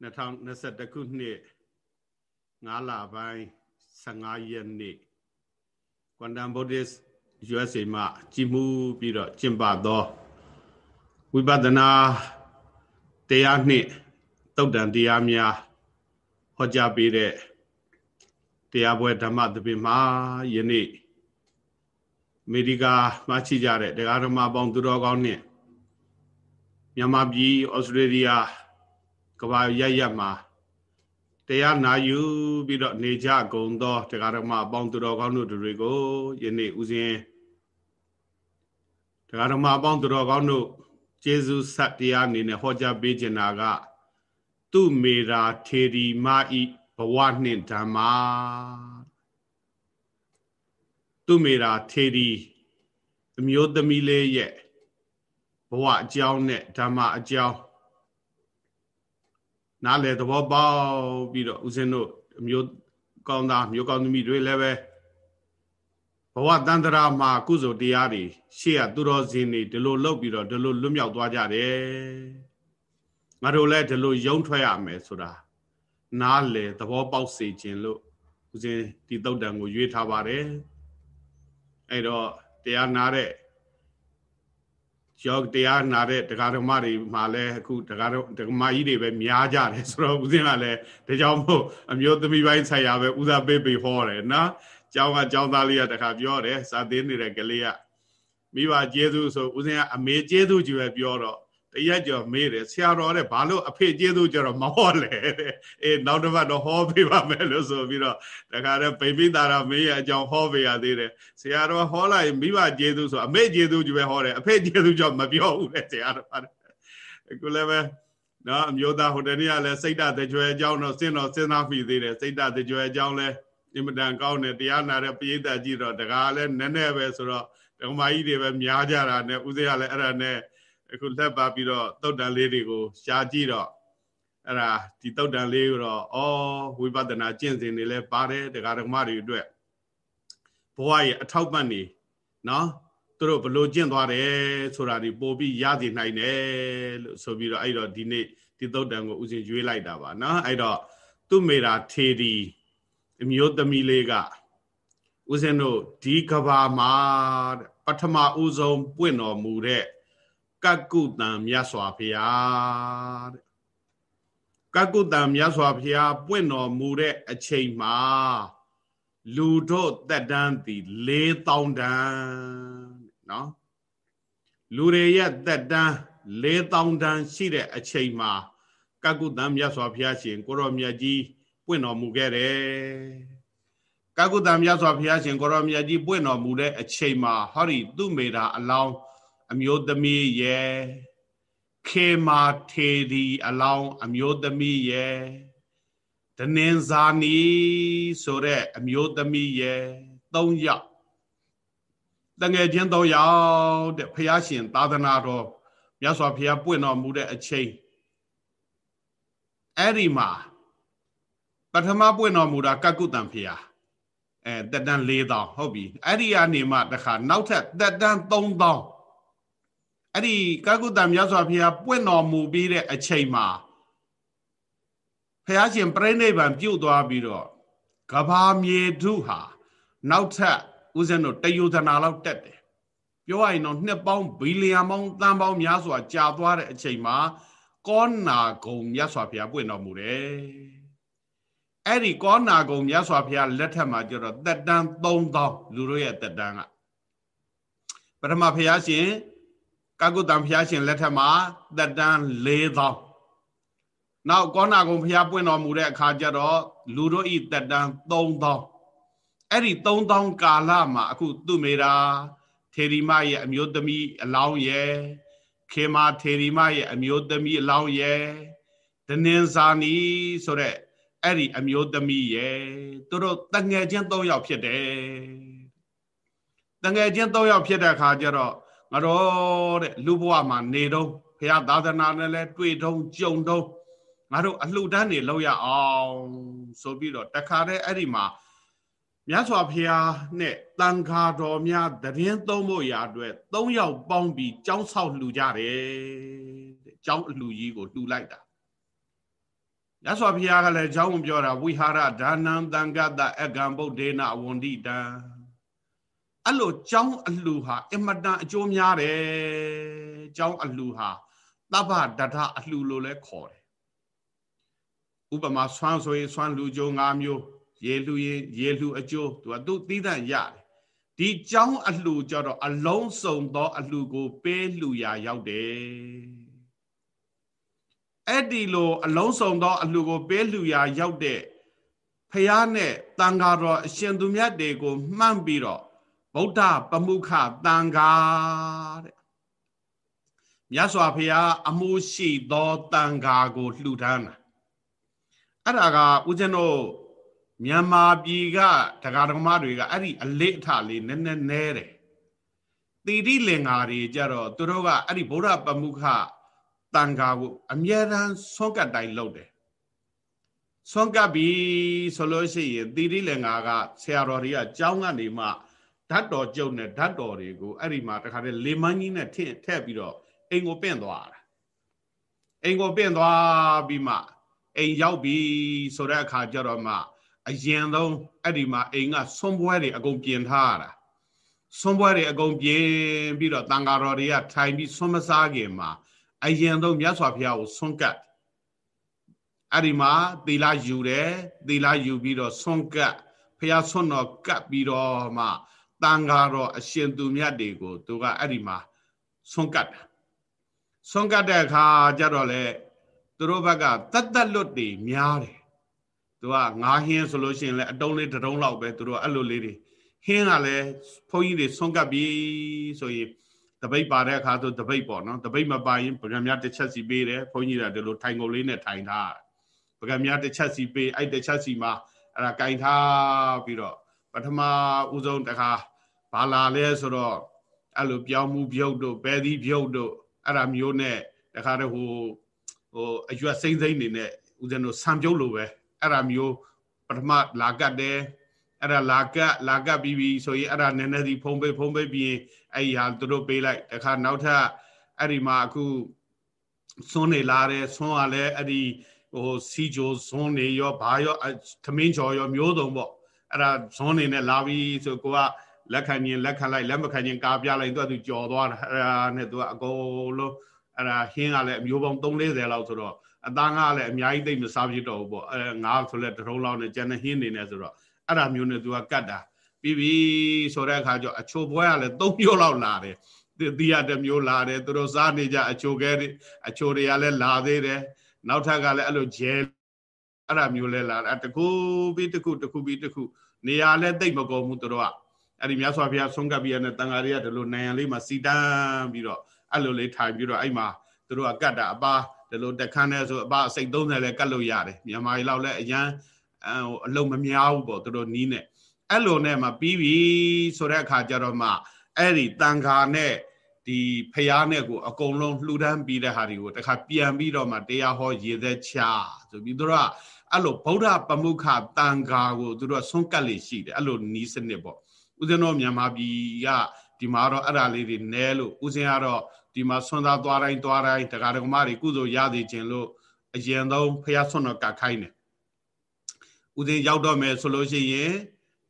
2021ခုနှစ်9လပိုင်း15ရက်နေ့ Quantum Buddhist USA မှာကြီးမှုပြီးတော့ကျင့်ပသောဝိပဿနာတရားနှစ်တုတ်တန်တရားများဟောကြားပေးတဲ့တရားပွဲဓမ္မသဘင်မှာယနေ့အမေရိကမှာရှိကြတဲ့တရားဓမ္မပေါင်းသူတော်ကောင်းနဲ့မြန်မာပြည်ဩစတြေးလျ ကဘာရရမှာတရားနာယူပြီးတော့နေကြကုန်သောတရားဓမ္မအပေါင်းသူတော်ကောင်းတို့တွေကိုယနေ့ဥစဉ်တရားဓမ္မအပေါင်းသူတော်ကောင်းတို့ကျေးဇူးဆက်တရားအနေနဲ့ဟောကြားပေးခြင်းနာက သူမေရာထေရီမာဤဘဝနှင့်ဓမ္မာသူမေရာထေရီအမျိုးသမီးလေးရဲ့ဘဝအကြောင်းနဲ့ဓမ္မအကြောင်း နားလေသဘောပေါက်ပြီးတော့ဦးဇင်းတို့အမျိုးကောင်းသားမျိုးကောင်းသမီးတွေလည်းပဲဘဝတန်တရာမှာကုသိုလ်တရားတွေရှေ့ကသူတော်စင်တွေဒီလိုလုပ်ပြီးတော့ဒီလိုလွတ်မြောက်သွားကြတယ်ငါတို့လည်းဒီလိုယုံထွက်ရမယ်ဆိုတာနားလေသဘောပေါက်စေခြင်းလို့ဦးဇင်းဒီတုတ်တံကိုရွေးထားပါတယ်အဲ့တော့တရားနာတဲ့ ယောတရားနာတဲ့တရားဓမ္မတွေမှာလည်းအခုတရားဓမ္မကြီးတွေပဲများကြတယ်ဆိုတော့ဦးဇင်းကလည်းဒါကြောင့်မို့အမျိုးသမီးပိုင်းဆိုင်ရာပဲဦးစားပေးပေးဟောတယ်နော်ကျောင်းကကျောင်းသားလေးကတခါပြောတယ်စာသင်နေတဲ့ကလေးကမိဘကျေးဇူးဆိုဦးဇင်းကအမေကျေးဇူးကြီးပဲပြောတော့ တရက်ကျော်မေးတယ်ဆရာတော်တဲ့ဘာလို့အဖေကျေးဇူးကြတော့မဟောလဲတဲ့အေးနောက်တစ်ပတ်တော့ဟောပေးပါမယ်လို့ဆိုပြီးတော့တခါတည်းဗိမိတာရမင်းရဲ့အကြောင်းဟောပေးရသေးတယ်ဆရာတော်ဟောလိုက်မိဘကျေးဇူးဆိုအမေကျေးဇူးကြီးပဲဟောတယ်အဖေကျေးဇူးကြောင့်မပြောဘူးလေဆရာတော်အခုလည်းပဲနော်အမျိုးသားဟိုတနေ့ကလည်းစိတ်တတကြွယ်အကြောင်းတော့စဉ်တော့စဉ်းစားမိသေးတယ်စိတ်တတကြွယ်အကြောင်းလဲအင်မတန်ကောင်းတယ်တရားနာတဲ့ပရိသတ်ကြီးတော့တကားလဲနည်းနည်းပဲဆိုတော့ဓမ္မကြီးတွေပဲများကြတာနဲ့ဦးဇေကလည်းအဲ့ဒါနဲ့ အခုလက်ပါပြီးတော့တုတ်တန်လေးတွေကိုရှားကြည့်တော့အဲ့ဒါဒီတုတ်တန်လေးကိုတော့ဩဝိပဿနာကျင့်စဉ်တွေလည်းပါတယ်တရားဓမ္မတွေအတွက်ဘဝရဲ့အထောက်ပံ့နေနော်သူတို့ဘလို့ကျင့်သွားတယ်ဆိုတာဒီပို့ပြီးရစီနိုင်တယ်လို့ဆိုပြီးတော့အဲ့တော့ဒီနေ့ဒီတုတ်တန်ကိုဥစဉ်ရွေးလိုက်တာပါနော်အဲ့တော့သူ့မေတာထေဒီအမျိုးသမီးလေးကဥစဉ်တို့ဒီကဘာမှာပထမဦးဆုံးပွင့်တော်မူတဲ့ ကကုတံမြတ်စွာဘုရားတဲ့ကကုတံမြတ်စွာဘုရားပွင့်တော်မူတဲ့အချိန်မှာလူတို့တက်တန်းသည်4000တန်းနော်လူတွေရဲ့တက်တန်း4000တန်းရှိတဲ့အချိန်မှာကကုတံမြတ်စွာဘုရားရှင်ကိုရောမြတ်ကြီးပွင့်တော်မူခဲ့တယ်ကကုတံမြတ်စွာဘုရားရှင်ကိုရောမြတ်ကြီးပွင့်တော်မူတဲ့အချိန်မှာဟောဒီသူမေတာအလောင်း အမျိုးသမီးရဲ့ခေမာထေဒီအလောင်းအမျိုးသမီးရဲ့ဒနင်ဇာနီဆိုတဲ့အမျိုးသမီးရဲ့၃ယောက်တငယ်ချင်း၃ယောက်တဲ့ဖះရှင်သာသနာတော်မြတ်စွာဘုရားပွင့်တော်မူတဲ့အချိန်အဲ့ဒီမှာပထမပွင့်တော်မူတာကကုတံဖះအဲတက်တန်း၄000ဟုတ်ပြီအဲ့ဒီကနေမှတခါနောက်ထပ်တက်တန်း3000 အဲ့ဒီကာကုတံမြတ်စွာဘုရားပွင့်တော်မူပြီးတဲ့အချိန်မှာဘုရားရှင်ပြိဋိဘံပြုတ်သွားပြီးတော့ကဘာမြေထုဟာနောက်ထပ်ဦးဇင်းတို့တယုဒနာလောက်တက်တယ်ပြောရရင်တော့နှစ်ပေါင်းဘီလီယံပေါင်းတန်ပေါင်းများစွာကြာသွားတဲ့အချိန်မှာကောနာဂုံမြတ်စွာဘုရားပွင့်တော်မူတယ်အဲ့ဒီကောနာဂုံမြတ်စွာဘုရားလက်ထက်မှာကျတော့တက်တန်း3000လူတို့ရဲ့တက်တန်းကပထမဘုရားရှင် ကကုတံဘုရားရှင်လက်ထက်မှာသက်တမ်း4000နောက်ကောနာကုံဘုရားပွင့်တော်မူတဲ့အခါကျတော့လူတို့ဤသက်တမ်း3000အဲ့ဒီ3000ကာလမှာအခုသူမေတာထေရီမရဲ့အမျိုးသမီးအလောင်းရဲ့ခေမာထေရီမရဲ့အမျိုးသမီးအလောင်းရဲ့ဒနင်ဇာနီဆိုတဲ့အဲ့ဒီအမျိုးသမီးရဲ့သူတို့တငယ်ချင်း၃ယောက်ဖြစ်တယ်တငယ်ချင်း၃ယောက်ဖြစ်တဲ့အခါကျတော့ ငါတော့တဲ့လူဘဝမှာနေတော့ဘုရားသာသနာနဲ့လဲတွေ့တော့ကြုံတော့ငါတို့အလှူဒန်းနေလောက်ရအောင်ဆိုပြီးတော့တခါတည်းအဲ့ဒီမှာမြတ်စွာဘုရားနဲ့တန်ခါတော်များတရင်သုံးဖို့ရာအတွက်၃ယောက်ပေါင်းပြီးကြောင်းဆောက်လှူကြတယ်တဲ့ကြောင်းအလှူကြီးကိုလှူလိုက်တာရသော်ဘုရားကလည်းအကြောင်းပြောတာဝိဟာရဒါနံတံဂတအကံဗုဒ္ဓေနဝန္တိတံ အဲ့လိုကြောင်းအလှဟာအမတန်အကျိုးများတယ်ကြောင်းအလှဟာသဗ္ဗဒထအလှလို့လည်းခေါ်တယ်ဥပမာဆွမ်းဆိုရင်ဆွမ်းလူကျိုး၅မျိုးရေလှရင်ရေလှအကျိုးသူကသူသီးသန့်ရတယ်ဒီကြောင်းအလှကြတော့အလုံးစုံသောအလှကိုပေးလှူရာရောက်တယ်အဲ့ဒီလိုအလုံးစုံသောအလှကိုပေးလှူရာရောက်တဲ့ဖះနဲ့တန်ဃာတော်အရှင်သူမြတ်တွေကိုမှန့်ပြီးတော့ ဗုဒ္ဓပမုခတန်ဃာတဲ့မြတ်စွာဘုရားအမှုရှိသောတန်ဃာကိုလှူဒန်းတာအဲ့ဒါကဦးဇင်းတို့မြန်မာပြည်ကတရားဓမ္မတွေကအဲ့ဒီအလေးအထလေးနည်းနည်းနဲတယ်တိတိလင်္ကာတွေကြတော့သူတို့ကအဲ့ဒီဗုဒ္ဓပမုခတန်ခါကိုအမြဲတမ်းဆွန့်ကပ်တိုင်းလုပ်တယ်ဆွန့်ကပ်ပြီဆိုလို့ရှိရင်သီရိလင်္ကာကဆရာတော်တွေကကြောင်းကနေမှ ဓာတ်တော်ကျုပ်နဲ့ဓာတ်တော်တွေကိုအဲ့ဒီမှာတခါတည်းလေမန်းကြီးနဲ့ထည့်ထည့်ပြီးတော့အိမ်ကိုပင့်သွားတာအိမ်ကိုပင့်သွားပြီးမှအိမ်ရောက်ပြီဆိုတဲ့အခါကျတော့မှအရင်ဆုံးအဲ့ဒီမှာအိမ်ကဆွန်ပွဲတွေအကုန်ပြင်ထားရတာဆွန်ပွဲတွေအကုန်ပြင်ပြီးတော့တန်ဃာတော်တွေကထိုင်ပြီးဆွန်မစားခင်မှာအရင်ဆုံးမြတ်စွာဘုရားကိုဆွန့်ကပ်အဲ့ဒီမှာသီလယူတယ်သီလယူပြီးတော့ဆွန့်ကပ်ဘုရားဆွန့်တော်ကပ်ပြီးတော့မှ တန်ဃာတော်အရှင်သူမြတ်တွေကိုသူကအဲ့ဒီမှာဆွန့်ကပ်တာဆွန့်ကပ်တဲ့အခါကျတော့လေသူတို့ဘက်ကတတ်တက်လွတ်တွေများတယ်သူကငါးဟင်းဆိုလို့ရှိရင်လည်းအတုံးလေးတုံးလောက်ပဲသူတို့အဲ့လိုလေးတွေဟင်းကလည်းဘုန်းကြီးတွေဆွန့်ကပ်ပြီးဆိုရင်တပိတ်ပါတဲ့အခါဆိုတပိတ်ပေါ့နော်တပိတ်မပါရင်ပကံများတစ်ချက်စီပေးတယ်ဘုန်းကြီးကဒီလိုထိုင်ကုန်လေးနဲ့ထိုင်ထားပကံများတစ်ချက်စီပေးအဲ့တစ်ချက်စီမှာအဲ့ဒါကင်ထားပြီးတော့ ပထမဦးဆုံးတခါဘာလာလဲဆိုတော့အဲ့လိုပြောင်းမှုပြုတ်တို့ပဲသီးပြုတ်တို့အဲ့ဒါမျိုးနဲ့တခါတော့ဟိုဟိုအရွက်စိမ့်စိမ့်နေနဲ့ဦးဇင်းတို့ဆံပြုတ်လိုပဲအဲ့ဒါမျိုးပထမလာကတ်တယ်အဲ့ဒါလာကတ်လာကတ်ပြီးပြီဆိုရင်အဲ့ဒါနည်းနည်းစီဖုံးပိတ်ဖုံးပိတ်ပြီးအဲ့ဒီဟာသူတို့ပေးလိုက်တခါနောက်ထပ်အဲ့ဒီမှာအခုသွန်းနေလာတယ်သွန်းကလည်းအဲ့ဒီဟိုစီဂျိုသွန်းနေရောဘာရောသမင်းချော်ရောမျိုးစုံပေါ့ အဲ့ဒါသွန်းနေနဲ့လာပြီဆိုကိုကလက်ခံရင်လက်ခံလိုက်လက်မခံရင်ကာပြလိုက်သူကသူကြော်သွားတာအဲ့ဒါနဲ့သူကအကုန်လုံးအဲ့ဒါဟင်းကလည်းအမျိုးပေါင်း340လောက်ဆိုတော့အသားငါလည်းအများကြီးသိမစားဖြစ်တော့ဘူးပေါ့အဲငါဆိုလဲတထုံးလောက်နဲ့ကျန်တဲ့ဟင်းနေနေဆိုတော့အဲ့ဒါမျိုးနဲ့သူကကတ်တာပြီးပြီဆိုတဲ့အခါကျအချိုပွဲကလည်း၃မျိုးလောက်လာတယ်သီးရတစ်မျိုးလာတယ်သူတို့စားနေကြအချိုကဲအချိုတွေကလည်းလာသေးတယ်နောက်ထပ်ကလည်းအဲ့လိုဂျဲ အဲ့ဒါမျိုးလဲလာတယ်တခုပြီးတခုတခုပြီးတခုနေရာလဲတိတ်မကုန်ဘူးသူတို့ကအဲ့ဒီမြတ်စွာဘုရားဆုံးကပ်ပြီးရတဲ့တန်ဃာတွေကဒီလိုနိုင်ရန်လေးမှာစီတန်းပြီးတော့အဲ့လိုလေးထိုင်ပြီးတော့အဲ့မှာသူတို့ကကတ်တာအပါဒီလိုတက်ခန်းနဲ့ဆိုအပါအစိတ်30လဲကတ်လို့ရတယ်မြန်မာပြည်လောက်လဲအရန်အလုံးမများဘူးပေါ့သူတို့နီးနဲ့အဲ့လိုနဲ့မှပြီးပြီဆိုတဲ့အခါကျတော့မှအဲ့ဒီတန်ခါနဲ့ဒီဖျားနဲ့ကိုအကုန်လုံးလှူဒန်းပြီးတဲ့ဟာတွေကိုတခါပြန်ပြီးတော့မှတရားဟောရေသက်ချဆိုပြီးသူတို့က အဲ့လိုဗုဒ္ဓပမုခတန်ခါကိုသူတို့ကဆုံးကတ်လေးရှိတယ်အဲ့လိုနီးစနစ်ပေါ့ဦးဇင်းတော်မြန်မာပြည်ကဒီမှာတော့အဲ့ဒါလေးတွေနဲလို့ဦးဇင်းကတော့ဒီမှာဆွမ်းသားသွားတိုင်းသွားတိုင်းတရားဓမ္မတွေကုသိုလ်ရသေးခြင်းလို့အရင်ဆုံးဖះဆွမ်းတော်ကတ်ခိုင်းတယ်ဦးဇင်းရောက်တော့မယ်ဆိုလို့ရှိရင်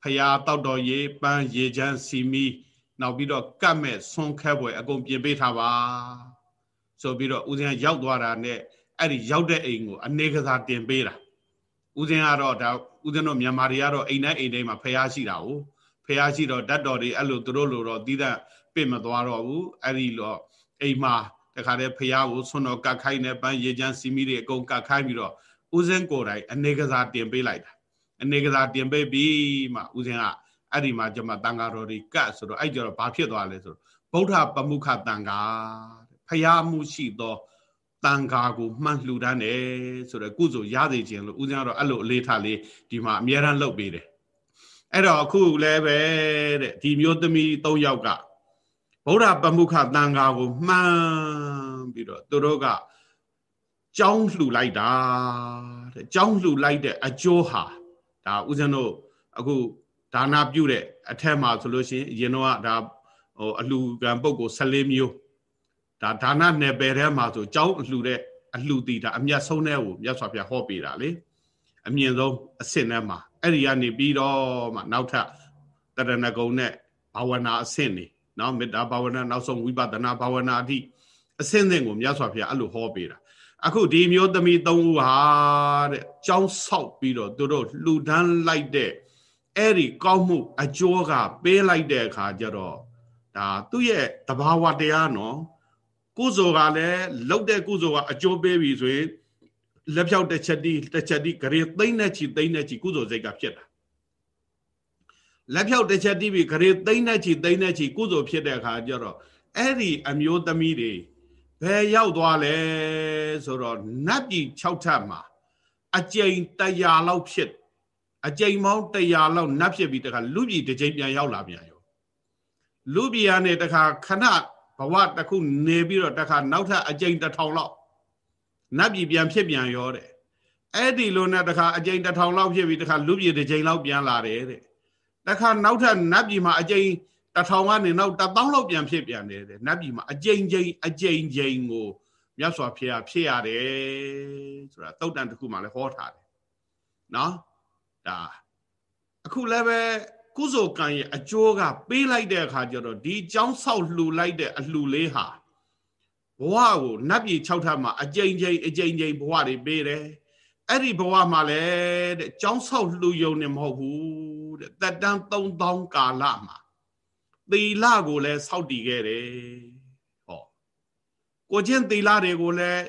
ဖရာတောက်တော်ရေပန်းရေချမ်းစီမီနောက်ပြီးတော့ကတ်မဲ့ဆွန်ခဲပွဲအကုန်ပြင်ပေးထားပါဆိုပြီးတော့ဦးဇင်းရောက်သွားတာနဲ့အဲ့ဒီရောက်တဲ့အိမ်ကိုအနေကစားတင်ပေးတာ ဦးဇင်းကတော့ဒါဦးဇင်းတို့မြန်မာတွေကတော့အိမ်နဲ့အိမ်တိုင်းမှာဖရာရှိတာ ਉਹ ဖရာရှိတော့ဓာတ်တော်တွေအဲ့လိုသူတို့လိုတော့တီးတဲ့ပြင့်မသွားတော့ဘူးအဲ့ဒီတော့အိမ်မှာတခါတည်းဖရာကိုဆွန်တော်ကတ်ခိုင်းနေပန်းရေချမ်းစီမီတွေအကုန်ကတ်ခိုင်းပြီးတော့ဦးဇင်းကိုယ်တိုင်အနေကစားတင်ပေးလိုက်တာအနေကစားတင်ပေးပြီးမှဦးဇင်းကအဲ့ဒီမှာကျွန်မတန်ဃာတော်တွေကတ်ဆိုတော့အဲ့ကြတော့ဘာဖြစ်သွားလဲဆိုတော့ဗုဒ္ဓပမုခတန်ဃာဖျားမှုရှိသော တန်ဃာကိုမှန်လှူဒန်းတယ်ဆိုတော့ကုစုရသေးခြင်းလို့ဦးဇင်းကတော့အဲ့လိုအလေးထားလေးဒီမှာအများရန်လုပ်ပေးတယ်အဲ့တော့အခုလည်းပဲတဲ့ဒီမျိုးသမီး၃ယောက်ကဗုဒ္ဓပမုခတန်ဃာကိုမှန်ပြီးတော့သူတို့ကကြောင်းလှူလိုက်တာတဲ့ကြောင်းလှူလိုက်တဲ့အကျိုးဟာဒါဦးဇင်းတို့အခုဒါနာပြုတဲ့အထက်မှာဆိုလို့ရှိရင်အရင်တော့ဒါဟိုအလှူကံပုဂ္ဂိုလ်14မျိုး ဒါဒါနနယ်ပယ်ထဲမှာဆိုကြောင်းအလှူတဲ့အလှတီတာအမျက်ဆုံးတဲ့ကိုမြတ်စွာဘုရားဟောပေးတာလေအမြင့်ဆုံးအဆင့်ထဲမှာအဲ့ဒီကနေပြီးတော့မှနောက်ထပ်တရဏဂုံနဲ့ဘာဝနာအဆင့်နေနော်မေတ္တာဘာဝနာနောက်ဆုံးဝိပဿနာဘာဝနာအထိအဆင့်ဆင့်ကိုမြတ်စွာဘုရားအဲ့လိုဟောပေးတာအခုဒီမျိုးသမီးသုံးဦးဟာတဲ့ကြောင်းဆောက်ပြီးတော့သူတို့လှူဒန်းလိုက်တဲ့အဲ့ဒီကောက်မှုအကျိုးကပေးလိုက်တဲ့အခါကျတော့ဒါသူ့ရဲ့တဘာဝတရားနော် ကုသိုလ်ကလည်းလှုပ်တဲ့ကုသိုလ်ကအကျိုးပေးပြီဆိုရင်လက်ဖြောက်တစ်ချက်တိတစ်ချက်တိဂရေသိမ့်တဲ့ချီသိမ့်တဲ့ချီကုသိုလ်စိတ်ကဖြစ်တာလက်ဖြောက်တစ်ချက်တိပြီဂရေသိမ့်တဲ့ချီသိမ့်တဲ့ချီကုသိုလ်ဖြစ်တဲ့အခါကျတော့အဲ့ဒီအမျိုးသမီးတွေဘယ်ရောက်သွားလဲဆိုတော့နတ်ပြည်6ထပ်မှာအကြိမ်100လောက်ဖြစ်အကြိမ်ပေါင်း100လောက်နတ်ဖြစ်ပြီးတခါလူပြည်တစ်ကြိမ်ပြန်ရောက်လာပြန်ရောလူပြည်ကနေတခါခဏ ဘဝတစ်ခုနေပြီးတော့တခါနောက်ထပ်အကြိမ်တစ်ထောင်လောက်နတ်ပြည်ပြန်ဖြစ်ပြန်ရောတဲ့အဲ့ဒီလိုနဲ့တခါအကြိမ်တစ်ထောင်လောက်ဖြစ်ပြီးတခါလူပြည်တစ်ကြိမ်လောက်ပြန်လာတယ်တဲ့တခါနောက်ထပ်နတ်ပြည်မှာအကြိမ်တထောင်ကနေနောက်တပေါင်းလောက်ပြန်ဖြစ်ပြန်တယ်တဲ့နတ်ပြည်မှာအကြိမ်ကြိမ်အကြိမ်ကြိမ်ကိုမြတ်စွာဘုရားဖြစ်ရတယ်ဆိုတာတုတ်တန်တစ်ခုမှလည်းဟောထားတယ်နော်ဒါအခုလည်းပဲ ကုသိုလ်ကံရဲ့အကျိုးကပေးလိုက်တဲ့အခါကျတော့ဒီเจ้าဆောက်လှူလိုက်တဲ့အလှူလေးဟာဘဝကိုနတ်ပြည်6ထပ်မှာအကြိမ်ကြိမ်အကြိမ်ကြိမ်ဘဝတွေပေးတယ်အဲ့ဒီဘဝမှာလည်းတဲ့เจ้าဆောက်လှူယုံနေမဟုတ်ဘူးတဲ့တက်တန်း3000ကာလမှာသီလကိုလည်းစောင့်တည်ခဲ့တယ်ဟောကိုချင်းသီလတွေကိုလည်း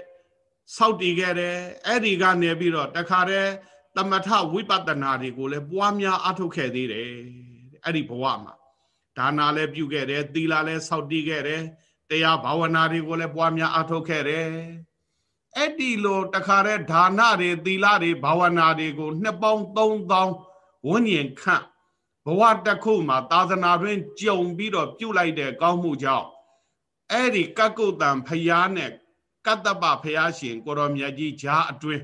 စောင့်တည်ခဲ့တယ်အဲ့ဒီကနေပြီးတော့တခါတည်း သမထဝိပဿနာတွေကိုလည်းပွားများအထုတ်ခဲ့သေးတယ်အဲ့ဒီဘဝမှာဒါနာလည်းပြုခဲ့တယ်သီလလည်းစောင့်တည်ခဲ့တယ်တရားဘာဝနာတွေကိုလည်းပွားများအထုတ်ခဲ့တယ်အဲ့ဒီလိုတခါတည်းဒါနတွေသီလတွေဘာဝနာတွေကိုနှစ်ပေါင်း3000ဝန်းကျင်ခန့်ဘဝတစ်ခုမှာသာသနာတွင်ကြုံပြီးတော့ပြုတ်လိုက်တဲ့ကောင်းမှုကြောင့်အဲ့ဒီကကုတ်တံဖျားနဲ့ကတ္တပဖျားရှင်ကိုရောမြတ်ကြီးဂျာအတွင်း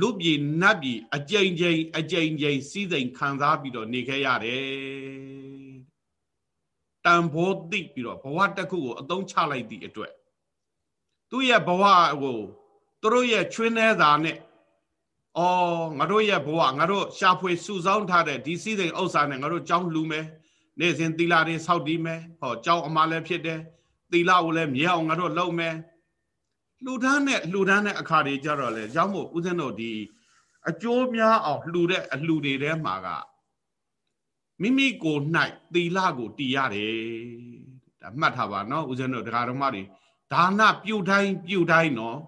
လူပြည်နတ်ပြည်အကြိမ်ကြိမ်အကြိမ်ကြိမ်စီးစိမ်ခံစားပြီးတော့နေခဲ့ရတယ်တန်ဖိုးသိပြီးတော့ဘဝတစ်ခုကိုအသုံးချလိုက်သည့်အတွက်သူ့ရဲ့ဘဝကိုသူတို့ရဲ့ချွင်းသေးတာနဲ့အော်ငါတို့ရဲ့ဘဝငါတို့ရှာဖွေစုဆောင်းထားတဲ့ဒီစည်းစိမ်ဥစ္စာနဲ့ငါတို့ကြောင်းလှူမယ်နေ့စဉ်သီလတွေစောင့်တည်မယ်ဟောကြောင်းအမှလည်းဖြစ်တယ်သီလကိုလည်းမြဲအောင်ငါတို့လုပ်မယ် လှူဒန်းတဲ့လှူဒန်းတဲ့အခါတွေကြတော့လေကြောင်းမို့ဦးဇင်းတို့ဒီအကျိုးများအောင်လှူတဲ့အလှူတွေထဲမှာကမိမိကို၌သီလကိုတည်ရတယ်ဒါမှတ်ထားပါနော်ဦးဇင်းတို့ဒကာတော်မတွေဒါနပြုတ်တိုင်းပြုတ်တိုင်းနော်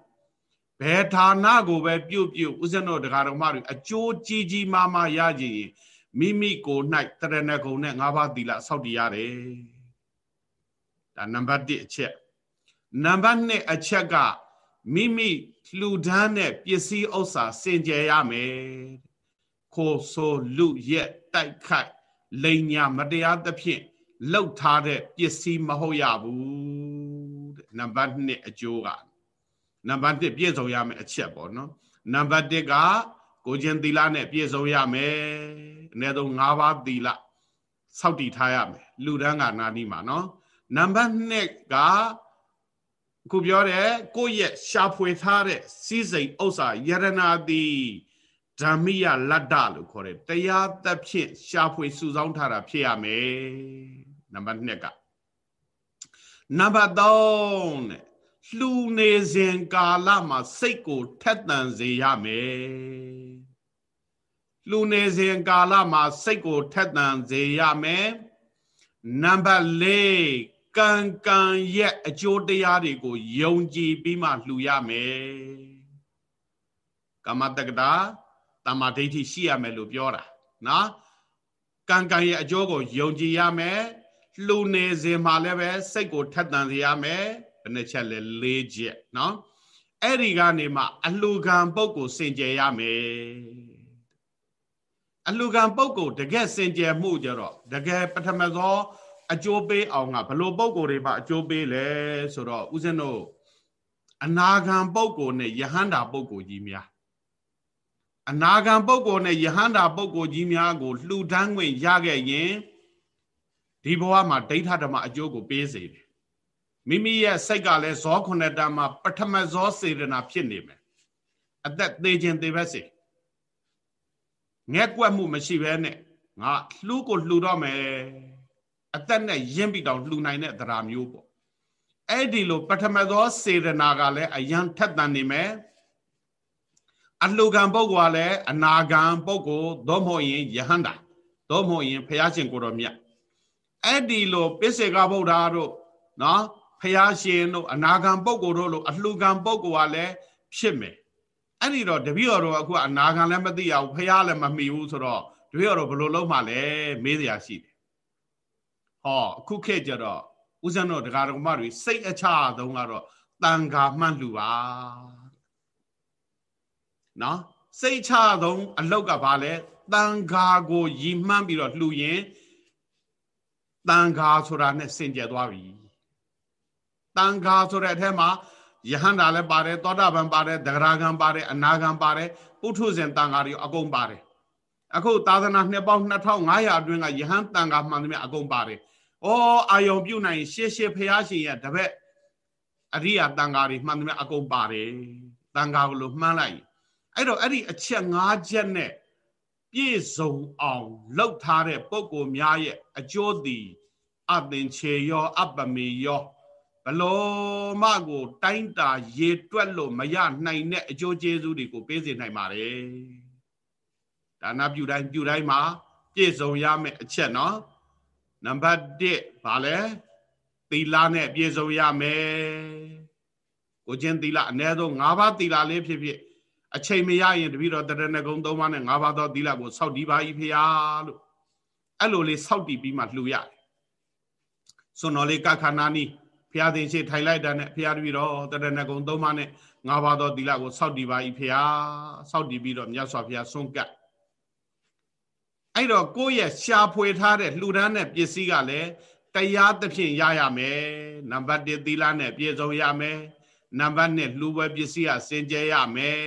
ဘယ်ဌာနကိုပဲပြုတ်ပြုတ်ဥစ္စနောတရားတော်မှတွေအကျိုးကြီးကြီးမားမားရကြည်မိမိကို၌တရဏဂုံနဲ့၅ပါးသီလဆောက်တည်ရတယ်ဒါနံပါတ်1အချက် နံပါတ်2အချက်ကမိမိလှူဒန်းတဲ့ပစ္စည်းဥစ္စာစင်ကြယ်ရမယ်ခိုးဆိုလူရက်တိုက်ခိုက်လိန်ညာမတရားသဖြင့်လှုပ်ထားတဲ့ပစ္စည်းမဟုတ်ရဘူးတဲ့နံပါတ်2အကျိုးကနံပါတ်1ပြည့်စုံရမယ်အချက်ပေါ့နော်နံပါတ်1ကကိုချင်းသီလနဲ့ပြည့်စုံရမယ်အနည်းဆုံး၅ပါးသီလစောင့်တည်ထားရမယ်လူဒန်းကနာနီမှာနော်နံပါတ်2က ခုပြောတယ်ကိုယ့်ရဲ့ရှာဖွေထားတဲ့စီးစိမ်ဥစ္စာယရနာတိဓမ္မိယလတ္တလို့ခေါ်တယ်တရားသဖြင့်ရှာဖွေစုဆောင်းထားတာဖြစ်ရမယ်နံပါတ်2ကနံပါတ်3တဲ့လှူနေစဉ်ကာလမှာစိတ်ကိုထက်သန်စေရမယ်လှူနေစဉ်ကာလမှာစိတ်ကိုထက်သန်စေရမယ်နံပါတ်4 ကံကံရဲ့အကျိုးတရားတွေကိုယုံကြည်ပြီးမှလှူရမယ်ကမ္မတက္ကတာတမ္မာဒိဋ္ဌိရှိရမယ်လို့ပြောတာနော်ကံကံရဲ့အကျိုးကိုယုံကြည်ရမယ်လှူနေစဉ်မှာလည်းပဲစိတ်ကိုထက်သန်စေရမယ်ဘယ်နှချက်လဲ၄ချက်နော်အဲ့ဒီကနေမှအလှခံပုဂ္ဂိုလ်စင်ကြယ်ရမယ်အလှခံပုဂ္ဂိုလ်တကယ်စင်ကြယ်မှုကြတော့တကယ်ပထမသော အကျိုးပေးအောင်ကဘလို့ပုဂ္ဂိုလ်တွေပါအကျိုးပေးလဲဆိုတော့ဦးဇင်းတို့အနာခံပုဂ္ဂိုလ်နဲ့ယဟန္တာပုဂ္ဂိုလ်ကြီးများအနာခံပုဂ္ဂိုလ်နဲ့ယဟန္တာပုဂ္ဂိုလ်ကြီးများကိုလှူဒန်းခွင့်ရခဲ့ရင်ဒီဘဝမှာဒိဋ္ဌဓမ္မအကျိုးကိုပေးစေတယ်မိမိရဲ့စိတ်ကလည်းဇောခုနှစ်တန်းမှာပထမဇောစေတနာဖြစ်နေမယ်အသက်သေးခြင်းသေးပဲစေငဲ့ကွက်မှုမရှိဘဲနဲ့ငါလှူးကိုလှူတော့မယ် အသက်နဲ့ရင်းပြီးတော့လှူနိုင်တဲ့တရားမျိုးပေါ့အဲ့ဒီလိုပထမသောစေတနာကလည်းအယံထက်တန်နေမယ်အလှကံပုဂ္ဂိုလ်ကလည်းအနာဂံပုဂ္ဂိုလ်သို့မဟုတ်ရင်ယဟန္တာသို့မဟုတ်ရင်ဘုရားရှင်ကိုတော်မြတ်အဲ့ဒီလိုပစ္စေကဗုဒ္ဓတို့နော်ဘုရားရှင်တို့အနာဂံပုဂ္ဂိုလ်တို့လိုအလှကံပုဂ္ဂိုလ်ကလည်းဖြစ်မယ်အဲ့ဒီတော့တပည့်တော်တို့အခုအနာဂံလည်းမသိရဘူးဘုရားလည်းမမှီဘူးဆိုတော့တပည့်တော်ဘယ်လိုလုပ်မှလဲမေးစရာရှိတယ် ဟောအခုခေတ်ကျတော့ဦးဇင်းတို့တရားတော်မတွေစိတ်အချဆုံးကတော့တန်ခါမှန့်လှူပါနော်စိတ်ချဆုံးအလောက်ကဘာလဲတန်ခါကိုရည်မှန်းပြီးတော့လှူရင်တန်ခါဆိုတာနဲ့စင်ကြယ်သွားပြီတန်ခါဆိုတဲ့အထက်မှာယဟန္တာလည်းပါတယ်သောတာပန်ပါတယ်ဒဂရာဂံပါတယ်အနာဂံပါတယ်ပုထုဇဉ်တန်ခါတွေအကုန်ပါတယ်အခုသာသနာနှစ်ပေါင်း2500အတွင်းကယဟန်တန်ခါမှန်သမျှအကုန်ပါတယ် ဩအာယုံပြုတ်နိုင်ရှေ့ရှေ့ဖះရှင်ရဲ့တပည့်အရိယာတန်ဃာတွေမှန်သမျှအကုန်ပါတယ်တန်ဃာကိုလို့မှန်းလိုက်အဲ့တော့အဲ့ဒီအချက်၅ချက်နဲ့ပြည့်စုံအောင်လှုပ်ထားတဲ့ပုံကိုများရဲ့အကျိုးသည်အသင်ချေရောအပမေရောဘလို့မကို တိုင်းတာရေတွက်လို့မရနိုင်တဲ့အကျိုးကျေးဇူးတွေကိုပေးစေနိုင်ပါတယ်ဒါနပြုတိုင်းပြုတိုင်းမှာပြည့်စုံရမယ့်အချက်နော် နံပါတ်1ဘာလဲသီလနဲ့ပြည့်စုံရမယ်ကိုချင်းသီလအ ਨੇ ဆုံး၅ပါးသီလလေးဖြစ်ဖြစ်အချိန်မရရင်တပည့်တော်တရဏဂုံ၃ပါးနဲ့၅ပါးသောသီလကိုစောက်တည်ပါ၏ဖေဟာလို့အဲ့လိုလေးစောက်တည်ပြီးမှလှူရတယ်စွန်တော်လေးကခဏနီးဖျားသိရှိထိုင်လိုက်တာနဲ့ဖျားတပည့်တော်တရဏဂုံ၃ပါးနဲ့၅ပါးသောသီလကိုစောက်တည်ပါ၏ဖေဟာစောက်တည်ပြီးတော့မြတ်စွာဘုရားဆုံးကတ် အဲ့တော့ကိုယ့်ရဲ့ရှားဖွေထားတဲ့လှူဒန်းတဲ့ပစ္စည်းကလည်းတရားသဖြင့်ရရမယ်နံပါတ်1သီလနဲ့ပြည့်စုံရမယ်နံပါတ်2လှူပွဲပစ္စည်းကစင်ကြယ်ရမယ်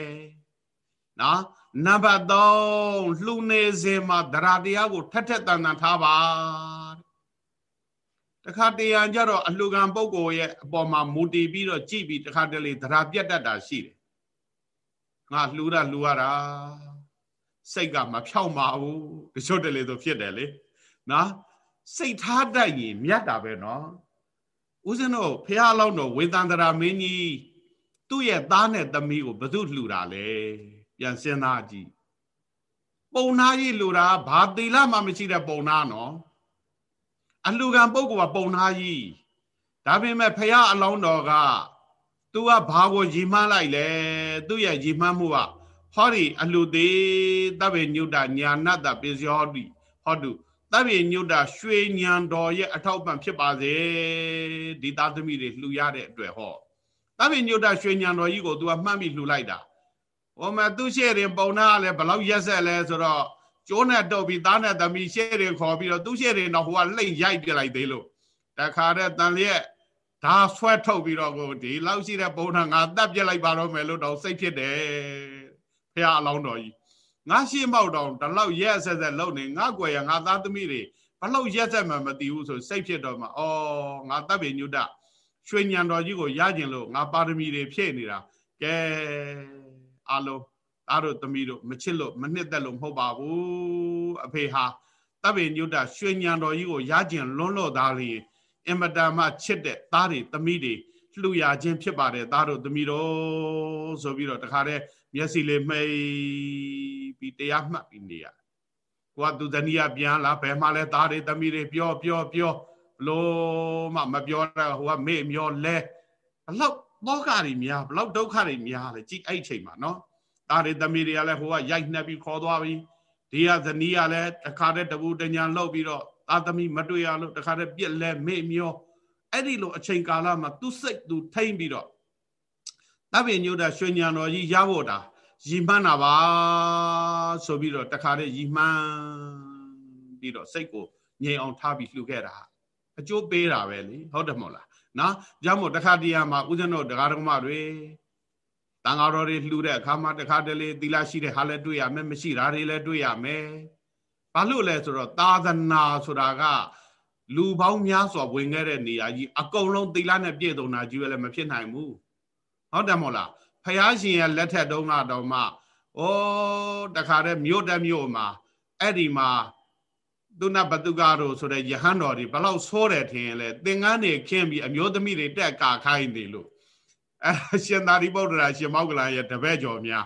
နော်နံပါတ်3လှူနေစဉ်မှာဒရာတရားကိုထက်ထက်တန်တန်ထားပါတခါတရံကြတော့အလှူခံပုဂ္ဂိုလ်ရဲ့အပေါ်မှာမူတည်ပြီးတော့ကြည့်ပြီးတခါတလေဒရာပြတ်တတ်တာရှိတယ်ငါလှူတာလှူရတာ စိတ်ကမဖြောက်ပါဘူးတချို့တလေဆိုဖြစ်တယ်လေနော်စိတ်ထားတတ်ရင်မြတ်တာပဲနော်ဦးဇင်းတို့ဖះလောက်တော့ဝေသန္တရာမင်းကြီးသူ့ရဲ့သားနဲ့သမီးကိုဘသူလှူတာလဲပြန်စဉ်းစားကြည့်ပုံနာကြီးလှူတာဘာသီလမှမရှိတဲ့ပုံနာနော်အလှူခံပုဂ္ဂိုလ်ကပုံနာကြီးဒါပေမဲ့ဖះအလောင်းတော်က तू ကဘာကိုရီမှန်းလိုက်လဲသူ့ရဲ့ရီမှန်းမှုက ဟောဒီအလှသေးတဗ္ဗညုတညာနတပိစယောတိဟောတုတဗ္ဗညုတရွှေညံတော်ရဲ့အထောက်ပံ့ဖြစ်ပါစေဒီသားသမီးတွေလှူရတဲ့အတွက်ဟောတဗ္ဗညုတရွှေညံတော်ကြီးကို तू ကမှတ်ပြီးလှူလိုက်တာဟောမသူရှေ့ရင်ပုံနာကလည်းဘလောက်ရက်ဆက်လဲဆိုတော့ကျိုးနဲ့တုတ်ပြီးသားနဲ့သမီးရှေ့ရင်ခေါ်ပြီးတော့သူရှေ့ရင်တော့ဟိုကလှိမ့်ရိုက်ပြလိုက်သေးလို့တခါတဲ့တန်လျက်ဒါဆွဲထုတ်ပြီးတော့ကိုဒီလောက်ရှိတဲ့ပုံနာငါတတ်ပြလိုက်ပါတော့မယ်လို့တော့စိတ်ဖြစ်တယ် ဖះအလောင်းတော်ကြီးငါရှိမောက်တော်တလောက်ရက်ဆက်ဆက်လုံနေငါကွယ်ရငါသားသမီးတွေဘလောက်ရက်ဆက်မှမသိဘူးဆိုစိတ်ဖြစ်တော့မှဩငါတပ်ပိညုတရွှေညံတော်ကြီးကိုရကျင်လို့ငါပါရမီတွေဖြည့်နေတာကဲအလုံးသားတို့သမီးတို့မချစ်လို့မနှစ်သက်လို့မဟုတ်ပါဘူးအဖေဟာတပ်ပိညုတရွှေညံတော်ကြီးကိုရကျင်လွန်းလို့သားလေအင်မတန်မှချစ်တဲ့သားတွေသမီးတွေလှူရခြင်းဖြစ်ပါတယ်သားတို့သမီးတို့ဆိုပြီးတော့တခါတည်း မျက်စိလေးမှိတ်ပြီးတရားမှတ်ပြီးနေရကိုကသူဇနီးကပြန်လာဘယ်မှလဲသားတွေသမီးတွေပြောပြောပြောဘလို့မှမပြောတော့ဟိုကမေ့မျောလဲဘလောက်သောကတွေများဘလောက်ဒုက္ခတွေများလဲကြည့်အဲ့ချိန်မှာနော်သားတွေသမီးတွေကလည်းဟိုကရိုက်နှက်ပြီးခေါ်သွားပြီဒီကဇနီးကလည်းတခါတည်းတပူတညာလှုပ်ပြီးတော့သားသမီးမတွေ့ရလို့တခါတည်းပြက်လဲမေ့မျောအဲ့ဒီလိုအချိန်ကာလမှာသူစိတ်သူထိမ့်ပြီးတော့ တပ်ပင်ညုတ်တဲ့ရွှေညံတော်ကြီးရဖို့တာရည်မှန်းတာပါဆိုပြီးတော့တခါတည်းရည်မှန်းပြီးတော့စိတ်ကိုငြိမ်အောင်ထားပြီးလှူခဲ့တာအကျိုးပေးတာပဲလေဟုတ်တယ်မဟုတ်လားနော်ကြောင့်မို့တခါတည်းမှာဦးဇင်းတို့တရားတော်မတွေတန်ဃာတော်တွေလှူတဲ့အခါမှာတခါတလေသီလရှိတဲ့ဟာလည်းတွေ့ရမယ်မရှိတာတွေလည်းတွေ့ရမယ်ဘာလို့လဲဆိုတော့သာသနာဆိုတာကလူပေါင်းများစွာဝင်ခဲ့တဲ့နေရာကြီးအကုန်လုံးသီလနဲ့ပြည့်စုံတာကြီးလည်းမဖြစ်နိုင်ဘူး ဟုတ်တယ်မို့လားဖယားရှင်ရဲ့လက်ထက်တုန်းကတော့မှဩတခါတည်းမြို့တက်မြို့မှာအဲ့ဒီမှာသူနဘတုကတို့ဆိုတဲ့ယဟန်တော်တွေဘလောက်ဆိုးတယ်ထင်ရင်လေသင်္ကန်းတွေခင်းပြီးအမျိုးသမီးတွေတက်ကာခိုင်းနေလို့အဲရှင်သာရိပုတ္တရာရှင်မောက္ကလရဲ့တပည့်ကျော်များ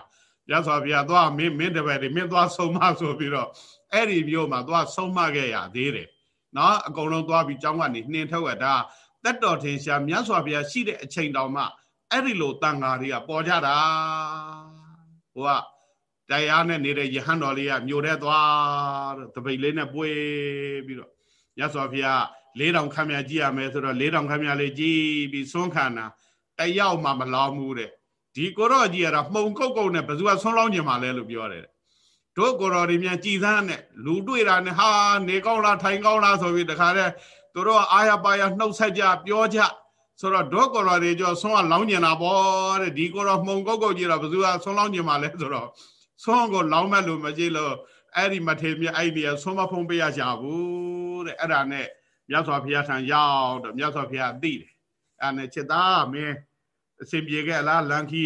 ရသော်ဗျာသွားမင်းမင်းတပည့်တွေမင်းသွားဆုံးမဆိုပြီးတော့အဲ့ဒီမျိုးမှာသွားဆုံးမခဲ့ရသေးတယ်နော်အကုန်လုံးသွားပြီးကျောင်းကနေနှင်ထုတ်ရတာတက်တော်ထင်ရှားမြတ်စွာဘုရားရှိတဲ့အချိန်တောင်မှ အဲ့ဒီလိုတန်ဃာတွေကပေါ်ကြတာဟိုကတရားနဲ့နေတဲ့ယဟန်တော်လေးကမြို့ထဲသွားတော့တပိတ်လေးနဲ့ပွေပြီးတော့မြတ်စွာဘုရားလေးတောင်ခမ်းမြကြည့်ရမယ်ဆိုတော့လေးတောင်ခမ်းမြလေးကြည့်ပြီးဆွမ်းခံတာတယောက်မှမလောင်းဘူးတဲ့ဒီကိုရောကြီးကတော့မှုံကုတ်ကုတ်နဲ့ဘယ်သူကဆွမ်းလောင်းကျင်မှာလဲလို့ပြောတယ်တို့ကိုရော်ဒီမြန်ကြည်စမ်းနဲ့လူတွေ့တာနဲ့ဟာနေကောင်းလားထိုင်ကောင်းလားဆိုပြီးတခါတည်းသူတို့အာရပါရနှုတ်ဆက်ကြပြောကြ ဆိုတော့ဒေါကိုရော်တွေကြောဆွမ်းကလောင်းကျင်တာပေါ့တဲ့ဒီကိုရောမှုံကုတ်ကုတ်ကြီးတော့ဘယ်သူကဆွမ်းလောင်းကျင်မှာလဲဆိုတော့ဆွမ်းကိုလောင်းမဲ့လို့မကြည့်လို့အဲ့ဒီမထေမြအဲ့ဒီဆွမ်းမဖုံးပေးရရှာဘူးတဲ့အဲ့ဒါနဲ့မြတ်စွာဘုရားထံရောက်တော့မြတ်စွာဘုရားသိတယ်အဲ့နဲ့จิตသားမင်းအစဉ်ပြေခဲ့လားလန်ခီ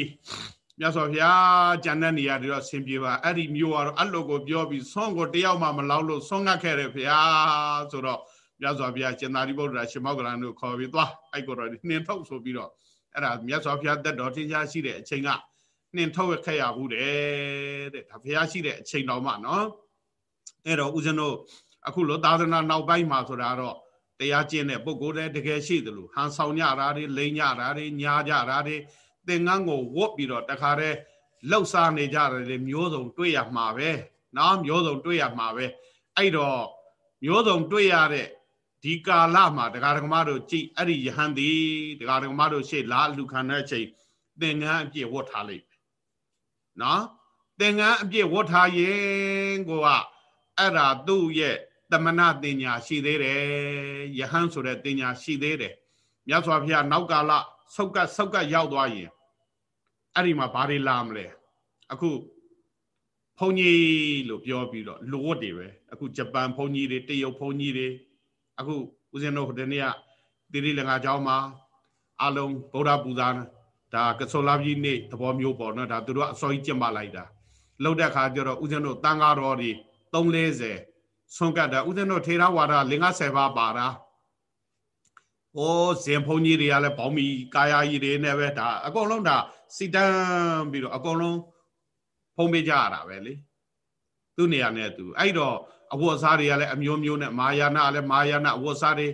မြတ်စွာဘုရားဂျန်တဲ့နေရာတွေတော့ဆင်ပြေပါအဲ့ဒီမျိုးကတော့အဲ့လိုကိုပြောပြီးဆွမ်းကိုတယောက်မှမလောက်လို့ဆွမ်းငတ်ခဲ့တယ်ဘုရားဆိုတော့ မြတ်စွာဘုရားရှင်သာရိပုတ္တရာရှင်မောက္ကလန်တို့ခေါ်ပြီးသွားအဲ့ကိုတော့နှင်ထုတ်ဆိုပြီးတော့အဲ့ဒါမြတ်စွာဘုရားတက်တော်ထင်ရှားရှိတဲ့အချိန်ကနှင်ထုတ်ခဲ့ရဘူးတဲ့တဲ့ဒါဘုရားရှိတဲ့အချိန်တော်မှနော်အဲ့တော့ဦးဇင်းတို့အခုလောသာသနာနောက်ပိုင်းမှာဆိုတာတော့တရားကျင့်တဲ့ပုဂ္ဂိုလ်တွေတကယ်ရှိသလိုဟန်ဆောင်ကြတာတွေလိန်ကြတာတွေညာကြတာတွေသင်္ကန်းကိုဝတ်ပြီးတော့တခါတည်းလှုပ်ရှားနေကြတယ်လေမျိုးစုံတွေ့ရမှာပဲနော်မျိုးစုံတွေ့ရမှာပဲအဲ့တော့မျိုးစုံတွေ့ရတဲ့ ဒီကာလမှာတရားဓမ္မတို့ကြည်အဲ့ဒီယဟန်ဒီတရားဓမ္မတို့ရှေ့လာလူခံတဲ့အချိန်သင်္ကန်းအပြည့်ဝတ်ထားလိုက်နော်သင်္ကန်းအပြည့်ဝတ်ထားရင်ကိုကအဲ့ဒါသူ့ရဲ့တမနာတင်ညာရှိသေးတယ်ယဟန်ဆိုတဲ့တင်ညာရှိသေးတယ်မြတ်စွာဘုရားနောက်ကာလဆုတ်ကဆုတ်ကရောက်သွားရင်အဲ့ဒီမှာဘာတွေလာမလဲအခုဘုန်းကြီးလို့ပြောပြီးတော့လူဝတ်တွေပဲအခုဂျပန်ဘုန်းကြီးတွေတရုတ်ဘုန်းကြီးတွေ အခုဦးဇင်းတို့ဟိုတနေ့ကတိရိလင်္ကာကျောင်းမှာအလုံးဗုဒ္ဓပူဇာဒါကစောလာပြည်နေ့သဘောမျိုးပေါ့နော်ဒါသူတို့အစောကြီးကျင့်ပလိုက်တာလောက်တဲ့ခါကျတော့ဦးဇင်းတို့တန်ဃာတော်တွေ340ဆွန့်ကတ်တာဦးဇင်းတို့ထေရဝါဒ50ပါးပါတာဩဇင်ဖုန်ကြီးတွေကလည်းဘောင်းမီကာယာကြီးတွေနဲ့ပဲဒါအကုန်လုံးဒါစီတန်းပြီးတော့အကုန်လုံးဖုံးပေးကြရတာပဲလေသူ့နေရာနဲ့သူအဲ့တော့ အဝတ်စားတွေကလည်းအမျိုးမျိုးနဲ့မာယာနာလည်းမာယာနာအဝတ်စားတွေ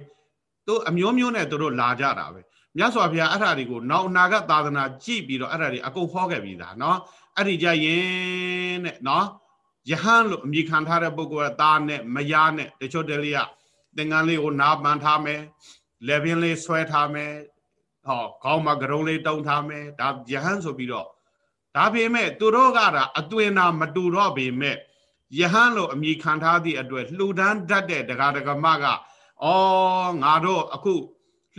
သူအမျိုးမျိုးနဲ့သူတို့လာကြတာပဲမြတ်စွာဘုရားအဲ့ဓာတွေကိုနောက်အနာဂတ်သာသနာကြည့်ပြီးတော့အဲ့ဓာတွေအကုန်ဟောခဲ့ပြီးသားเนาะအဲ့ဒီကြရင်တဲ့เนาะယဟန်လို့အမိခံထားတဲ့ပုဂ္ဂိုလ်ကသားနဲ့မယားနဲ့တချို့တလေကသင်္ကန်းလေးကိုနားပန်ထားမယ်လက်ပင်လေးဆွဲထားမယ်ဟောခေါင်းမှာကရုံးလေးတုံထားမယ်ဒါယဟန်ဆိုပြီးတော့ဒါပေမဲ့သူတို့ကတာအသွင်နာမတူတော့ပေမဲ့ ယဟန်လို့အမိခံထားသည့်အတွက်လှူဒန်းတတ်တဲ့ဒကာဒကမကဩငါတို့အခု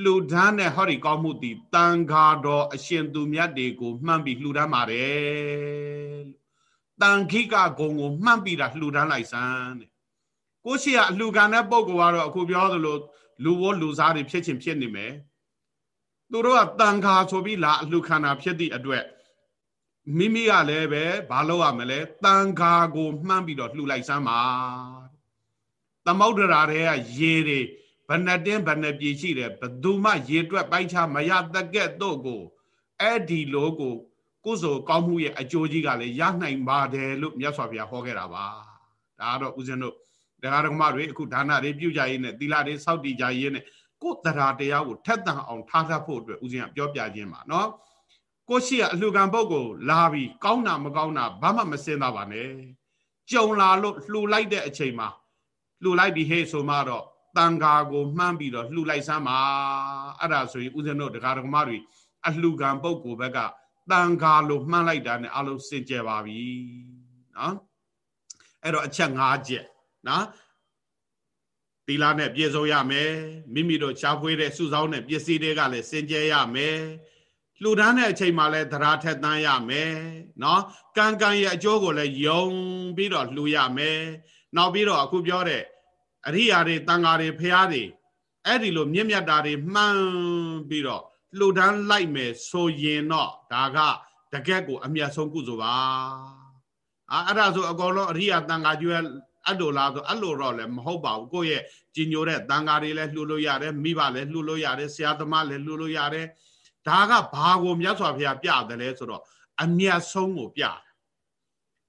လှူဒန်းတဲ့ဟောဒီကောင်းမှုတည်တန်ဃာတော်အရှင်သူမြတ်တွေကိုမှန်ပြီးလှူဒန်းပါတယ်တန်ခိကဂုံကိုမှန်ပြီးတာလှူဒန်းလိုက်စမ်းတဲ့ကိုရှိကအလှူခံတဲ့ပုံကတော့အခုပြောသလိုလူဝလူစားတွေဖြစ်ချင်းဖြစ်နေမယ်သူတို့ကတန်ခါဆိုပြီးလာအလှခံတာဖြစ်သည့်အတွက် မိမိကလည်းပဲဘာလုပ်ရမလဲတန်ခါကိုမှန်းပြီးတော့လှူလိုက်စမ်းပါသမုဒ္ဒရာတွေကရေတွေဘဏ္ဍတင်းဘဏ္ဍပြေရှိတယ်ဘသူမှရေတွက်ပိုင်းခြားမရတက်ကဲ့သို့ကိုအဲ့ဒီလိုကိုကိုယ်ဆိုကောင်းမှုရဲ့အကျိုးကြီးကလည်းရနိုင်ပါတယ်လို့မြတ်စွာဘုရားဟောခဲ့တာပါဒါကတော့ဦးဇင်းတို့တရားဓမ္မတွေအခုဒါနတွေပြုကြရင်းနဲ့သီလတွေစောင့်တည်ကြရင်းနဲ့ကိုယ်တရားတရားကိုထက်သန်အောင်ထားတတ်ဖို့အတွက်ဦးဇင်းကပြောပြခြင်းပါနော် ကိုရှိကအလှူခံပုဂ္ဂိုလ်လာပြီးကောင်းတာမကောင်းတာဘာမှမစင်တာပါနဲ့ကြုံလာလို့လှူလိုက်တဲ့အချိန်မှာလှူလိုက်ပြီးဟေးဆိုမှတော့တန်ဃာကိုမှန်းပြီးတော့လှူလိုက်စမ်းပါအဲ့ဒါဆိုရင်ဦးဇင်းတို့တရားဓမ္မတွေအလှူခံပုဂ္ဂိုလ်ဘက်ကတန်ဃာလို့မှန်းလိုက်တာနဲ့အလုံးစင်ကြယ်ပါပြီနော်အဲ့တော့အချက်၅ချက်နော်သီလနဲ့ပြည့်စုံရမယ်မိမိတို့ရှားဖွေးတဲ့စုဆောင်းတဲ့ပစ္စည်းတွေကလည်းစင်ကြယ်ရမယ် လှူဒန်းတဲ့အချိန်မှာလည်းသရာထက်သန်းရမယ်နော်ကံကံရဲ့အကျိုးကိုလည်းယုံပြီးတော့လှူရမယ်နောက်ပြီးတော့အခုပြောတဲ့အရိယာတွေတန်ဃာတွေဖះတွေအဲ့ဒီလိုမြင့်မြတ်တာတွေမှန်းပြီးတော့လှူဒန်းလိုက်မယ်ဆိုရင်တော့ဒါကတကက်ကိုအမျက်ဆုံးကုသိုလ်ပါအာအဲ့ဒါဆိုအကောင်လုံးအရိယာတန်ခါကျွဲအဲ့လိုလားဆိုအဲ့လိုတော့လည်းမဟုတ်ပါဘူးကိုယ့်ရဲ့ကြီးညိုတဲ့တန်ခါတွေလည်းလှူလို့ရတယ်မိဘလည်းလှူလို့ရတယ်ဆရာသမားလည်းလှူလို့ရတယ် ဒါကဘာကိုမြတ်စွာဘုရားပြတယ်လဲဆိုတော့အမျက်ဆုံးကိုပြ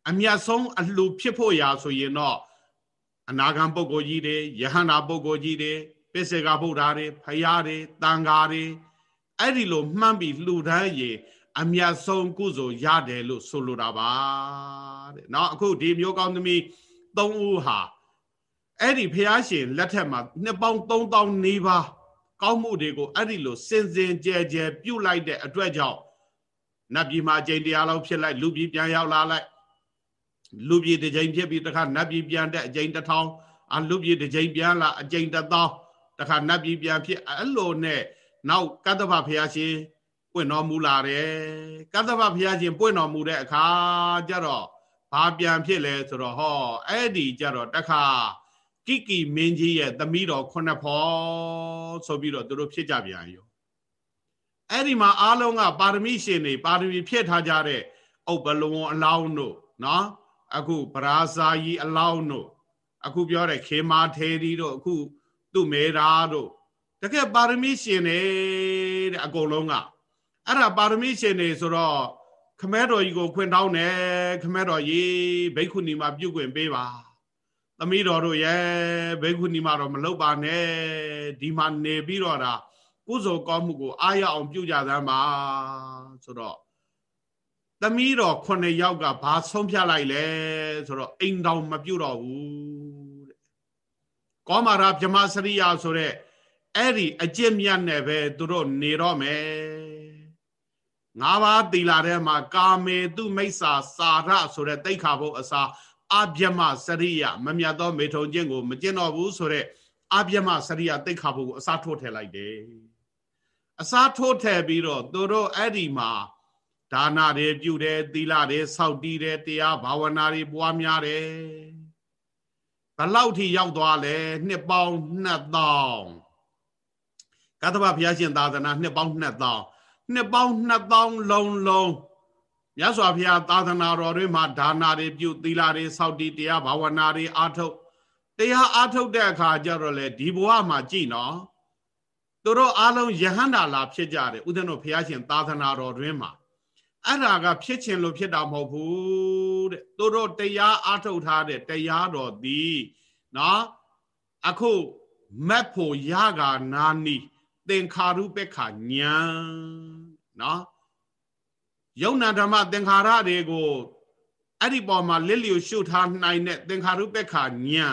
အမျက်ဆုံးအလှဖြစ်ဖို့ရာဆိုရင်တော့အနာဂံပုဂ္ဂိုလ်ကြီးတွေယဟန္တာပုဂ္ဂိုလ်ကြီးတွေပိစေကဗုဒ္ဓတွေဖယားတွေတန်ဃာတွေအဲ့ဒီလိုမှန်းပြီးလှူဒန်းရင်အမျက်ဆုံးကုသိုလ်ရတယ်လို့ဆိုလိုတာပါတဲ့။နောက်အခုဒီမျိုးကောင်းသမီး၃ဦးဟာအဲ့ဒီဖယားရှင်လက်ထက်မှာနှစ်ပေါင်း3000နေပါ ကောင်းမှုတွေကိုအဲ့ဒီလိုစင်စင်ကြဲကြဲပြုတ်လိုက်တဲ့အတွက်ကြောင့်နတ်ပြည်မှာအကျင့်တရားလောက်ဖြစ်လိုက်လူပြည်ပြန်ရောက်လာလိုက်လူပြည်တစ်ကြိမ်ဖြစ်ပြီးတခါနတ်ပြည်ပြန်တဲ့အကျင့်တစ်ထောင်အလူပြည်တစ်ကြိမ်ပြန်လာအကျင့်တစ်သောင်းတခါနတ်ပြည်ပြန်ဖြစ်အဲ့လိုနဲ့နောက်ကတ္တဗဖះရှင်ပွင့်တော်မူလာတယ်ကတ္တဗဖះရှင်ပွင့်တော်မူတဲ့အခါကျတော့ဘာပြန်ဖြစ်လဲဆိုတော့ဟောအဲ့ဒီကျတော့တခါ ကိကီမင်းကြီးရဲ့သမီးတော်ခုနှစ်ဖော်ဆိုပြီးတော့သူတို့ဖြစ်ကြပြန်ရောအဲ့ဒီမှာအားလုံးကပါရမီရှင်တွေပါရမီဖြည့်ထားကြတဲ့ဥပ္ပလဝံအလောင်းတို့နော်အခုပရာဇာယီအလောင်းတို့အခုပြောတဲ့ခေမာထေရီတို့အခုသူ့မေရာတို့တကယ်ပါရမီရှင်တွေတဲ့အကုန်လုံးကအဲ့ဒါပါရမီရှင်တွေဆိုတော့ခမဲတော်ကြီးကိုခွင့်တောင်းတယ်ခမဲတော်ကြီးဘိက္ခုနီမှာပြုတ်ခွင့်ပေးပါ သမီးတော်တို့ရဲ့ဘိက္ခုနီမှာတော့မလုပ်ပါနဲ့ဒီမှာနေပြီးတော့ဒါကုသိုလ်ကောင်းမှုကိုအားရအောင်ပြုကြသမ်းပါဆိုတော့သမီးတော်ခုနှစ်ယောက်ကဘာဆုံးဖြတ်လိုက်လဲဆိုတော့အိမ်တော်မပြုတ်တော့ဘူးတဲ့ကောမာရာဗြဟ္မစရိယဆိုတဲ့အဲ့ဒီအကျင့်မြတ်နဲ့ပဲသူတို့နေတော့မယ်ငါးပါးသီလာထဲမှာကာမေတုမိစ္ဆာစာရဆိုတဲ့တိတ်ခါဘုတ်အစာ အဗျမစရိယမမြတ်သောမေထုံကျင့်ကို မကျင့်တော့ဘူးဆိုတဲ့အဗျမစရိယတိတ်ခါဘုတ်ကိုအစာထိုးထည့်လိုက်တယ်အစာထိုးထည့်ပြီးတော့သူတို့အဲ့ဒီမှာဒါနတွေပြုတယ်သီလတွေစောင့်တည်တယ်တရားဘာဝနာတွေပွားများတယ်ဘလောက်ထိရောက်သွားလဲနှစ်ပေါင်း2000ကတ္တဗဘုရားရှင်သာသနာနှစ်ပေါင်း2000နှစ်ပေါင်း2000လုံးလုံး မြတ်စွာဘုရားသာသနာတော်တွေမှာဒါနာတွေပြုသီလတွေစောင့်တည်တရားဘာဝနာတွေအားထုတ်တရားအားထုတ်တဲ့အခါကျတော့လေဒီဘဝမှာကြည်နော်သူတို့အားလုံးယဟန္တာလာဖြစ်ကြတယ်ဥဒ္ဒနောဘုရားရှင်သာသနာတော်တွင်မှာအဲ့ဒါကဖြစ်ခြင်းလို့ဖြစ်တာမဟုတ်ဘူးတဲ့သူတို့တရားအားထုတ်ထားတဲ့တရားတော်သည်နော်အခုမက်ဖို့ရကနာနီသင်္ခါရုပက္ခညာနော် ယုံနာဓမ္မသင်္ခါရတွေကိုအဲ့ဒီပေါ်မှာလစ်လျူရှုထားနိုင်တဲ့သင်္ခါရုပက္ခညာ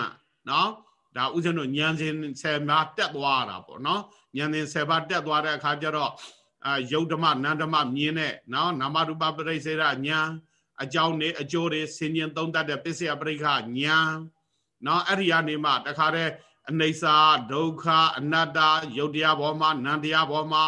နော်ဒါဥစဉ်တို့ဉာဏ်စဉ်ဆယ်ပါးတက်သွားတာပေါ့နော်ဉာဏ်စဉ်ဆယ်ပါးတက်သွားတဲ့အခါကျတော့အာယုတ်ဓမ္မနန္ဓမ္မမြင်တဲ့နော်နာမရူပပရိစ္ဆေရညာအကြောင်းနေအကျိုးတွေဆင်ញင်သုံးတတ်တဲ့ပစ္စယပရိက္ခညာနော်အဲ့ဒီကနေမှတခါတည်းအနိစ္စဒုက္ခအနတ္တယုတ်တရားဘောမှာနန္တရားဘောမှာ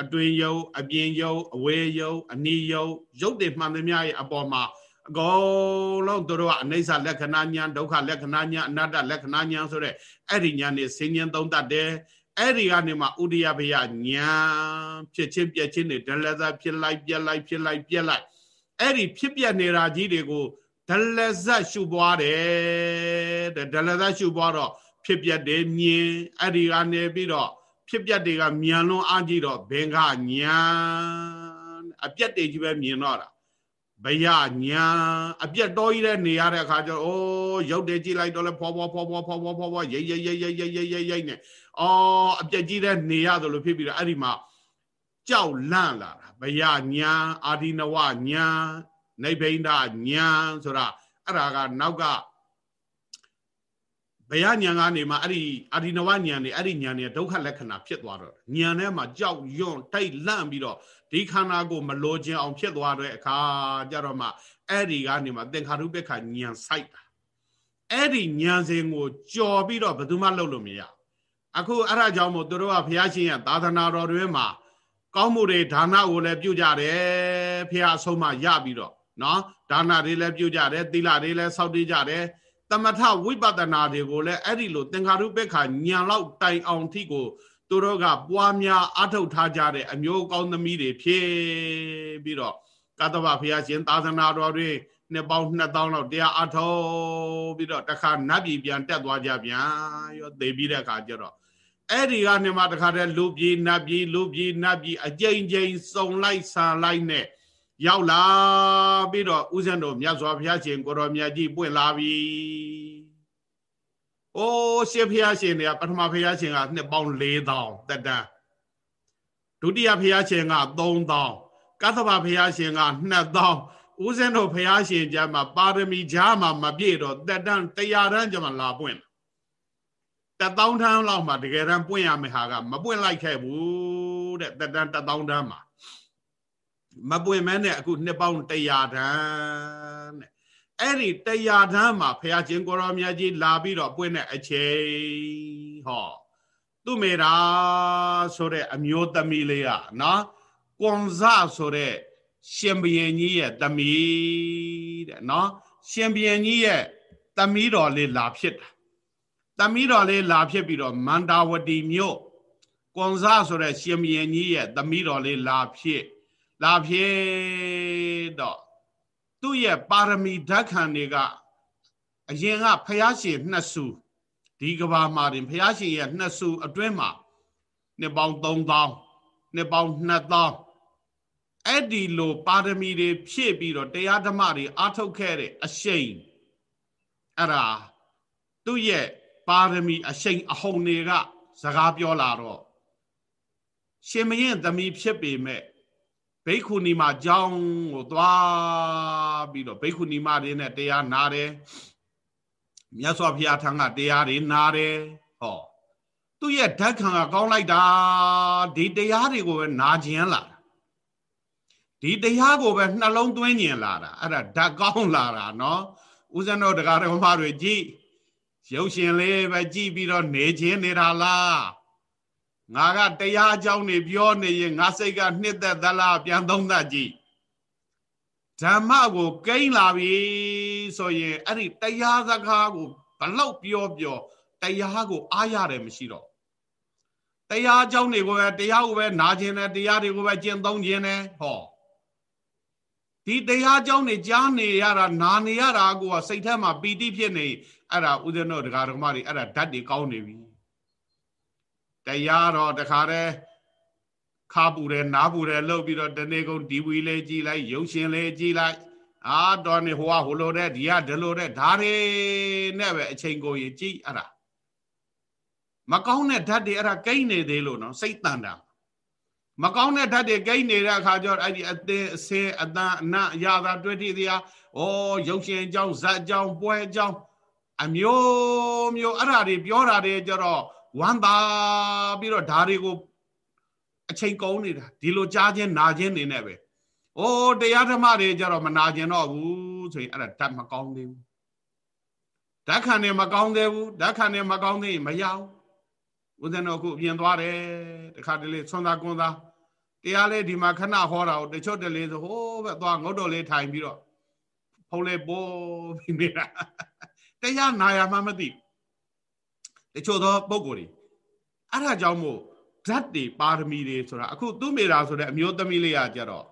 အတွင်ယုတ်အပြင်ယုတ်အဝေယုတ်အနိယုတ်ယုတ်တွေမှန်သမျှရဲ့အပေါ်မှာအကုန်လုံးတို့ကအနိစ္စလက္ခဏာညာဒုက္ခလက္ခဏာညာအနတ္တလက္ခဏာညာဆိုတဲ့အဲ့ဒီညာနေဆင်ញင်သုံးတတ်တယ်အဲ့ဒီကနေမှဥဒိယဘယညာဖြစ်ချင်းပြက်ချင်းတွေဒလဇဖြစ်လိုက်ပြက်လိုက်ဖြစ်လိုက်ပြက်လိုက်အဲ့ဒီဖြစ်ပြက်နေတာကြီးတွေကိုဒလဇရှုပွားတယ်တဲ့ဒလဇရှုပွားတော့ဖြစ်ပြက်တယ်မြင်အဲ့ဒီကနေပြီးတော့ ဖြစ်ပြက်တွေကမြန်လွန်းအားကြီးတော့ဘင်္ဂညာအပြက်တွေကြီးပဲမြင်တော့တာဘယညာအပြက်တော်ကြီးတဲ့နေရတဲ့အခါကျတော့အိုးရုပ်တွေကြည့်လိုက်တော့လဲဖောဖောဖောဖောဖောဖောဖောဖောရိတ်ရိတ်ရိတ်ရိတ်ရိတ်ရိတ်ရိတ်ရိတ်နဲ့အော်အပြက်ကြီးတဲ့နေရသလိုဖြစ်ပြီးတော့အဲ့ဒီမှာကြောက်လန့်လာတာဘယညာအာဒီနဝညာနိဗ္ဗိန္ဒညာဆိုတာအဲ့ဒါကနောက်က ဘယညာကနေမှအဲ့ဒီအာဒီနဝညာနေအဲ့ဒီညာနေဒုက္ခလက္ခဏာဖြစ်သွားတော့ညာထဲမှာကြောက်ရွံ့တိုက်လန့်ပြီးတော့ဒီခန္ဓာကိုမလိုခြင်းအောင်ဖြစ်သွားတဲ့အခါကြတော့မှအဲ့ဒီကနေမှသင်္ခါရုပ္ပခဉာဏ်ဆိုင်တာအဲ့ဒီဉာဏ်စဉ်ကိုကြော်ပြီးတော့ဘယ်သူမှလုပ်လို့မရအခုအဲ့ဒါကြောင့်မို့သူတို့ကဘုရားရှင်ရဲ့သာသနာတော်တွေမှာကောင်းမှုတွေဒါနကိုလည်းပြုကြတယ်ဘုရားအဆုံးမရပြီးတော့နော်ဒါနတွေလည်းပြုကြတယ်သီလတွေလည်းစောင့်တည်ကြတယ် သမထဝိပဿနာတွေကိုလည်းအဲ့ဒီလိုသင်္ခါရုပ္ပခညံလောက်တိုင်အောင်ထိကိုသူတို့ကပွားများအထုတ်ထားကြတဲ့အမျိုးကောင်းသမီးတွေဖြစ်ပြီးတော့ကတ္တဗဘုရားရှင်သာသနာတော်တွေနှစ်ပေါင်း2000လောက်တရားအထုတ်ပြီးတော့တခါနတ်ပြည်ပြန်တက်သွားကြပြန်ရောသိပြီးတဲ့အခါကျတော့အဲ့ဒီကနေမှတခါတည်းလူပြည်နတ်ပြည်လူပြည်နတ်ပြည်အကြိမ်ကြိမ်စုံလိုက်ဆန်လိုက်နဲ့ ရောက်လာပြီးတော့ဥစဉ်တော်မြတ်စွာဘုရားရှင်ကိုတော်မြတ်ကြီးပွင့်လာပြီ။အိုးရှေးဘုရားရှင်တွေကပထမဘုရားရှင်ကနှစ်ပေါင်း4000တက်တန်းဒုတိယဘုရားရှင်က3000ကသဗ္ဗဘုရားရှင်က2000ဦးဇင်းတို့ဘုရားရှင်ကြမှာပါရမီကြားမှာမပြည့်တော့တက်တန်းတရားတန်းကြမှာလာပွင့်တက်တောင်းထမ်းလောက်မှာတကယ်တမ်းပွင့်ရမယ့်ဟာကမပွင့်လိုက်ခဲ့ဘူးတဲ့တက်တန်းတက်တောင်းထမ်းမှာ မပွင့်မဲနဲ့အခုနှစ်ပေါင်း100တန်းတဲ့အဲ့ဒီ100တန်းမှာဘုရားရှင်ကိုရောမြတ်ကြီးလာပြီးတော့ပွင့်တဲ့အချိန်ဟောသူမေရာဆိုတဲ့အမျိုးသမီးလေးကနော်ကွန်ဇဆိုတဲ့ရှင်ဘရင်ကြီးရဲ့သမီးတဲ့နော်ရှင်ဘရင်ကြီးရဲ့သမီးတော်လေးလာဖြစ်တာသမီးတော်လေးလာဖြစ်ပြီးတော့မန္တာဝတီမြို့ကွန်ဇဆိုတဲ့ရှင်ဘရင်ကြီးရဲ့သမီးတော်လေးလာဖြစ် လာဖြစ်တော့သူ့ရဲ့ပါရမီဓာတ်ခံတွေကအရင်ကဖះရှင်နှစ်စုဒီကဘာမှာတင်ဖះရှင်ရဲ့နှစ်စုအတွင်းမှာနှစ်ပေါင်း3000နှစ်ပေါင်း2000အဲ့ဒီလိုပါရမီတွေဖြည့်ပြီးတော့တရားဓမ္မတွေအားထုတ်ခဲ့တဲ့အရှိန်အဲ့ဒါသူ့ရဲ့ပါရမီအရှိန်အဟုန်တွေကစကားပြောလာတော့ရှင်မင်းသမီးဖြစ်ပေမဲ့ဘိ က္ခုနီမအကြောင်းကိုသွားပြီးတော့ဘိက္ခုနီမတွေနဲ့တရားနာတယ်မြတ်စွာဘုရားထံကတရားတွေနာတယ်ဟောသူ့ရဲ့ဓာတ်ခံကကောင်းလိုက်တာဒီတရားတွေကိုပဲနာခြင်းလာဒီတရားကိုပဲနှလုံးသွင်းကျင်လာတာအဲ့ဒါဓာတ်ကောင်းလာတာနော်ဦးဇင်းတို့တရားတော်မတွေကြည်ရုပ်ရှင်လေးပဲကြည်ပြီးတော့နေခြင်းနေတာလား ငါကတရားအကြောင်းနေပြောနေရင်ငါစိတ်ကနှစ်သက်သလားပြန်သုံးသပ်ကြည့်ဓမ္မကိုကိန်းလာပြီဆိုရင်အဲ့ဒီတရားစကားကိုဘလောက်ပြောပြောတရားကိုအားရတယ်မရှိတော့တရားအကြောင်းတွေကိုပဲတရားကိုပဲနာခြင်းနဲ့တရားတွေကိုပဲကျင့်သုံးခြင်းနဲ့ဟောဒီတရားအကြောင်းတွေကြားနေရတာနာနေရတာကိုစိတ်ထဲမှာပီတိဖြစ်နေအဲ့ဒါဥဒ္ဒနောဒကာဒကမတွေအဲ့ဒါဓာတ်တွေကောင်းနေပြီ တရားတော့တခါတည်းခါပူတယ်နားပူတယ်လှုပ်ပြီးတော့တနေ့ကုန်ဒီဝီလေးကြည်လိုက်ရုပ်ရှင်လေးကြည်လိုက်အာတော်နေဟိုကဟိုလိုတဲ့ဒီကဒီလိုတဲ့ဓာတွေနဲ့ပဲအချိန်ကိုရင်ကြည်အဲ့ဒါမကောင်းတဲ့ဓာတ်တွေအဲ့ဒါကိန်းနေသေးလို့နော်စိတ်တန်တာမကောင်းတဲ့ဓာတ်တွေကိန်းနေတဲ့အခါကျတော့အဲ့ဒီအသင်အစဲအတန်အနအရာသာတွေ့တိတရားဩရုပ်ရှင်အကြောင်းဇက်အကြောင်းပွဲအကြောင်းအမျိုးမျိုးအဲ့ဒါတွေပြောတာတွေကြတော့ ဝမ်းသာပြီးတော့ဓာတွေကိုအချိန်ကုန်နေတာဒီလိုကြားခြင်းနာခြင်းနေနဲ့ပဲ။အိုးတရားဓမ္မတွေကြတော့မနာခြင်းတော့ဘူးဆိုရင်အဲ့ဒါဓာတ်မကောင်းသေးဘူး။ဓာတ်ခံနေမကောင်းသေးဘူးဓာတ်ခံနေမကောင်းသေးရင်မရဘူး။ဦးဇင်းတော်ခုပြင်သွားတယ်တခါတလေဆွမ်းသာကွန်းသာတရားလေးဒီမှာခဏဟောတာကိုတချို့တလေဆိုဟိုးပဲသွားငုတ်တော်လေးထိုင်ပြီးတော့ဖုံးလေးပိုးပြီးနေတာတရားနာရမှမသိ တချို့သောပုံကိုယ်တွေအဲ့ဒါကြောင့်မို့ဓာတ်တွေပါရမီတွေဆိုတာအခုသူ့မေတာဆိုတဲ့အမျိုးသမီးလေးကကြတော့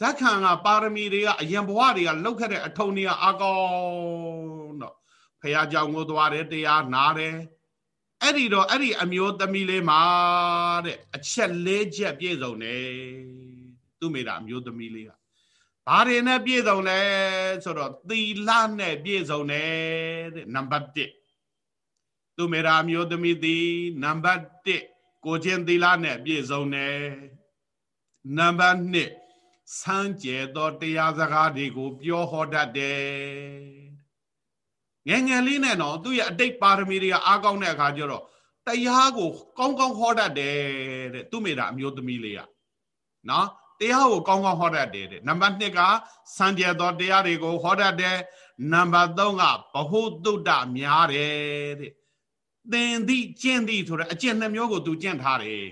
ဓာတ်ခံကပါရမီတွေကအရင်ဘဝတွေကလောက်ခဲ့တဲ့အထုံတွေကအာကောင်းတော့ဖရာကြောင့်ကိုသွားတယ်တရားနာတယ်အဲ့ဒီတော့အဲ့ဒီအမျိုးသမီးလေးမှာတဲ့အချက်လေးချက်ပြည့်စုံတယ်သူ့မိတာအမျိုးသမီးလေးကဘာတွေနဲ့ပြည့်စုံလဲဆိုတော့သီလနဲ့ပြည့်စုံတယ်တဲ့နံပါတ်1 သူမေရာမျိုးသမီးသည်နံပါတ်1ကိုချင်းသီလနဲ့ပြည့်စုံတယ်နံပါတ်2စမ်းကြဲသောတရားစကားတွေကို ပြောဟောတတ်တယ်ငယ်ငယ်လေးနဲ့တော့သူ့ရဲ့အတိတ်ပါရမီတွေကအားကောင်းတဲ့အခါကျတော့တရားကိုကောင်းကောင်းဟောတတ်တယ်တဲ့သူမေရာအမျိုးသမီးလေးကနော်တရားကိုကောင်းကောင်းဟောတတ်တယ်တဲ့နံပါတ်2ကစံကြဲသောတရားတွေကိုဟောတတ်တယ်နံပါတ်3ကဘဟုတုတ္တများတယ်တဲ့ သင်သည့်ကျင့်သည့်ဆိုတဲ့အကျင့်နှမျိုးကိုသူကျင့်ထားတယ်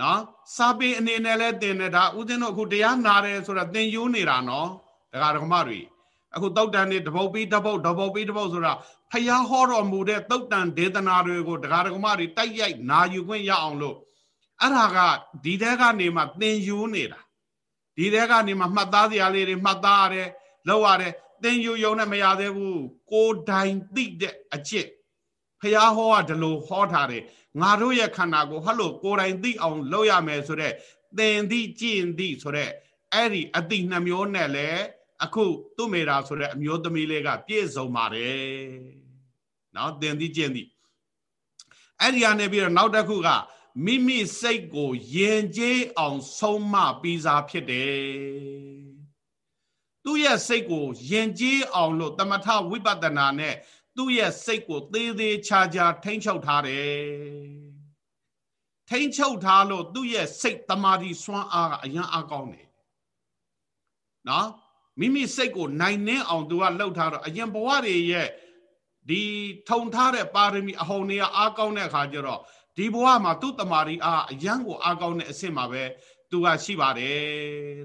နော်စာပေအနေနဲ့လဲသင်တယ်ဒါဥစဉ်တို့အခုတရားနာတယ်ဆိုတော့သင်ယူနေတာနော်ဒကာဒကမတွေအခုတုတ်တန်နေတပုတ်ပြီးတပုတ်တပုတ်ပြီးတပုတ်ဆိုတာဖျားဟောတော်မူတဲ့တုတ်တန်ဒေသနာတွေကိုဒကာဒကမတွေတိုက်ရိုက်နာယူခွင့်ရအောင်လို့အဲ့ဒါကဒီတဲကနေမှသင်ယူနေတာဒီတဲကနေမှမှတ်သားစရာလေးတွေမှတ်သားရတယ်လောက်ရတယ် သင်ယူယုံနဲ့မရသေးဘူးကိုတိုင်သိတဲ့အကျင့်ဖះဟောကဒီလိုဟောထားတယ်ငါတို့ရဲ့ခန္ဓာကိုဟဲ့လို့ကိုတိုင်သိအောင်လုပ်ရမယ်ဆိုတော့သင်သိကျင့်သိဆိုတော့အဲ့ဒီအတိနှမျိုးနဲ့လဲအခုသူ့မေရာဆိုတဲ့အမျိုးသမီးလေးကပြည့်စုံပါတယ်နော်သင်သိကျင့်သိအဲ့ဒီကနေပြီးတော့နောက်တစ်ခုကမိမိစိတ်ကိုယဉ်ကျေးအောင်ဆုံးမပြီးစားဖြစ်တယ် သူ့ရဲ့စိတ်ကိုယဉ်ကျေးအောင်လို့တမထဝိပဿနာနဲ့သူ့ရဲ့စိတ်ကိုသေးသေးချာချာထိမ့်ချုပ်ထားတယ်ထိမ့်ချုပ်ထားလို့သူ့ရဲ့စိတ်တမာတိစွမ်းအားကအယံအကောင်းတယ်နော်မိမိစိတ်ကိုနိုင်နှင်းအောင်သူကလှုပ်ထားတော့အရင်ဘဝတွေရဲ့ဒီထုံထားတဲ့ပါရမီအဟုန်တွေကအားကောင်းတဲ့အခါကျတော့ဒီဘဝမှာသူ့တမာရီအားအယံကိုအားကောင်းတဲ့အဆင့်မှာပဲ သူကရှိပါတယ်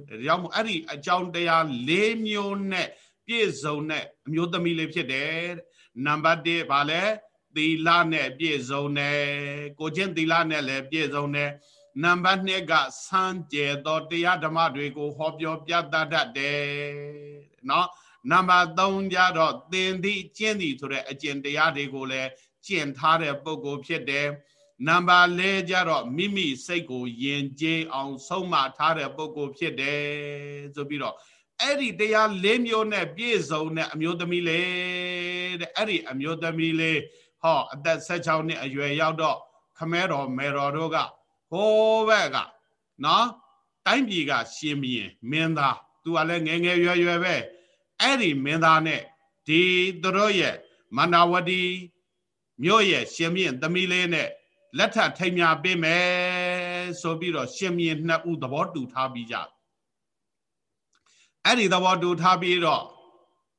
ဒါကြောင့်မို့အဲ့ဒီအကြောင်းတရား၄မျိုးနဲ့ပြည့်စုံတဲ့အမျိုးသမီးလေးဖြစ်တယ်နံပါတ်1ဗာလဲသီလနဲ့ပြည့်စုံတယ်ကိုချင်းသီလနဲ့လည်းပြည့်စုံတယ်နံပါတ်2ကစံကြဲသောတရားဓမ္မတွေကို ဟောပြောပြသတတ်တယ်เนาะနံပါတ်3ကြတော့သင်သည့်ကျင့်သည့်ဆိုတဲ့အကျင့်တရားတွေကိုလည်းကျင့်ထားတဲ့ပုဂ္ဂိုလ်ဖြစ်တယ် နံပါတ်၄ကြတော့မိမိစိတ်ကိုယဉ်ကျေးအောင် ဆုံးမထားတဲ့ပုဂ္ဂိုလ်ဖြစ်တယ်ဆိုပြီးတော့အဲ့ဒီတရား၄မျိုးနဲ့ပြည့်စုံတဲ့အမျိုးသမီးလေးတဲ့အဲ့ဒီအမျိုးသမီးလေးဟောအသက်16နှစ်အရွယ်ရောက်တော့ခမဲတော်မေတော်တို့ကဟိုးဘက်ကနော်တိုင်းပြည်ကရှင်ဘီရင်မင်းသားသူကလည်းငယ်ငယ်ရွယ်ရွယ်ပဲအဲ့ဒီမင်းသားနဲ့ဒီသူတို့ရဲ့မန္တဝတီမြို့ရဲ့ရှင်ဘီရင်သမီးလေးနဲ့ လက်ထထိန်မြပေးမယ်ဆိုပြီးတော့ရှင်ဘီရင်နှစ်ဦးသဘောတူထားပြီးကြအဲ့ဒီသဘောတူထားပြီးတော့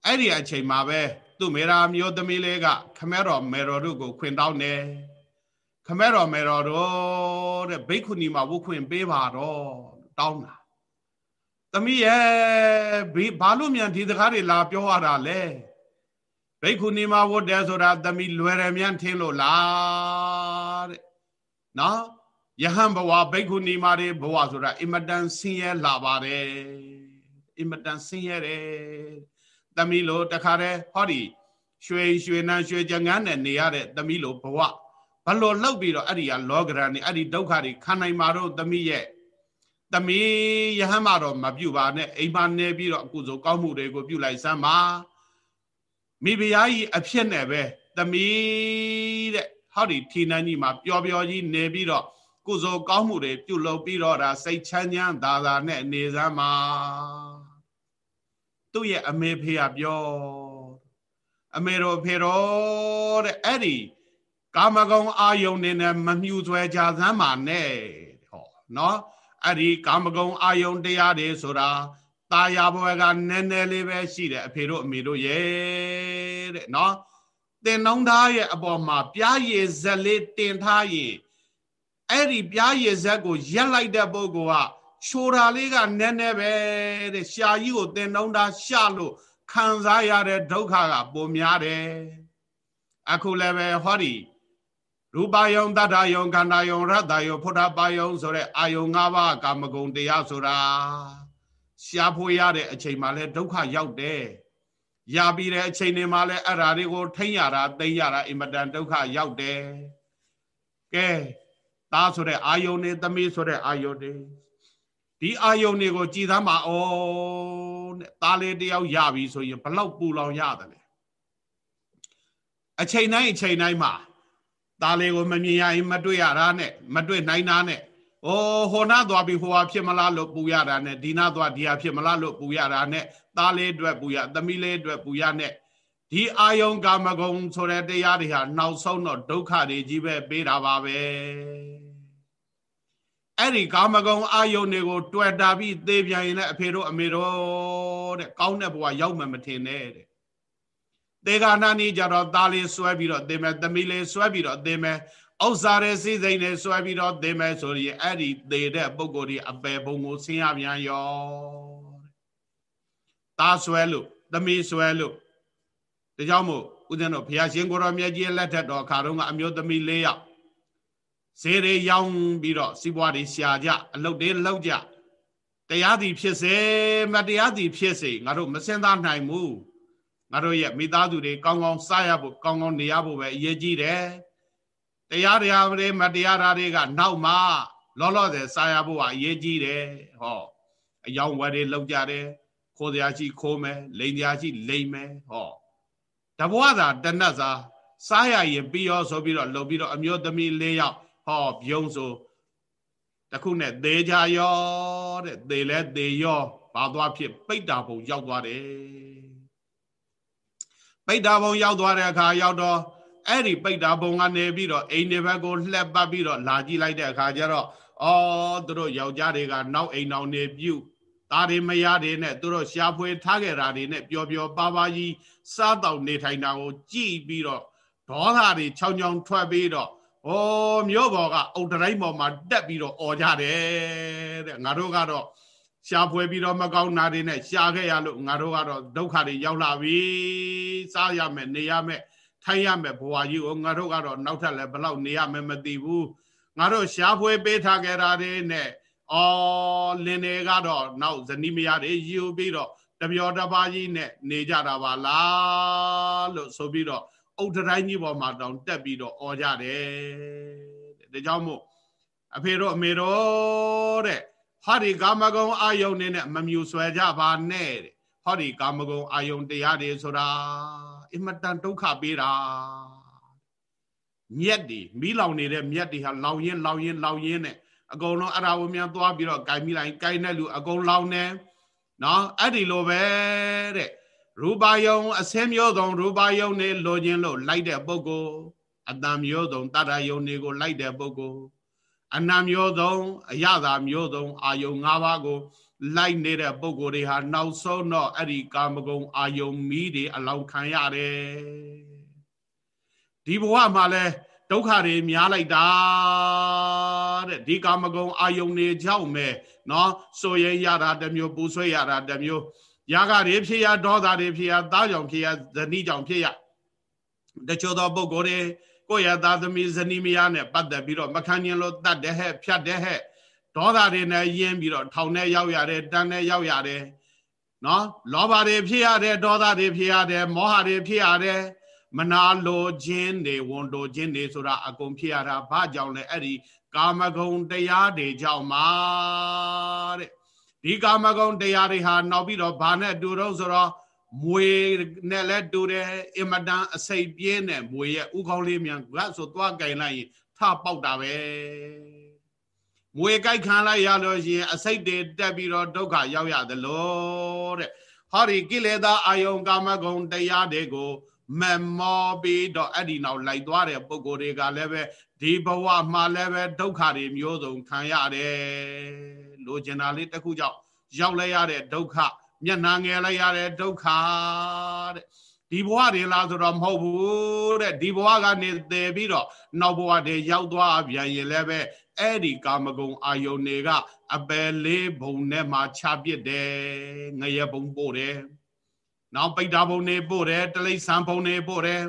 အဲ့ဒီအချိန်မှာပဲသူ့မေရာမျိုးသမီးလေးကခမဲတော်မေတော်တို့ကိုခွင်တောင်းတယ်ခမဲတော်မေတော်တို့တဲ့ဘိက္ခုနီမှာဝုခွင်ပေးပါတော့တောင်းတာသမီးရဲ့ဘာလို့မြန်ဒီစကားတွေလာပြောရတာလဲဘိက္ခုနီမှာဝတ်တယ်ဆိုတာသမီးလွယ်ရမြန်ထင်းလို့လား တဲ့နော်ယဟန်ဘဝဘိက္ခုနီမှာတွေဘဝဆိုတာအင်မတန်ဆင်းရဲလာပါတယ်အင်မတန်ဆင်းရဲတယ်သမီးလိုတခါတည်းဟောဒီရွှေရွှေနန်းရွှေကြငန်းနဲ့နေရတဲ့သမီးလိုဘဝဘလို့လောက်ပြီးတော့အဲ့ဒီကလောကရန်နေအဲ့ဒီဒုက္ခတွေခံနိုင်မှာတော့သမီးရဲ့သမီးယဟန်မှာတော့မပြုတ်ပါနဲ့အိမ်မှာနေပြီးတော့အကုသိုလ်ကောင်းမှုတွေကိုပြုလိုက်စမ်းပါမိဖုရားကြီးအဖြစ်နဲ့ပဲသမီးတဲ့ ဟောဒီထီနန်းကြီးမှာပျော်ပျော်ကြီးနေပြီးတော့ကုသိုလ်ကောင်းမှုတွေပြုလုပ်ပြီးတော့ဒါစိတ်ချမ်းချမ်းသာသာနဲ့နေစမ်းပါသူ့ရဲ့အမေဖေကပြောအမေတော်ဖေတော်တဲ့အဲ့ဒီကာမဂုဏ်အာယုန်နေနဲ့မမြူဆွဲကြစမ်းပါနဲ့ဟောနော်အဲ့ဒီကာမဂုဏ်အာယုန်တရားတွေဆိုတာตาရဘွယ်ကနည်းနည်းလေးပဲရှိတယ်အဖေတို့အမေတို့ရဲ့တဲ့နော် တင်နှောင်းသားရဲ့အပေါ်မှာပြားရည်ဇက်လေးတင်ထားရင်အဲ့ဒီပြားရည်ဇက်ကိုရက်လိုက်တဲ့ပုဂ္ဂိုလ်ကရှိုတာလေးကနည်းနည်းပဲတဲ့ရှာကြီးကိုတင်နှောင်းသားရှာလို့ခံစားရတဲ့ဒုက္ခကပိုများတယ်အခုလည်းပဲဟောဒီရူပယုံတတ္တယုံခန္ဓာယုံရတ္တယုံဖုဒ္ဓပါယုံဆိုတဲ့အာယုံ၅ပါးကာမဂုဏ်တရားဆိုတာရှားဖို့ရတဲ့အချိန်မှလည်းဒုက္ခရောက်တယ် ရပြီးတဲ့အချိန်တွေမှာလည်းအဲ့ဓာတွေကိုထိမ့်ရတာသိမ့်ရတာအင်မတန်ဒုက္ခရောက်တယ်ကဲသားဆိုတဲ့အာယုန်နေသမီးဆိုတဲ့အာယုန်နေဒီအာယုန်တွေကိုကြည်သားမှာဩတဲ့သားလေးတယောက်ရပြီဆိုရင်ဘလောက်ပူလောင်ရတယ်လဲအချိန်တိုင်းအချိန်တိုင်းမှာသားလေးကိုမမြင်ရရင်မတွေ့ရတာနဲ့မတွေ့နိုင်တာနဲ့ဩဟိုနာသွားပြီးဟိုဟာဖြစ်မလားလို့ပူရတာနဲ့ဒီနာသွားဒီဟာဖြစ်မလားလို့ပူရတာနဲ့ သားလေးအတွက်ပူရသမီးလေးအတွက်ပူရနဲ့ဒီအာယုံကာမဂုဏ်ဆိုတဲ့တရားတွေဟာနောက်ဆုံးတော့ဒုက္ခတွေကြီးပဲပေးတာပါပဲအဲ့ဒီကာမဂုဏ်အာယုန်တွေကိုတွေ့တာပြီးသေပြန်ရင်လည်းအဖေတို့အမေတို့တဲ့ကောင်းတဲ့ဘဝရောက်မှမထင်နဲ့တဲ့သေဂာနာနီကြတော့သားလေးဆွဲပြီးတော့သေမယ်သမီးလေးဆွဲပြီးတော့သေမယ်ဥစ္စာရဲ့စိစိတ်နဲ့ဆွဲပြီးတော့သေမယ်ဆိုရင်အဲ့ဒီသေတဲ့ပုံကိုယ်ဒီအပေဘုံကိုဆင်းရပြန်ရော သားဆွဲလို့သမီးဆွဲလို့ဒါကြောင့်မို့ဦးဇင်းတို့ဘုရားရှင်ကိုရောမြတ်ကြီးလက်ထက်တော်အခါတုန်းကအမျိုးသမီး၄ယောက်ဈေးတွေရောင်းပြီးတော့စီးပွားတွေရှာကြအလုပ်တွေလုပ်ကြတရားသည်ဖြစ်စေမတရားသည်ဖြစ်စေငါတို့မစင်သားနိုင်ဘူးငါတို့ရဲ့မိသားစုတွေကောင်းကောင်းစားရဖို့ကောင်းကောင်းနေရဖို့ပဲအရေးကြီးတယ်တရားတရားတွေမတရားတာတွေကနောက်မှလောလောဆယ်စားရဖို့ကအရေးကြီးတယ်ဟောအယောင်ဝယ်တွေလောက်ကြတယ် ခိုးစရာရှိခိုးမယ်လိန်စရာရှိလိန်မယ်ဟောတဘွားသာတနတ်သာစားရရင်ပြီးရောဆိုပြီးတော့လှုပ်ပြီးတော့အမျိုးသမီး၄ယောက်ဟောပြုံးဆိုတခုနဲ့သေကြရောတဲ့သေလဲသေရောဘာသွားဖြစ်ပိတ်တာဘုံရောက်သွားတယ်ပိတ်တာဘုံရောက်သွားတဲ့အခါရောက်တော့အဲ့ဒီပိတ်တာဘုံကနေပြီးတော့အိမ်တွေဘက်ကိုလှက်ပတ်ပြီးတော့လာကြည့်လိုက်တဲ့အခါကျတော့အော်သူတို့ယောက်ျားတွေကနောက်အိမ်အောင်နေပြုတ် သားတွေမယားတွေနဲ့သူတို့ရှားဖွေထားခဲ့တာတွေနဲ့ပျော်ပျော်ပါပါကြီးစားတောက်နေထိုင်တာကိုကြည်ပြီးတော့ဒေါသတွေချောင်းချောင်းထွက်ပြီးတော့ဩမြို့ပေါ်ကအုတ်တိုင်းပေါ်မှာတက်ပြီးတော့អော်ကြတယ်တဲ့ငါတို့ကတော့ရှားဖွေပြီးတော့မကောင်းတာတွေနဲ့ရှားခဲ့ရလို့ငါတို့ကတော့ဒုက္ခတွေရောက်လာပြီစားရမယ်နေရမယ်ထိုင်ရမယ်ဘဝကြီးကိုငါတို့ကတော့နောက်ထပ်လည်းဘလောက်နေရမယ်မသိဘူးငါတို့ရှားဖွေပေးထားခဲ့တာတွေနဲ့ အော်လင်တွေကတော့နောက်ဇနီးမယားတွေယူပြီးတော့တပြောတပါးကြီးနဲ့နေကြတာပါလားလို့ဆိုပြီးတော့အုတ်တိုင်းကြီးပေါ်မှာတောင်တက်ပြီးတော့អော်ကြတယ်တဲ့ဒါကြောင့်မို့အဖေတို့အမေတို့တဲ့ဟာဒီကာမဂုဏ်အာယုန်နေနဲ့မမြူဆွဲကြပါနဲ့တဲ့ဟောဒီကာမဂုဏ်အာယုန်တရားတွေဆိုတာအင်မတန်ဒုက္ခပေးတာမြက်တွေမိလောင်နေတဲ့မြက်တွေဟာလောင်ရင်လောင်ရင်လောင်ရင်နဲ့ အကုန်လုံးအရာဝမြန်သွားပြီးတော့ကြိုင်မိလိုက်ကြိုင်တဲ့လူအကုန်လောင်နေနော်အဲ့ဒီလိုပဲတဲ့ရူပါယုံအစင်းမျိုးစုံရူပါယုံနေလိုခြင်းလို့လိုက်တဲ့ပုဂ္ဂိုလ်အတန်မျိုးစုံတတ္တယုံတွေကိုလိုက်တဲ့ပုဂ္ဂိုလ်အနံမျိုးစုံအရသာမျိုးစုံအာယုံ၅ပါးကို လိုက်နေတဲ့ပုဂ္ဂိုလ်တွေဟာနောက်ဆုံးတော့အဲ့ဒီကာမဂုဏ်အာယုံမီးတွေအလောင်းခံရတယ်ဒီဘဝမှာလဲ ဒုက္ခတွေများလိုက်တာတဲ့ဒီကာမဂုဏ်အာယုန်တွေကြောင့်ပဲเนาะဆိုရဲရတာတစ်မျိုးပူဆွဲရတာတစ်မျိုးရာဂတွေဖြစ်ရဒေါသတွေဖြစ်ရသားကြောင့်ဖြစ်ရဇနီးကြောင့်ဖြစ်ရတချို့သောပုဂ္ဂိုလ်တွေကိုယ့်ရဲ့သားသမီးဇနီးမယားနဲ့ပတ်သက်ပြီးတော့မခံကျင်လို့တတ်တဲ့ဟဲ့ဖြတ်တဲ့ဟဲ့ဒေါသတွေနဲ့ယင်းပြီးတော့ထောင်ထဲရောက်ရတယ်တန်းထဲရောက်ရတယ်နော်လောဘတွေဖြစ်ရတယ်ဒေါသတွေဖြစ်ရတယ်မောဟတွေဖြစ်ရတယ် မနာလိုခြင်းတွေဝန်တိုခြင်းတွေဆိုတာအကုန်ဖြစ်ရတာဘာကြောင့်လဲအဲ့ဒီကာမဂုဏ်တရားတွေကြောင့်ပါတဲ့ဒီကာမဂုဏ်တရားတွေဟာနောက်ပြီးတော့ဘာနဲ့တူတော့ဆိုတော့မွေနဲ့လည်းတူတယ်အင်မတန်အစိတ်ပြင်းတဲ့မွေရဲ့ဥကောင်းလေးမြန်ဂတ်ဆိုသွားကြိုင်လိုက်ရင်ထပေါက်တာပဲမွေကြိုက်ခံလိုက်ရလို့ရှိရင်အစိတ်တွေတက်ပြီးတော့ဒုက္ခရောက်ရသလိုတဲ့ဟောဒီကိလေသာအာယုံကာမဂုဏ်တရားတွေကို မမောပြီးတော့အဲ့ဒီနောက်လိုက်သွားတဲ့ပုံကိုယ်တွေကလည်းပဲဒီဘဝမှာလည်းပဲဒုက္ခတွေမျိုးစုံခံရတယ်လိုချင်တာလေးတစ်ခုကြောင့်ရောက်လဲရတဲ့ဒုက္ခမျက်နှာငယ်လိုက်ရတဲ့ဒုက္ခတဲ့ဒီဘဝတွေလားဆိုတော့မဟုတ်ဘူးတဲ့ဒီဘဝကနေတည်ပြီးတော့နောက်ဘဝတွေရောက်သွားပြန်ရင်လည်းပဲအဲ့ဒီကာမဂုဏ်အာယုန်တွေကအပယ်လေးဘုံနဲ့မှခြားပစ်တယ်ငရဲဘုံပို့တယ် နောက်ပိဋ္ဌာဘုံနေပို့တယ်တလိษံဘုံနေပို့တယ်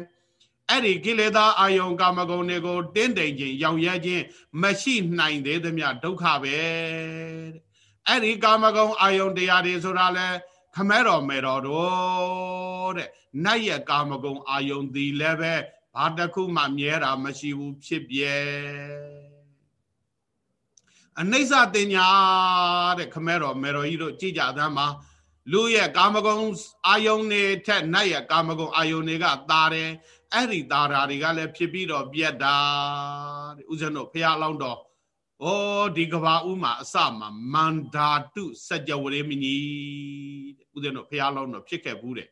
အဲ့ဒီကိလေသာအာယုံကာမဂုဏ်တွေကိုတင်းတိမ်ခြင်းရောက်ရဲခြင်းမရှိနိုင်သေးသမျှဒုက္ခပဲအဲ့ဒီကာမဂုဏ်အာယုံတရားတွေဆိုတာလဲခမဲတော်မေတော်တို့တဲ့နတ်ရဲ့ကာမဂုဏ်အာယုံဒီလည်းပဲဘာတစ်ခုမှမြဲတာမရှိဘူးဖြစ်ပြဲအနိစ္စတင်ညာတဲ့ခမဲတော်မေတော်ကြီးတို့ကြည်ကြသမ်းမှာ လူရဲ့ကာမဂုဏ်အာယုန်တွေထက်နတ်ရဲ့ကာမဂုဏ်အာယုန်တွေကတာတယ်အဲ့ဒီတာတာတွေကလည်းဖြစ်ပြီးတော့ပြက်တာတဲ့ဥစဉ်တို့ဖရာလောင်းတော်ဩဒီကဘာဥမှာအစမှာမန္တာတုစัจ java ရေမကြီးတဲ့ဥစဉ်တို့ဖရာလောင်းတော်ဖြစ်ခဲ့ဘူးတဲ့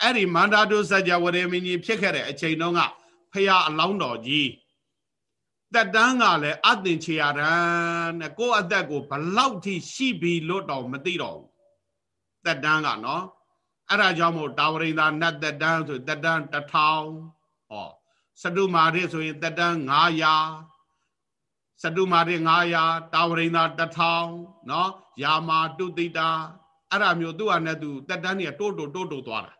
အဲ့ဒီမန္တာတုစัจ java ရေမကြီးဖြစ်ခဲ့တဲ့အချိန်တုန်းကဖရာအလောင်းတော်ကြီးတက်တန်းကလည်းအသင်ချေရတန်းနဲ့ကိုယ့်အသက်ကိုဘလောက်ထိရှိပြီလို့တော့မသိတော့ဘူး တက်တန်းကနော်အဲ့ဒါကြောင့်မို့တာဝရိန္ဒာနတ်တက်တန်းဆိုတက်တန်း1000ဟောစတုမာရဆိုရင်တက်တန်း900စတုမာရ900တာဝရိန္ဒာ1000နော်ယာမာတုတိတာအဲ့ဒါမျိုးသူ့ဟာနဲ့သူတက်တန်းနေတိုးတိုးတိုးတိုးသွားတာ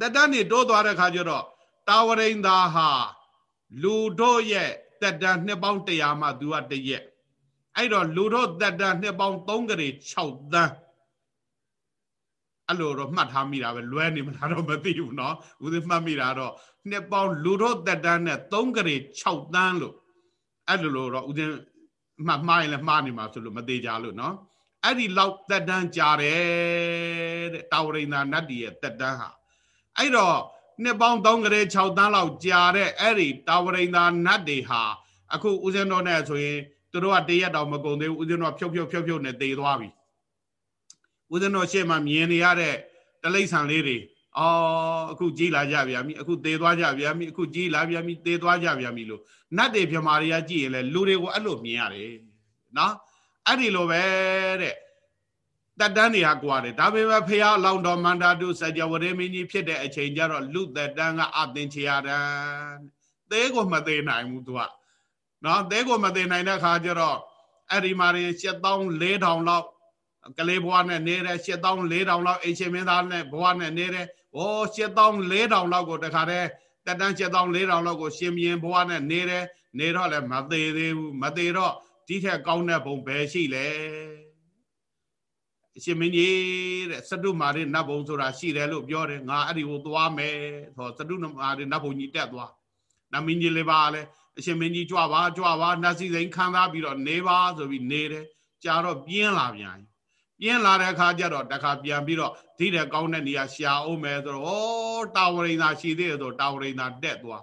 တက်တန်းနေတိုးသွားတဲ့ခါကျတော့တာဝရိန်သာဟာလူတို့ရဲ့တက်တန်းနှစ်ပေါင်း100မှသူကတရက်အဲ့တော့လူတို့တက်တန်းနှစ်ပေါင်း3ကလေး6တန်း အဲ့လိုတော့မှတ်ထားမိတာပဲလွဲနေမလားတော့မသိဘူးเนาะဦးသိမှတ်မိတာတော့နှစ်ပေါင်းလူတို့တက်တန်းနဲ့3ကလေး6တန်းလို့အဲ့လိုလို့တော့ဦးသိမှတ်မှားရင်လည်းမှားနေမှာဆိုလို့မသေးကြလို့เนาะအဲ့ဒီလောက်တက်တန်းကြာတယ်တဲ့တာဝရိန္ဒာနတ်တီရဲ့တက်တန်းဟာအဲ့တော့နှစ်ပေါင်း3ကလေး6တန်းလောက်ကြာတဲ့အဲ့ဒီတာဝရိန္ဒာနတ်တွေဟာအခုဦးဇင်းတော်နဲ့ဆိုရင်သူတို့ကတရက်တောင်မကုန်သေးဘူးဦးဇင်းတော်ဖြုတ်ဖြုတ်ဖြုတ်ဖြုတ်နဲ့တေသွားပြီ ဦးဇင်းတော်ရှေ့မှာမြင်နေရတဲ့တလိษံလေးတွေအော်အခုကြီးလာကြဗျာမိအခုသေသွားကြဗျာမိအခုကြီးလာဗျာမိသေသွားကြဗျာမိလို့နတ်တွေမြမာတွေကကြည့်ရင်လေလူတွေကိုအဲ့လိုမြင်ရတယ်နော်အဲ့ဒီလိုပဲတဲ့တတန်းတွေကကွာတယ်ဒါပေမဲ့ဖះအလောင်းတော်မန္တာတုစကြဝဠာမင်းကြီးဖြစ်တဲ့အချိန်ကျတော့လူသက်တန်းကအသင်ချရတန်းသေးကိုမသေးနိုင်ဘူးသူကနော်သေးကိုမသေးနိုင်တဲ့ခါကျတော့အဲ့ဒီမှာရင်7400လောက် ကလေးဘွားနဲ့နေတဲ့7400လောက်အိမ်ရှင်မင်းသားနဲ့ဘွားနဲ့နေတယ်။ဩ7400လောက်ကိုတခါတည်းတက်တန်း7400လောက်ကိုရှင်မြင်းဘွားနဲ့နေတယ်။နေတော့လည်းမသေးသေးဘူး။မသေးတော့ဒီထက်ကောင်းတဲ့ဘုံပဲရှိလေ။ရှင်မင်းကြီးတဲ့စတုမာရိနတ်ဘုံဆိုတာရှိတယ်လို့ပြောတယ်။ငါအဲ့ဒီကိုသွားမယ်ဆိုစတုမာရိနတ်ဘုံကြီးတက်သွား။နတ်မင်းကြီးလေးပါလေအရှင်မင်းကြီးကြွပါကြွပါနတ်စီစိန်ခံစားပြီးတော့နေပါဆိုပြီးနေတယ်။ကြာတော့ပြင်းလာပြန်။ ပြင်းလာတဲ့အခါကျတော့တခါပြန်ပြီးတော့ဒီတဲ့ကောင်းတဲ့နေရာရှာအောင်မယ်ဆိုတော့ဩတာဝရိန်သာရှိသေးတယ်ဆိုတာဝရိန်သာတက်သွား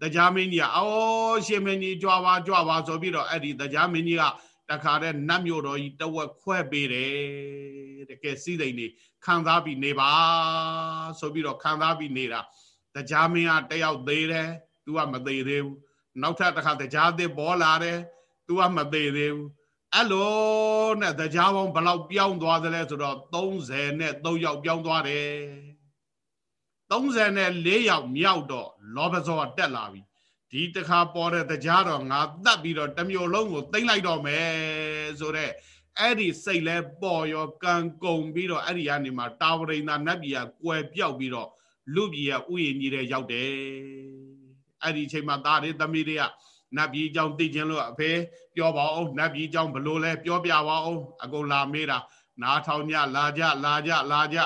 တရားမင်းကြီးကအော်ရှင်မင်းကြီးကြွားပါကြွားပါဆိုပြီးတော့အဲ့ဒီတရားမင်းကြီးကတခါတဲ့နတ်မြို့တော်ကြီးတဝက်ခွဲပေးတယ်တကယ်စီးစိမ်နေခံစားပြီးနေပါဆိုပြီးတော့ခံစားပြီးနေတာတရားမင်းကတယောက်သေးတယ် तू ကမသေးသေးဘူးနောက်ထပ်တစ်ခါတရားသစ်ပေါ်လာတယ် तू ကမသေးသေးဘူး အဲ့လိုနဲ့တရားပေါင်းဘလောက်ပြောင်းသွားသလဲဆိုတော့30နဲ့3ယောက်ပြောင်းသွားတယ်34ယောက်မြောက်တော့လောဘဇောတက်လာပြီဒီတခါပေါ်တဲ့တရားတော့ငါတတ်ပြီးတော့တမျိုးလုံးကိုတိမ့်လိုက်တော့မယ်ဆိုတော့အဲ့ဒီစိတ်လဲပေါ်ရောကံကုံပြီးတော့အဲ့ဒီကနေမှတာဝရိန်သာနတ်ပြည်ကကွယ်ပြောက်ပြီးတော့လူပြည်ကဥယျာဉ်ကြီးတဲ့ရောက်တယ်အဲ့ဒီအချိန်မှာသားတွေသမီးတွေက နတ်ပြည်အကြောင်းသိခြင်းလို့အဖေပြောပါအောင်နတ်ပြည်အကြောင်းဘလို့လဲပြောပြပါအောင်အကုန်လာမေးတာနားထောင်ကြလာကြလာကြလာကြ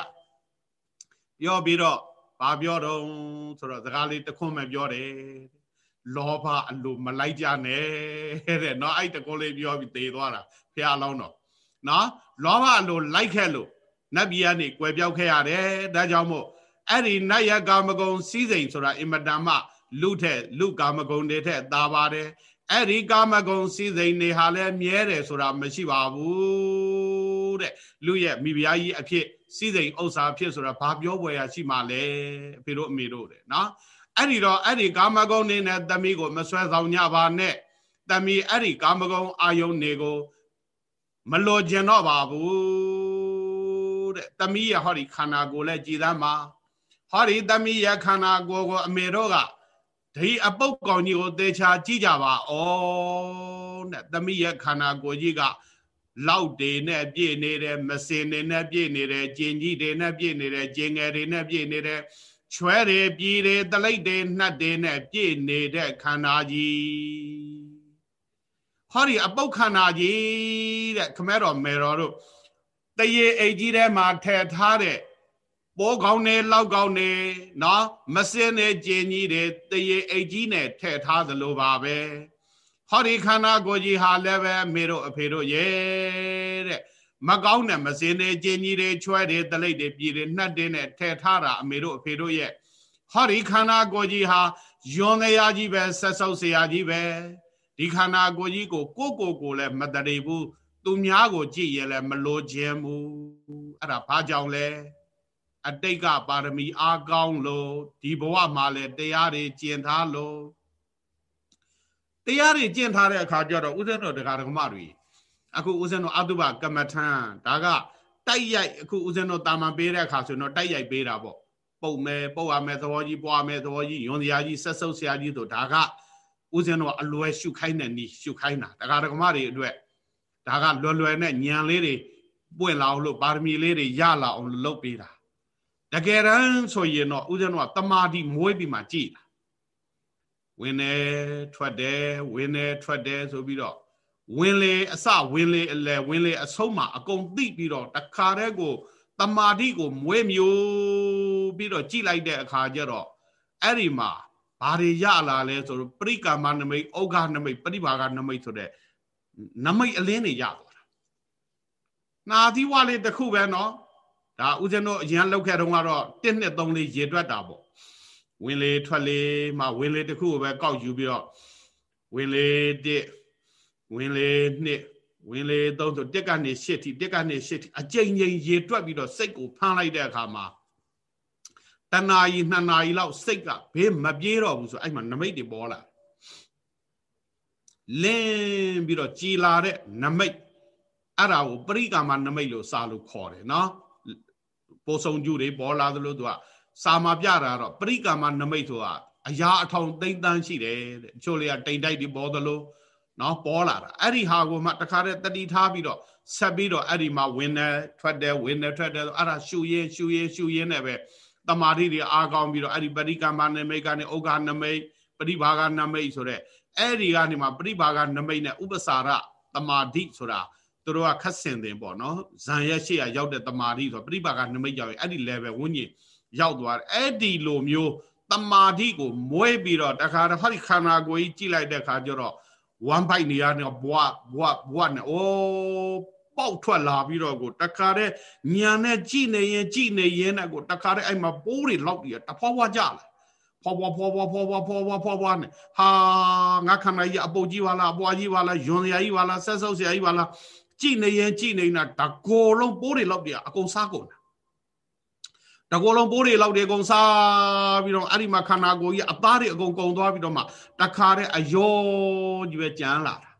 ပြောပြီးတော့ဘာပြောတော့ဆိုတော့စကားလေးတခွန်းမှပြောတယ်လောဘအလိုမလိုက်ကြနဲ့တဲ့เนาะအဲ့တကုန်းလေးပြောပြီးသေသွားတာဖះလောင်းတော့เนาะလောဘအလိုလိုက်ခဲ့လို့နတ်ပြည်ကနေကွယ်ပြောက်ခဲ့ရတယ်ဒါကြောင့်မို့အဲ့ဒီနတ်ရကာမဂုံစည်းစိမ်ဆိုတာအင်မတန်မှ လူထက်လူကာမဂုဏ်တွေထက်သာပါတယ်အဲ့ဒီကာမဂုဏ်စည်းစိမ်တွေဟာလည်းမြဲတယ်ဆိုတာမရှိပါဘူးတဲ့လူရဲ့မိဖုရားကြီးအဖြစ်စည်းစိမ်ဥစ္စာဖြစ်ဆိုတာဘာပြောပွဲရရှိမှလဲအဖေတို့အမေတို့တဲ့နော်အဲ့ဒီတော့အဲ့ဒီကာမဂုဏ်နေနဲ့သမီးကိုမဆွဲဆောင်ကြပါနဲ့သမီးအဲ့ဒီကာမဂုဏ်အာယုန်တွေကိုမလောကျင်တော့ပါဘူးတဲ့သမီးရဟောဒီခန္ဓာကိုယ်လည်းကြည်သမ်းပါဟောဒီသမီးရခန္ဓာကိုယ်ကိုအမေတို့က ဒီအပုတ်ကောင်ကြီးကိုသေချာကြည့်ကြပါဩတဲ့သမီးရဲ့ခန္ဓာကိုယ်ကြီးကလောက်တွေနဲ့ပြည့်နေတယ်မစင်တွေနဲ့ပြည့်နေတယ်ကျင်ကြီးတွေနဲ့ပြည့်နေတယ်ကျင်ငယ်တွေနဲ့ပြည့်နေတယ်ချွဲတွေပြည်တွေတလိပ်တွေနှက်တွေနဲ့ပြည့်နေတဲ့ခန္ဓာကြီးဟောဒီအပုတ်ခန္ဓာကြီးတဲ့ခမဲတော်မေတော်တို့တရေအိတ်ကြီးထဲမှာထည့်ထားတဲ့ ပိုးကောင်းနဲ့လောက်ကောင်းနဲ့နော်မစင်းနဲ့ကျင်ကြီးတယ်တရေအိတ်ကြီးနဲ့ထဲ့ထားသလိုပါပဲဟောဒီခန္ဓာကိုယ်ကြီးဟာလည်းပဲမေတို့အဖေတို့ရဲ့တဲ့မကောင်းတဲ့မစင်းနဲ့ကျင်ကြီးတယ်ချွဲတယ်တလိတ်တယ်ပြည်တယ်နှက်တယ်နဲ့ထဲ့ထားတာအမေတို့အဖေတို့ရဲ့ဟောဒီခန္ဓာကိုယ်ကြီးဟာယွန်တရားကြီးပဲဆက်ဆုပ်စရာကြီးပဲဒီခန္ဓာကိုယ်ကြီးကိုကိုကိုကိုလည်းမတရေဘူးသူများကိုကြည့်ရလဲမလိုခြင်းဘူးအဲ့ဒါဘာကြောင့်လဲ အတိတ်ကပါရမီအားကောင်းလို့ဒီဘဝမှာလည်းတရားတွေကျင့်ထားလို့တရားတွေကျင့်ထားတဲ့အခါကျတော့ဥစ္စံတော်တရားဓမ္မတွေအခုဥစ္စံတော်အတုပကမ္မထံဒါကတိုက်ရိုက်အခုဥစ္စံတော်တာမန်ပေးတဲ့အခါဆိုတော့တိုက်ရိုက်ပေးတာပေါ့ပုတ်မယ်ပုတ်ရမယ်သဘောကြီးပွားမယ်သဘောကြီးယွန်စရာကြီးဆက်ဆုပ်စရာကြီးတို့ဒါကဥစဉ်တော့အလွယ်ရှုခိုင်းတဲ့နီးရှုခိုင်းတာတရားဓမ္မတွေအတွက်ဒါကလွယ်လွယ်နဲ့ညံလေးတွေပွင့်လာအောင်လို့ပါရမီလေးတွေရလာအောင်လုပ်ပေးတာ တကယ်တမ်းဆိုရင်တော့ဦးဇင်းတို့ကတမာတိမွေးပြီးမှကြည်တာဝင်တယ်ထွက်တယ်ဝင်တယ်ထွက်တယ်ဆိုပြီးတော့ဝင်လေအစဝင်လေအလဲဝင်လေအဆုံးမှာအကုန်သိပြီးတော့တခါတည်းကိုတမာတိကိုမွေးမျိုးပြီးတော့ကြည်လိုက်တဲ့အခါကျတော့အဲ့ဒီမှာဘာတွေရလာလဲဆိုတော့ပရိကာမနမိတ်ဩဃနမိတ်ပရိဘာဂနမိတ်ဆိုတဲ့နမိတ်အလင်းတွေရသွားတာနာသီဝလေးတစ်ခုပဲเนาะ ဒါဦးဇင်းတို့အရင်လောက်ခဲ့တုန်းကတော့1နှစ်3လေးရေတွက်တာပေါ့ဝင်လေထွက်လေမှဝင်လေတစ်ခုကိုပဲကောက်ယူပြီးတော့ဝင်လေတစ်ဝင်လေနှစ်ဝင်လေသုံးဆိုတက်ကနေရှစ်ထိတက်ကနေရှစ်ထိအကြိမ်ကြိမ်ရေတွက်ပြီးတော့စိတ်ကိုဖမ်းလိုက်တဲ့အခါမှာတဏှာကြီးနှစ်နာရီလောက်စိတ်ကဘေးမပြေးတော့ဘူးဆိုအဲ့မှာနမိတ်တွေပေါ်လာလင်းပြီးတော့ကြည်လာတဲ့နမိတ်အဲ့ဒါကိုပရိကာမနမိတ်လို့စာလို့ခေါ်တယ်နော် ပိုးစုံကျူတွေပေါ်လာသလိုသူကစာမပြတာတော့ပရိကာမနမိတ်ဆိုတာအရာအထောင်သိမ့်တန်းရှိတယ်တဲ့အချို့လေးကတိမ်တိုက်တွေပေါ်သလိုနော်ပေါ်လာတာအဲ့ဒီဟာကိုမှတခါတည်းတတိထားပြီးတော့ဆက်ပြီးတော့အဲ့ဒီမှာဝင်တယ်ထွက်တယ်ဝင်တယ်ထွက်တယ်အဲ့ဒါရှူရင်ရှူရင်ရှူရင်နဲ့ပဲတမာတိတွေအားကောင်းပြီးတော့အဲ့ဒီပရိကမ္မနမိတ်ကနေဥက္ကနမိတ်ပရိဘာဂနမိတ်ဆိုတဲ့အဲ့ဒီကနေမှပရိဘာဂနမိတ်နဲ့ဥပစာရတမာတိဆိုတာ သူတို့ကခတ်ဆင်တင်ပေါ့နော်ဇံရက်ရှိရရောက်တဲ့တမာတိဆိုပရိဘာဂနမိတ်ရောက်ရင်အဲ့ဒီ level ဝန်းကျင်ရောက်သွားတယ်အဲ့ဒီလိုမျိုးတမာတိကိုမွေးပြီးတော့တခါတခါခန္ဓာကိုယ်ကြီးကြည့်လိုက်တဲ့ခါကျတော့ဝမ်ဖိုက်နေရနေဘွားဘွားဘွားနဲ့အိုးပေါက်ထွက်လာပြီးတော့ကိုတခါတည်းညာနဲ့ကြည်နေရင်ကြည်နေရင်နဲ့ကိုတခါတည်းအဲ့မှာပိုးတွေလောက်ပြီးတဖွာဖွာကြလာဖွာဖွာဖွာဖွာဖွာဖွာဖွာဖွာဖွာဖွာနဲ့ဟာငါခန္ဓာကြီးအပုတ်ကြီးပါလားအပွားကြီးပါလားယွန်စရာကြီးပါလားဆက်ဆုပ်စရာကြီးပါလား ကြည်နေရင်ကြည်နေတာတကောလုံးပိုးတွေလောက်ပြီးအကုန်စားကုန်တာတကောလုံးပိုးတွေလောက်တွေအကုန်စားပြီးတော့အဲ့ဒီမှာခန္ဓာကိုယ်ကြီးအသားတွေအကုန်ကုန်သွားပြီးတော့မှတခါတည်းအယောကြီးပဲကြမ်းလာတာ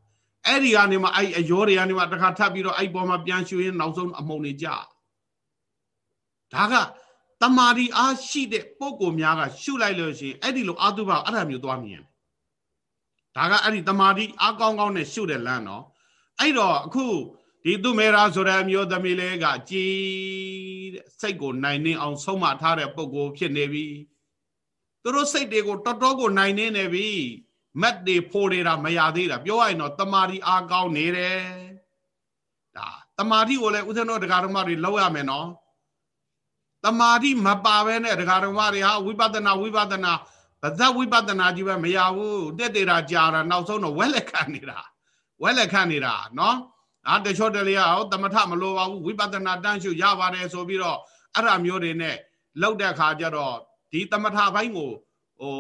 အဲ့ဒီကနေမှအဲ့အယောတွေကနေမှတခါထပ်ပြီးတော့အဲ့ပေါ်မှာပြန်ရွှေရင်နောက်ဆုံးအမုံတွေကြဒါကတမာဒီအားရှိတဲ့ပုံကိုများကရှုလိုက်လို့ရှိရင်အဲ့ဒီလိုအာတုဘအဲ့ဒါမျိုးသွားမြင်ဒါကအဲ့ဒီတမာဒီအားကောင်းကောင်းနဲ့ရှုတဲ့လမ်းတော့ အဲ့တော့အခုဒီသူမေရာဆိုတဲ့အမျိုးသမီးလေးကကြည်တဲ့စိတ်ကိုနိုင်နေအောင်ဆုံးမထားတဲ့ပုံကိုဖြစ်နေပြီသူတို့စိတ်တွေကိုတော်တော်ကိုနိုင်နေနေပြီမက်တွေဖိုးနေတာမရသေးတာပြောရရင်တော့တမာတိအားကောင်းနေတယ်ဒါတမာတိကိုလည်းဥစ္စနောတရားဓမ္မတွေလောက်ရမယ်နော်တမာတိမပါဘဲနဲ့တရားဓမ္မတွေဟာဝိပဿနာဝိပဿနာဗဇတ်ဝိပဿနာကြီးပဲမရဘူးတက်တေတာကြာတာနောက်ဆုံးတော့ဝက်လက်ခံနေတာ ဝက်လက်ခံနေတာနော်အာတချို့တလေကဟောသမထမလိုပါဘူးဝိပဿနာတန်းရှုရပါတယ်ဆိုပြီးတော့အဲ့ဒါမျိုးတွေနဲ့လောက်တဲ့ခါကျတော့ဒီသမထဘိုင်းကိုဟို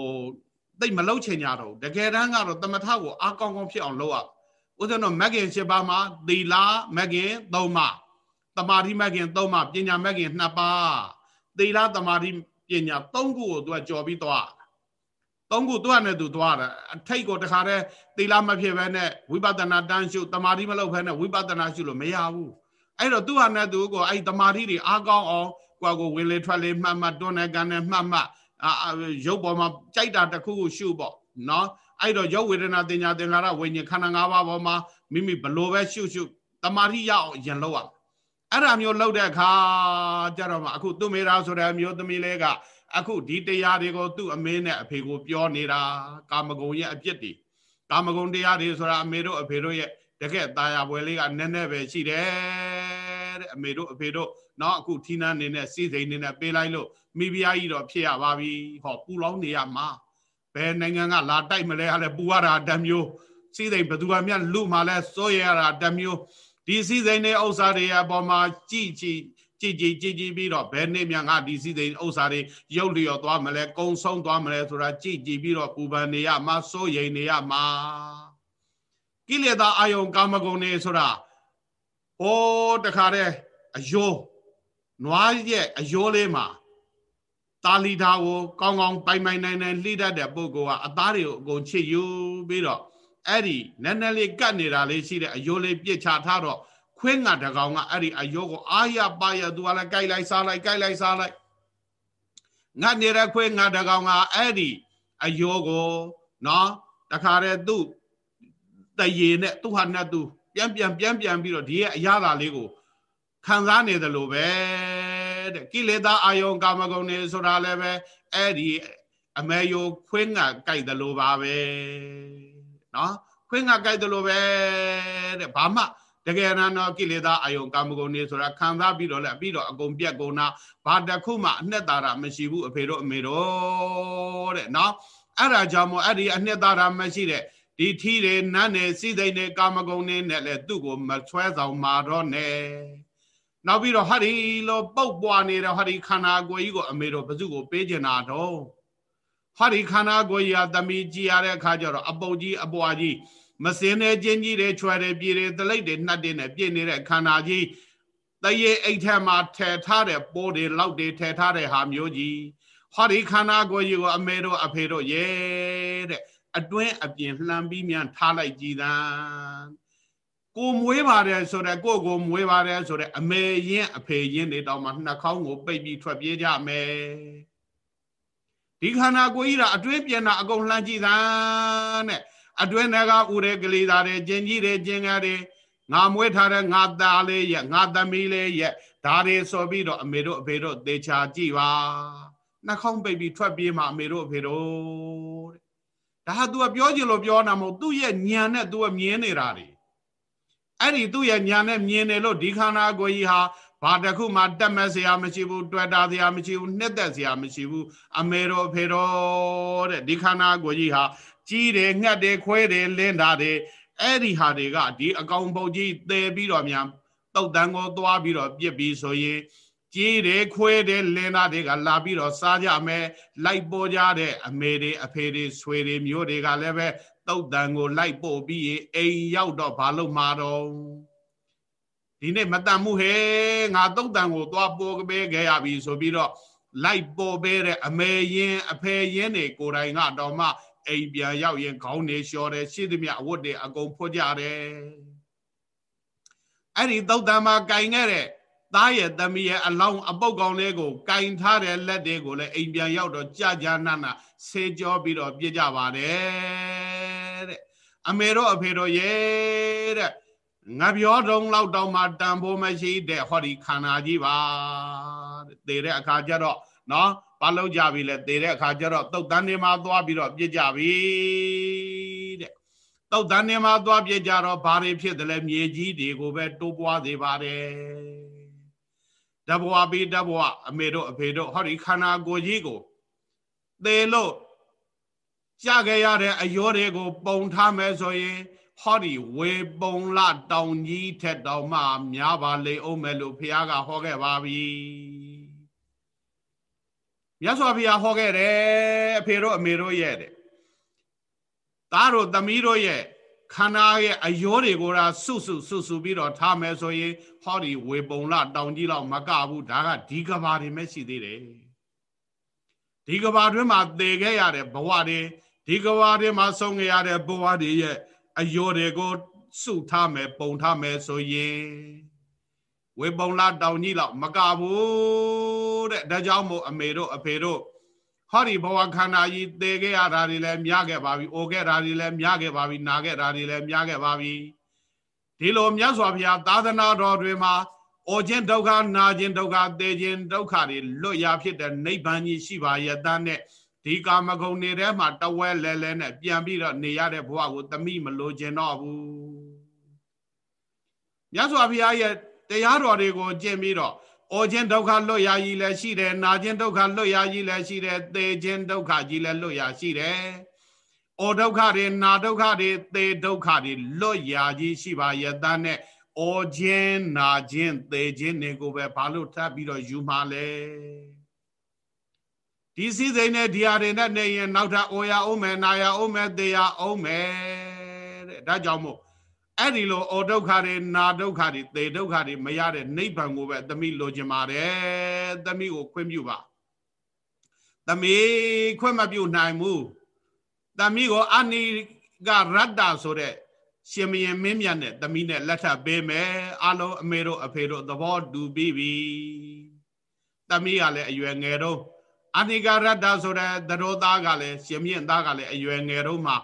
သိမလောက်ချင်ကြတော့တကယ်တမ်းကတော့သမထကိုအားကောင်းကောင်းဖြစ်အောင်လုပ်ရဥစ္စာတော့မဂ်ကင်၈ပါးမှာသီလမဂ်ကင်၃ပါးတမာတိမဂ်ကင်၃ပါးပညာမဂ်ကင်၂ပါးသီလတမာတိပညာ၃ခုကိုသူကကြော်ပြီးသွား သုံးခုသူ့နဲ့သူသွားတာအထိတ်ကိုတခါတည်းသီလမဖြစ်ဘဲနဲ့ဝိပဿနာတန်းရှုတမာတိမလုပ်ဘဲနဲ့ဝိပဿနာရှုလို့မရဘူးအဲ့တော့သူ့ဟာနဲ့သူကိုအဲ့တမာတိတွေအားကောင်းအောင်ကိုယ့်ကိုဝင်လေထွက်လေမှတ်မှတ်တွန်းနေကန်နေမှတ်မှတ်ရုပ်ပေါ်မှာကြိုက်တာတစ်ခုခုရှုပေါ့နော်အဲ့တော့ရုပ်ဝေဒနာတင်ညာသင်္ခါရဝိညာဉ်ခန္ဓာ၅ပါးပေါ်မှာမိမိဘလို့ပဲရှုရှုတမာတိရအောင်ရင်လောက်ရအဲ့ဒါမျိုးလောက်တဲ့အခါကျတော့မှအခုသူမေရာဆိုတဲ့အမျိုးသမီးလေးက အခုဒီတရားတွေကိုသူ့အမေနဲ့အဖေကိုပြောနေတာကာမဂုဏ်ရဲ့အပြစ်တွေကာမဂုဏ်တရားတွေဆိုတာအမေတို့အဖေတို့ရဲ့တကက်ตายပွဲလေးကနည်းနည်းပဲရှိတယ်တဲ့အမေတို့အဖေတို့เนาะအခုထီးနန်းနေနဲ့စီစိန်နေနဲ့ပေးလိုက်လို့မိဖုရားကြီးတော့ဖြစ်ရပါပြီဟောပူလောင်းနေရမှာဘယ်နိုင်ငံကလာတိုက်မလဲဟာလဲပူရတာတမျိုးစီစိန်ဘသူကမြတ်လူမှလဲစိုးရတာတမျိုးဒီစီစိန်နေဥစ္စာတွေအပေါ်မှာကြည်ကြည် ကြည်ကြည်ကြည်ကြည်ပြီးတော့ဘယ်နေ့မှငါဒီစီစိန်ဥစ္စာတွေရုပ်လျော်သွားမလဲကုံဆုံးသွားမလဲဆိုတာကြည်ကြည်ပြီးတော့ပူပန်နေရမှာစိုးရိမ်နေရမှာကိလေသာအာယုံကာမဂုဏ်နေဆိုတာဟိုးတခါတည်းအယောနွားရဲ့အယောလေးမှာတာလီဓာကိုကောင်းကောင်းပိုင်ပိုင်နိုင်နိုင်လှိတတ်တဲ့ပုဂ္ဂိုလ်ကအသားတွေကိုအကုန်ချစ်ယူပြီးတော့အဲ့ဒီနည်းနည်းလေးကတ်နေတာလေးရှိတဲ့အယိုးလေးပြစ်ချထားတော့ ခွင်းငါတကောင်ကအဲ့ဒီအယိုးကိုအာရပါရသူကလည်းကြိုက်လိုက်စားလိုက်ကြိုက်လိုက်စားလိုက်ငတ်နေတဲ့ခွင်းငါတကောင်ကအဲ့ဒီအယိုးကိုနော်တခါတည်းသူ့တရေနဲ့သူ့ဟာနဲ့သူပြန်ပြန်ပြန်ပြန်ပြီးတော့ဒီရဲ့အရသာလေးကိုခံစားနေတယ်လို့ပဲတဲ့ကိလေသာအာယုံကာမဂုဏ်တွေဆိုတာလည်းပဲအဲ့ဒီအမေယိုခွင်းငါကြိုက်တယ်လို့ပါပဲနော်ခွင်းငါကြိုက်တယ်လို့ပဲတဲ့ဘာမှ တကယ်တော့ကိလေသာအာယုံကာမဂုဏ်တွေဆိုတာခံစားပြီးတော့လဲပြီးတော့အကုန်ပြက်ကုန်တာဘာတခုမှအနှစ်သာရမရှိဘူးအဖေတို့အမေတို့တဲ့နော်အဲ့ဒါကြောင့်မို့အဲ့ဒီအနှစ်သာရမရှိတဲ့ဒီထီးတွေနတ်တွေစိသိမ့်တွေကာမဂုဏ်တွေနဲ့လဲသူ့ကိုမဆွဲဆောင်မာတော့နဲ့နောက်ပြီးတော့ဟာဒီလိုပုတ်ပွားနေတဲ့ဟာဒီခန္ဓာကိုယ်ကြီးကိုအမေတို့ဘု து ကိုပေးကျင်တာတော့ဟာဒီခန္ဓာကိုယ်ကြီးဟာသမီးကြည်ရတဲ့အခါကျတော့အပုတ်ကြီးအပွားကြီး မစင်းတဲ့ကျင်းကြီးတွေချွဲတယ်ပြေတယ်တလိပ်တွေနှက်တွေနဲ့ပြည့်နေတဲ့ခန္ဓာကြီးတရေအိတ်ထက်မှာထည့်ထားတဲ့ပိုးတွေလောက်တွေထည့်ထားတဲ့ဟာမျိုးကြီးဟောဒီခန္ဓာကိုယ်ကြီးကိုအမေတို့အဖေတို့ရဲ့တဲ့အတွင်းအပြင်လှမ်းပြီးမြန်ထားလိုက်ကြည်သံကိုမွေးပါတယ်ဆိုတော့ကိုကိုမွေးပါတယ်ဆိုတော့အမေရင်အဖေရင်တွေတောင်မှနှာခေါင်းကိုပိတ်ပြီးထွက်ပြေးကြမယ်ဒီခန္ဓာကိုယ်ကြီးကအတွင်းပြန်တာအကုန်လှမ်းကြည့်သံတဲ့ အတွင်းကဥရဲကလေးသားတွေကျင်ကြီးတွေကျင်ငယ်တွေငါမွေးထားတဲ့ငါသားလေးရဲ့ငါသမီးလေးရဲ့ဒါတွေဆိုပြီးတော့အမေတို့အဖေတို့သေချာကြည့်ပါနှာခေါင်းပိတ်ပြီးထွက်ပြေးမှအမေတို့အဖေတို့တဲ့ဒါဟာ तू ကပြောချင်လို့ပြောတာမဟုတ်သူ့ရဲ့ညံနဲ့ तू ကမြင်နေတာတွေအဲ့ဒီသူ့ရဲ့ညာနဲ့မြင်တယ်လို့ဒီခန္ဓာကိုယ်ကြီးဟာဘာတခုမှတက်မဲ့စရာမရှိဘူးတွေ့တာစရာမရှိဘူးနှစ်သက်စရာမရှိဘူးအမေတော်အဖေတော်တဲ့ဒီခန္ဓာကိုယ်ကြီးဟာ ကြီးတယ်ငှက်တယ်ခွဲတယ်လင်းတာတယ်အဲ့ဒီဟာတွေကဒီအကောင်ပုတ်ကြီးတည်ပြီးတော့များတုတ်တန်ကိုသွားပြီးတော့ပြစ်ပြီးဆိုရင်ကြီးတယ်ခွဲတယ်လင်းတာတွေကလာပြီးတော့စားကြမယ်လိုက်ပေါ်ကြတဲ့အမေတွေအဖေတွေဆွေတွေမျိုးတွေကလည်းပဲတုတ်တန်ကိုလိုက်ပို့ပြီးရင်အိမ်ရောက်တော့ဘာလို့မှာတော့ဒီနေ့မတန်မှုဟဲငါတုတ်တန်ကိုသွားပို့ပေးခဲ့ရပြီဆိုပြီးတော့လိုက်ပို့ပေးတဲ့အမေရင်အဖေရင်တွေကိုယ်တိုင်ကတော့မှ အိမ်ပြန်ရောက်ရင်ခေါင်းနေလျှော်တယ်ရှိသမျှအဝတ်တွေအကုန်ဖွတ်ကြတယ်အဲ့ဒီသုတ်တံမှာကင်ခဲ့တဲ့သားရဲ့သမီးရဲ့အလောင်းအပုတ်ကောင်လေးကိုကင်ထားတဲ့လက်တွေကိုလည်းအိမ်ပြန်ရောက်တော့ကြာကြာနာနာဆေးကြောပြီးတော့ပြစ်ကြပါတယ်တဲ့အမေတို့အဖေတို့ရဲ့တဲ့ငါပြောတုံးလောက်တောင်မှတန်ဖိုးမရှိတဲ့ဟောဒီခန္ဓာကြီးပါတဲ့သေတဲ့အခါကျတော့နော် ဘာလို့ကြပြီလဲသေတဲ့အခါကျတော့တုတ်တန်းနေမှာသွားပြီးတော့ပြစ်ကြပြီတဲ့တုတ်တန်းနေမှာသွားပြစ်ကြတော့ဘာတွေဖြစ်တယ်လဲမြေကြီးတွေကိုပဲတိုးပွားစေပါတယ်တဘွားပြီးတဘွားအမေတို့အဖေတို့ဟောဒီခန္ဓာကိုယ်ကြီးကိုသေလို့ကြခဲ့ရတဲ့အယောတွေကို ပုံထားမယ်ဆိုရင်ဟောဒီဝေပုံလတောင်ကြီးထက်တောင်မှများပါလေအောင်မယ်လို့ဘုရားကဟောခဲ့ပါပြီ မြတ်စွာဘုရားဟောခဲ့တယ်အဖေတို့အမေတို့ရဲ့တဲ့သားတို့သမီးတို့ရဲ့ခန္ဓာရဲ့အယောတွေကိုဒါစုစုစုစုပြီးတော့ထားမယ်ဆိုရင်ဟောဒီဝေပုံလတောင်ကြီးလောက်မကဘူးဒါကဒီကဘာတွေမဲ့ရှိသေးတယ်ဒီကဘာတွင်မှာသေခဲ့ရတဲ့ဘဝတွေဒီကဘာတွင်မှာဆုံးခဲ့ရတဲ့ဘဝတွေရဲ့အယောတွေကိုစုထားမယ်ပုံထားမယ်ဆိုရင် ဝေပုံလာတောင်ကြီးလောက်မကဘူးတဲ့ဒါကြောင့်မို့အမေတို့အဖေတို့ဟောဒီဘဝခန္ဓာကြီးသေခဲ့ရတာတွေလည်းများခဲ့ပါပြီ။အိုခဲ့တာတွေလည်းများခဲ့ပါပြီ။နာခဲ့တာတွေလည်းများခဲ့ပါပြီ။ဒီလိုမြတ်စွာဘုရားသာသနာတော်တွေမှာအိုခြင်းဒုက္ခနာခြင်းဒုက္ခသေခြင်းဒုက္ခတွေလွတ်ရဖြစ်တဲ့နိဗ္ဗာန်ကြီးရှိပါရဲ့တန်းနဲ့ဒီကာမဂုဏ်တွေထဲမှာတဝဲလဲလဲနဲ့ပြန်ပြီးတော့နေရတဲ့ဘဝကိုတမိမလိုချင်တော့ဘူးမြတ်စွာဘုရားရဲ့ တရားတော်တွေကိုကျင့်ပြီးတော့အောခြင်းဒုက္ခလွတ်ရကြီးလည်းရှိတယ်နာခြင်းဒုက္ခလွတ်ရကြီးလည်းရှိတယ်သေခြင်းဒုက္ခကြီးလည်းလွတ်ရရှိတယ်အောဒုက္ခတွေနာဒုက္ခတွေသေဒုက္ခတွေလွတ်ရကြီးရှိပါရဲ့တန်းနဲ့အောခြင်းနာခြင်းသေခြင်းတွေကိုပဲဘာလို့ထပ်ပြီးတော့ယူမှာလဲဒီစည်းစိမ်နဲ့ဒီဟာတွေနဲ့နေရင်နောက်ထပ်အိုရအောင်မယ်နာရအောင်မယ်သေရအောင်မယ်တဲ့ဒါကြောင့်မို့ အဲ့ဒီလိုအောဒုက္ခတွေနာဒုက္ခတွေသေဒုက္ခတွေမရတဲ့နိဗ္ဗာန်ကိုပဲသမိလိုချင်ပါတယ်သမိကိုခွင့်ပြုပါသမိခွင့်မပြုနိုင်ဘူးသမိကိုအနိကရတ္တဆိုတဲ့ရှင်မယင်မင်းမြတ်နဲ့သမိနဲ့လက်ထပ်ပေးမယ်အလုံးအမေတို့အဖေတို့သဘောတူပြီးပြီသမိကလည်းအရွယ်ငယ်တော့အနိကရတ္တဆိုတဲ့သရောသားကလည်းရှင်မြင့်သားကလည်းအရွယ်ငယ်တော့မှ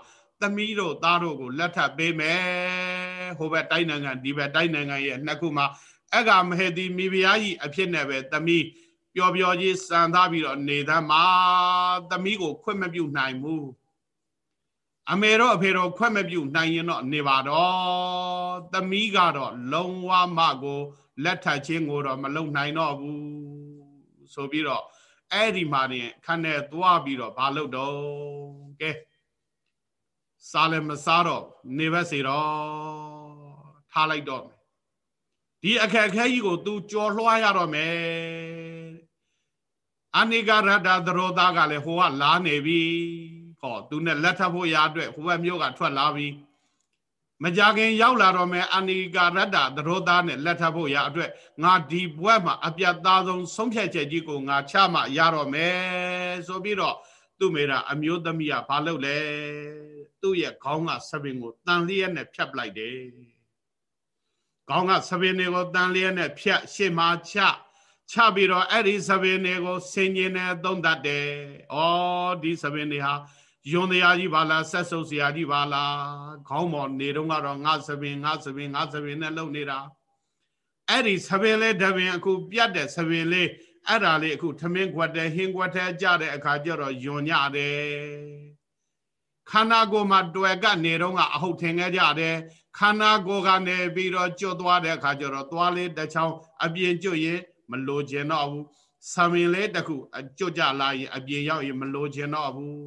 သမီးတို့သားတို့ကိုလက်ထပ်ပေးမယ် ဟိုဘက်တိုင်းနိုင်ငံဒီဘက်တိုင်းနိုင်ငံရဲ့နှစ်ခုမှာအဲ့ကမဟေတိမိဖုရားကြီးအဖြစ်နဲ့ပဲသမီးပျော်ပျော်ကြီးစံသားပြီးတော့နေသမှာသမီးကိုခွင့်မပြုနိုင်ဘူးအမေတော့အဖေတော့ခွင့်မပြုနိုင်ရင်တော့နေပါတော့သမီးကတော့လုံးဝမကိုလက်ထပ်ခြင်းကိုတော့မလုံနိုင်တော့ဘူးဆိုပြီးတော့အဲ့ဒီမှာတင်ခန်းနဲ့သွားပြီးတော့ဘာလုပ်တော့ကဲစားလည်းမစားတော့နေဘက်စီတော့ ထားလိုက်တော့ဒီအခက်အခဲကြီးကို तू ကြော်လွှားရတော့မယ်အနိကရတ္တသရောသားကလည်းဟိုကလာနေပြီဟော तू နဲ့လက်ထပ်ဖို့ရအတွက်ဟိုဘက်မြို့ကထွက်လာပြီမကြခင်ရောက်လာတော့မယ်အနိကာရတ္တသရောသားနဲ့လက်ထပ်ဖို့ရအတွက်ငါဒီဘွဲ့မှာအပြတ်သားဆုံးဆုံးဖြတ်ချက်ကြီးကိုငါချမှရတော့မယ်ဆိုပြီးတော့သူ့မိရာအမျိုးသမီးကဘာလုပ်လဲသူ့ရဲ့ခေါင်းကဆပင်ကိုတန်လျက်နဲ့ဖြတ်ပလိုက်တယ် ခေါင်းကဆပင်တွေကိုတန်လျက်နဲ့ဖြတ်ရှေ့မှာချချပြီးတော့အဲ့ဒီဆပင်တွေကိုဆင်ញင်နဲ့သုံးတတ်တယ်။ဩဒီဆပင်တွေဟာယွန်တရားကြီးပါလားဆက်ဆုပ်စရာကြီးပါလားခေါင်းပေါ်နေတော့ကတော့ငါသပင်ငါသပင်ငါသပင်နဲ့လုံနေတာအဲ့ဒီသပင်လေးတပင်အခုပြတ်တဲ့သပင်လေးအဲ့ဒါလေးအခုထမင်းခွက်တဲ့ဟင်းခွက်တဲ့ကြတဲ့အခါကျတော့ယွန်ညတယ်ခန္ဓာကိုယ်မှာတွယ်ကနေတော့ကအဟုတ်ထင်ခဲ့ကြတယ် ခန္ဓာကိုယ်ကနေပြီးတော့ကျွတ်သွားတဲ့အခါကျတော့သွားလေးတစ်ချောင်းအပြင်ကျွတ်ရင်မလိုချင်တော့ဘူးဆံမင်လေးတစ်ခုအကျွတ်ကြလာရင်အပြင်ရောက်ရင်မလိုချင်တော့ဘူး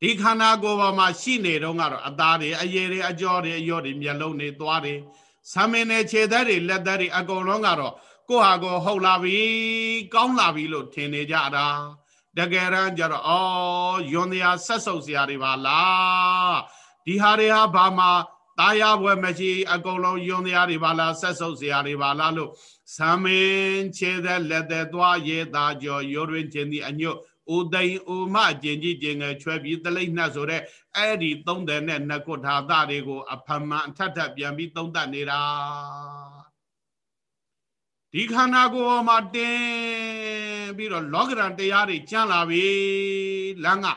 ဒီခန္ဓာကိုယ်ပေါ်မှာရှိနေတော့ကတော့အသားတွေအရည်တွေအကြောတွေအရော့တွေမျက်လုံးတွေသွားတွေဆံမင်းနဲ့ခြေသက်တွေလက်သက်တွေအကုန်လုံးကတော့ကိုဟာကိုဟုတ်လာပြီကောင်းလာပြီလို့ထင်နေကြတာတကယ်တမ်းကျတော့အော်ယွန်တရားဆက်ဆုပ်စရာတွေပါလား ဒီဟာတွေဟာဘာမှတာယာဘွယ်မရှိအကုန်လုံးယွန်တရားတွေပါလားဆက်ဆုပ်စရာတွေပါလားလို့ဆံမင်းခြေသက်လက်သက်သွားရဲသားကြောရိုးရင်းခြင်းဒီအညွတ်ဦးသိန်ဦးမကျင်ကြီးကျင်ငယ်ချွဲပြီးတလိမ့်နှက်ဆိုတဲ့အဲ့ဒီသုံးတယ်နဲ့နကုထာသတွေကိုအဖမှန်အထက်ထပ်ပြန်ပြီးသုံးသပ်နေတာဒီခန္ဓာကိုယ်ပေါ်မှာတင်ပြီးတော့လောကရန်တရားတွေကျမ်းလာပြီလမ်းက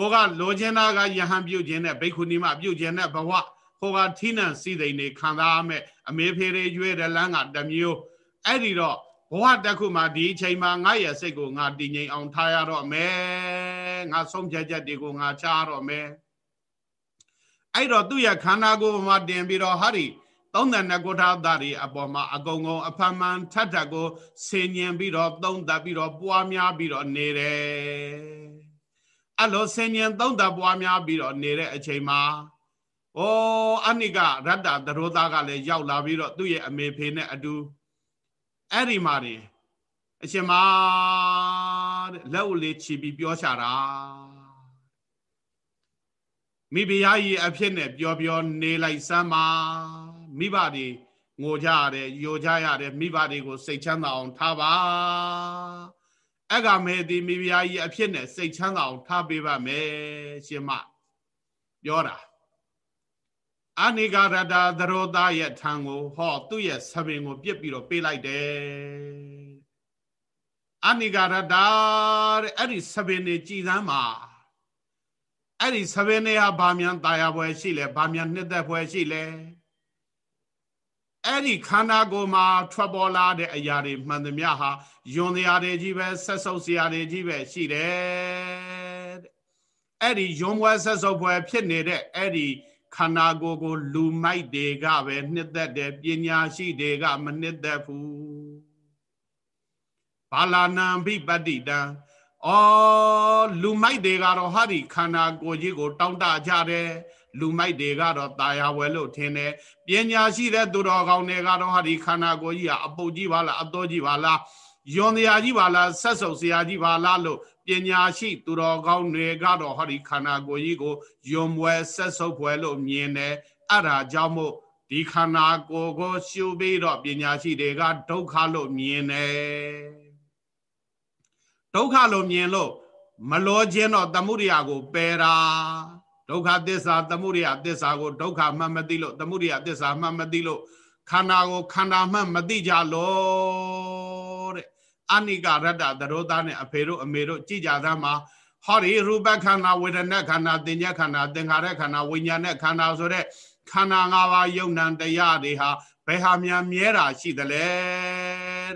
ကိုကလိုချင်တာကယဟန်ပြုတ်ခြင်းနဲ့ဘိက္ခုနီမပြုတ်ခြင်းနဲ့ဘဝဟိုကထိနန်စိသိမ့်နေခံစားရမယ်အမေဖေတွေရွေးတဲ့လမ်းကတမျိုးအဲ့ဒီတော့ဘဝတစ်ခုမှာဒီအချိန်မှာငါရဲ့စိတ်ကိုငါတည်ငြိမ်အောင်ထားရတော့မယ်ငါဆုံးဖြတ်ချက်တွေကိုငါချရတော့မယ်အဲ့တော့သူ့ရဲ့ခန္ဓာကိုယ်မှာတင်ပြီးတော့ဟာဒီသုံးတဲ့နကုထာသားတွေအပေါ်မှာအကုန်ကုန်အဖမှန်ထက်ထက်ကိုဆင်ញင်ပြီးတော့သုံးသပ်ပြီးတော့ပွားများပြီးတော့နေတယ် အဲ့လိုဆင်ញင်သုံးသပ်ပွားများပြီးတော့နေတဲ့အချိန်မှာဩအနိကရတ္တသရောသားကလည်းရောက်လာပြီးတော့သူ့ရဲ့အမေဖေနဲ့အတူအဲ့ဒီမှာနေအရှင်မတဲ့လက်ဦးလေးချီပြီးပြောချတာမိဖုရားကြီးအဖြစ်နဲ့ပြောပြောနေလိုက်စမ်းပါမိဘတွေငိုကြရတယ်ယိုကြရတယ်မိဘတွေကိုစိတ်ချမ်းသာအောင်ထားပါ အဲ့ကမဲဒီမိဖုရားကြီးအဖြစ်နဲ့စိတ်ချမ်းသာအောင်ထားပေးပါမယ်ရှင်မပြောတာအနိဂရတသရောသားရဲ့ထံကိုဟောသူ့ရဲ့ဆပင်ကို ပြစ်ပြီးတော့ပေးလိုက်တယ်အနိဂရတတဲ့အဲ့ဒီဆပင်နေကြည်သမ်းမှာအဲ့ဒီဆပင်နေဟာဗာမြန်ตายပွဲရှိလဲဗာမြန်နှစ်သက်ပွဲရှိလဲ အဲ့ဒီခန္ဓာကိုယ်မှာထွက်ပေါ်လာတဲ့အရာတွေမှန်သမျှဟာယွန်တရားတွေကြီးပဲဆက်ဆုပ်စရာတွေကြီးပဲရှိတယ်အဲ့ဒီယွန်ပွဲဆက်ဆုပ်ပွဲဖြစ်နေတဲ့အဲ့ဒီခန္ဓာကိုယ်ကို လူမိုက်တွေကပဲနှစ်သက်တယ်ပညာရှိတွေကမနှစ်သက်ဘူးဘာလာနံဘိပတ္တိတံအော်လူမိုက်တွေကတော့ဟာဒီခန္ဓာကိုယ်ကြီးကို တောင့်တကြတယ် လူမိုက်တွေကတော့ตายဝယ်လို့ထင်တယ်ပညာရှိတဲ့သူတော်ကောင်းတွေကတော့ဟာဒီခန္ဓာကိုယ်ကြီးကအပုတ်ကြီးပါလားအတော်ကြီးပါလားယွန်တရားကြီးပါလားဆက်ဆုပ်စရာကြီးပါလားလို့ပညာရှိသူတော်ကောင်းတွေကတော့ဟောဒီခန္ဓာကိုယ်ကြီးကိုယွန်ပွဲဆက်ဆုပ်ပွဲလို့မြင်တယ်အဲ့ဒါကြောင့်မို့ဒီခန္ဓာကိုယ်ကိုရှုပြီးတော့ပညာရှိတွေကဒုက္ခလို့မြင်တယ်ဒုက္ခလို့မြင်လို့မလောခြင်းတော့သမုဒိယကိုပယ်တာ ဒုက္ခသစ္စာသမုဒိယသစ္စာကိုဒုက္ခမှတ်မသိလို့သမုဒိယသစ္စာမှတ်မသိလို့ခန္ဓာကိုခန္ဓာမှတ်မသိကြလို့တဲ့အနိကရတ္တသရောသားနဲ့အဖေတို့အမေတို့ကြည်ကြသားမှာဟောဒီရူပခန္ဓာဝေဒနာခန္ဓာသင်္ညခန္ဓာသင်္ခါရခန္ဓာဝိညာဉ်နဲ့ခန္ဓာဆိုတဲ့ခန္ဓာ၅ပါးယုံ nant တရားတွေဟာဘယ်ဟာများမြဲတာရှိသလဲ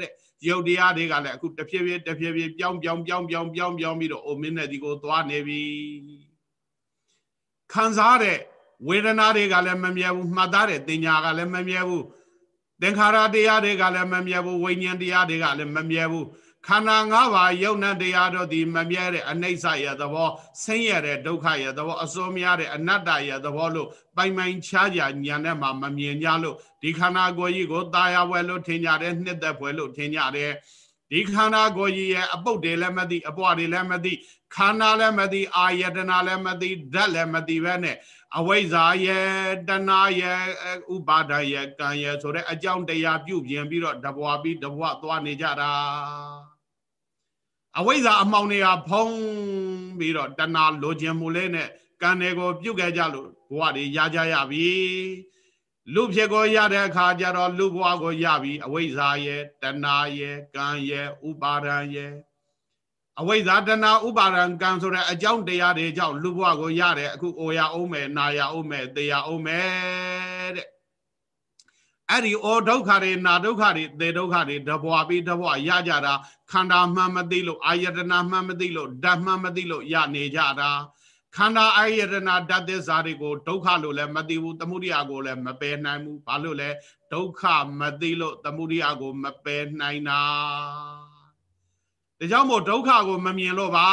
တဲ့ရုပ်တရားတွေကလည်းအခုတဖြည်းဖြည်းတဖြည်းဖြည်းပြောင်းပြောင်းပြောင်းပြောင်းပြောင်းပြောင်းပြီးတော့အိုမင်းနဲ့ဒီကိုသွားနေပြီ ခံစားတဲ့ဝေဒနာတွေကလည်းမမြဲဘူးမှတ်သားတဲ့တင်ညာကလည်းမမြဲဘူးသင်္ခါရတရားတွေကလည်းမမြဲဘူးဝိညာဉ်တရားတွေကလည်းမမြဲဘူးခန္ဓာ၅ပါးယုံနဲ့တရားတို့ဒီမမြဲတဲ့အနိစ္စရဲ့သဘောဆင်းရဲတဲ့ဒုက္ခရဲ့သဘောအစိုးမရတဲ့အနတ္တရဲ့သဘောလို့ပိုင်ပိုင်ခြားကြညာနဲ့မှမမြင်ကြလို့ဒီခန္ဓာကိုယ်ကြီးကိုตายဝဲလို့ထင်ကြတယ်နှစ်သက်ဖွယ်လို့ထင်ကြတယ်ဒီခန္ဓာကိုယ်ကြီးရဲ့အပုတ်တွေလည်းမသိအပွားတွေလည်းမသိ ခန္ဓာလည်းမသိအာယတနာလည်းမသိဓာတ်လည်းမသိပဲနဲ့အဝိဇ္ဇာရဲ့တဏှာရဲ့ဥပါဒရဲ့ကံရဲ့ဆိုတဲ့အကြောင်းတရားပြုပြင်ပြီးတော့တဘွားပြီးတဘွားသွားနေကြတာအဝိဇ္ဇာအမှောင်တွေကဖုံးပြီးတော့တဏှာလိုချင်မှုလေးနဲ့ကံတွေကိုပြုတ်ခဲ့ကြလို့ဘဝတွေရကြရပြီလူဖြစ်ကိုရတဲ့အခါကျတော့လူဘဝကိုရပြီအဝိဇ္ဇာရဲ့တဏှာရဲ့ကံရဲ့ဥပါဒံရဲ့ အဝိဇ္ဇာတဏှာဥပါဒံကံဆိုတဲ့အကြောင်းတရားတွေကြောင့်လူဘဝကိုရတယ်အခုအိုရအောင်မယ်နာရအောင်မယ်သေရအောင်မယ်တဲ့အဲ့ဒီအိုဒုက္ခတွေနာဒုက္ခတွေသေဒုက္ခတွေတဘွားပြီးတဘွားရကြတာခန္ဓာမှန်မသိလို့အာယတနာမှန်မသိလို့ဓာတ်မှန်မသိလို့ရနေကြတာခန္ဓာအာယတနာဓာတ်သစ္စာတွေကိုဒုက္ခလို့လည်းမသိဘူးသမုဒိယကိုလည်းမပယ်နိုင်ဘူးဘာလို့လဲဒုက္ခမသိလို့သမုဒိယကိုမပယ်နိုင်တာ ဒါကြောင့်မို့ဒုက္ခကိုမမြင်လို့ပါ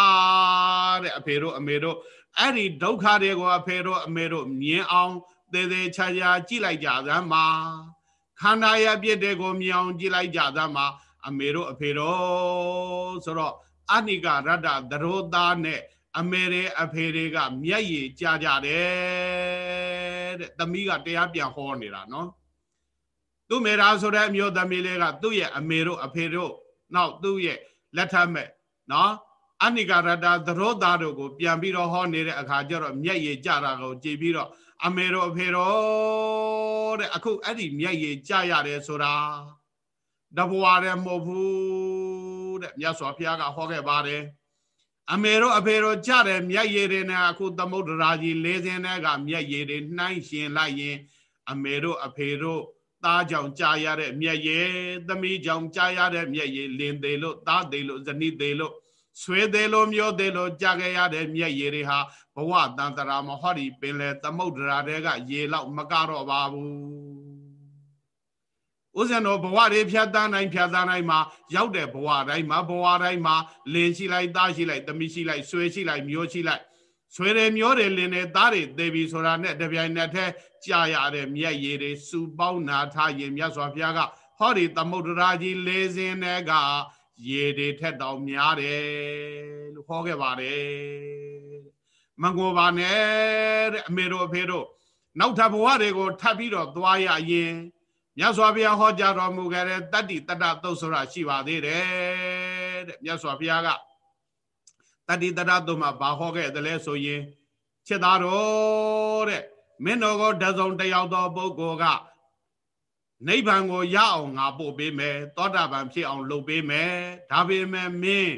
တဲ့အဖေတို့အမေတို့အဲ့ဒီဒုက္ခတွေကိုအဖေတို့အမေတို့မြင်အောင်သေသေးချာချာကြည့်လိုက်ကြသမ်းပါခန္ဓာရဲ့အပြစ်တွေကိုမြင်အောင်ကြည့်လိုက်ကြသမ်းပါအမေတို့အဖေတို့ဆိုတော့အနိကရတ္တသရောသားနဲ့အမေတွေအဖေတွေကမျက်ရည်ကြကြတယ်တဲ့သမီးကတရားပြန်ဟောနေတာနော်သူ့မေရာဆိုတဲ့အမျိုးသမီးလေးကသူ့ရဲ့အမေတို့အဖေတို့နောက်သူ့ရဲ့ လက်ထမဲ့နော်အနိကာရတသရောသားတို့ကို ပြန်ပြီးတော့ဟောနေတဲ့အခါကျတော့မျက်ရည်ကြတာကိုကြည်ပြီးတော့အမေတို့အဖေတို့တဲ့အခုအဲ့ဒီမျက်ရည်ကြရတယ်ဆိုတာတဘွားတယ်မဟုတ်ဘူးတဲ့မြတ်စွာဘုရားကဟောခဲ့ပါတယ်အမေတို့အဖေတို့ကြတယ်မျက်ရည်တွေနဲ့အခုသမုဒ္ဒရာကြီးလေးစင်းတဲ့ကမျက်ရည်တွေနှိုင်းရှင်လိုက်ရင် အမေတို့အဖေတို့ သားကြောင့်ကြာရတဲ့မျက်ရည်သမီးကြောင့်ကြာရတဲ့မျက်ရည်လင်သေးလို့သားသေးလို့ဇနိသေးလို့ဆွေသေးလို့မျိုးသေးလို့ကြာခဲ့ရတဲ့မျက်ရည်တွေဟာဘဝတန်တရာမဟောဒီပင်လေသမုဒ္ဒရာတွေကရေလောက်မကတော့ပါဘူးဥစဉ်တော်ဘဝတွေဖြတ်တန်းနိုင်ဖြတ်တန်းနိုင်မှာရောက်တဲ့ဘဝတိုင်းမှာဘဝတိုင်းမှာလင်ရှိလိုက်သားရှိလိုက်သမီးရှိလိုက်ဆွေရှိလိုက်မျိုးရှိလိုက် ဆွေတွေမျိုးတွေလင်တွေသားတွေသေပြီဆိုတာနဲ့တပြိုင်နက်တည်းကြာရတဲ့မြက်ရည်တွေစူပေါင်းနာထားရင်မြတ်စွာဘုရားကဟောဒီသမုဒ္ဒရာကြီးလေးစင်းတဲ့ကရေတွေထက်တောင်များတယ်လို့ဟောခဲ့ပါတယ်မငိုပါနဲ့တဲ့အမေတို့အဖေတို့နောက်ထပ်ဘဝတွေကိုထပ်ပြီးတော့သွားရရင်မြတ်စွာဘုရားဟောကြားတော်မူခဲ့တဲ့တတ္တိတတ္တသုတ်ဆိုတာရှိပါသေးတယ်တဲ့မြတ်စွာဘုရားက တတိတရတုမှာဘာဟောခဲ့တယ်လဲဆိုရင်ချက်သားတော်တဲ့မင်းတော်ကိုဓဇုံတယောက်သောပုဂ္ဂိုလ်ကနိဗ္ဗာန်ကိုရအောင်ငါပို့ပေးမယ်သောတာပန်ဖြစ်အောင်လုပ်ပေးမယ်ဒါပေမဲ့မင်း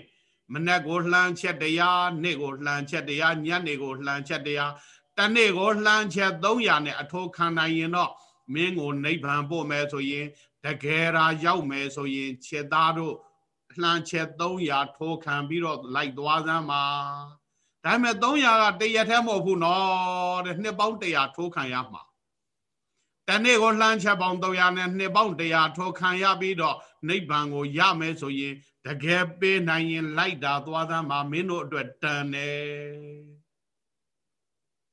မနက်ကိုလှမ်းချက်တရားနေ့ကိုလှမ်းချက်တရားညနေကိုလှမ်းချက်တရားတနေ့ကိုလှမ်းချက်300နဲ့အထိုးခံနိုင်ရင်တော့မင်းကိုနိဗ္ဗာန်ပို့မယ်ဆိုရင်တကယ်ရာရောက်မယ်ဆိုရင်ချက်သားတို့ လှန်ချက်300ထိုးခံပြီးတော့လိုက်သွားစမ်းပါဒါပေမဲ့300ကတရက်ထဲမဟုတ်ဘူးနော်တဲ့နှစ်ပေါင်း100ထိုးခံရမှာတနေ့ကိုလှမ်းချက်ပေါင်း300နဲ့နှစ်ပေါင်း100ထိုးခံရပြီးတော့နိဗ္ဗာန်ကိုရမယ်ဆိုရင်တကယ်ပေးနိုင်ရင်လိုက်တာသွားသမ်းမှာမင်းတို့အတွက်တန်တယ်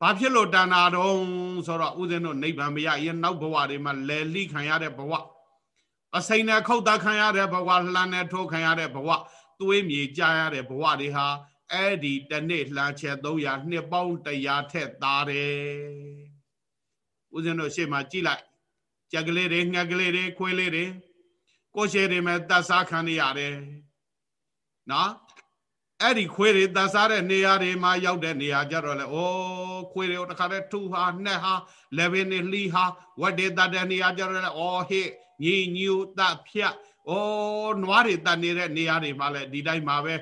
ဘာဖြစ်လို့တန်တာတော့ဆိုတော့ဥစဉ်တို့နိဗ္ဗာန်မရရင်နောက်ဘဝတွေမှာလယ်လိခံရတဲ့ဘဝ အစိမ့်နဲ့ခုတ်တာခံရတဲ့ဘဝလှမ်းနဲ့ထိုးခံရတဲ့ဘဝသွေးမြေကြရတဲ့ဘဝတွေဟာအဲ့ဒီတနေ့လှမ်းချက်300နှစ်ပေါင်း100ထက်သားတယ်ဦးဇင်းတို့ရှေ့မှာကြည့်လိုက်ကြက်ကလေးတွေငှက်ကလေးတွေခွေးလေးတွေကိုရှေတွေမဲ့တတ်စားခံနေရတယ်နော်အဲ့ဒီခွေးတွေတတ်စားတဲ့နေရာတွေမှာရောက်တဲ့နေရာကြတော့လေဩခွေးတွေတခါတည်းထူဟာနှက်ဟာလက်ပင်တွေလှီဟာဝတ်တွေတတ်တဲ့နေရာကြတော့လေဩဟေ့ ညီညူတဖြတ်ဩနွားတွေတတ်နေတဲ့နေရာတွေမှာလည်းဒီတိုင်းမှာပဲ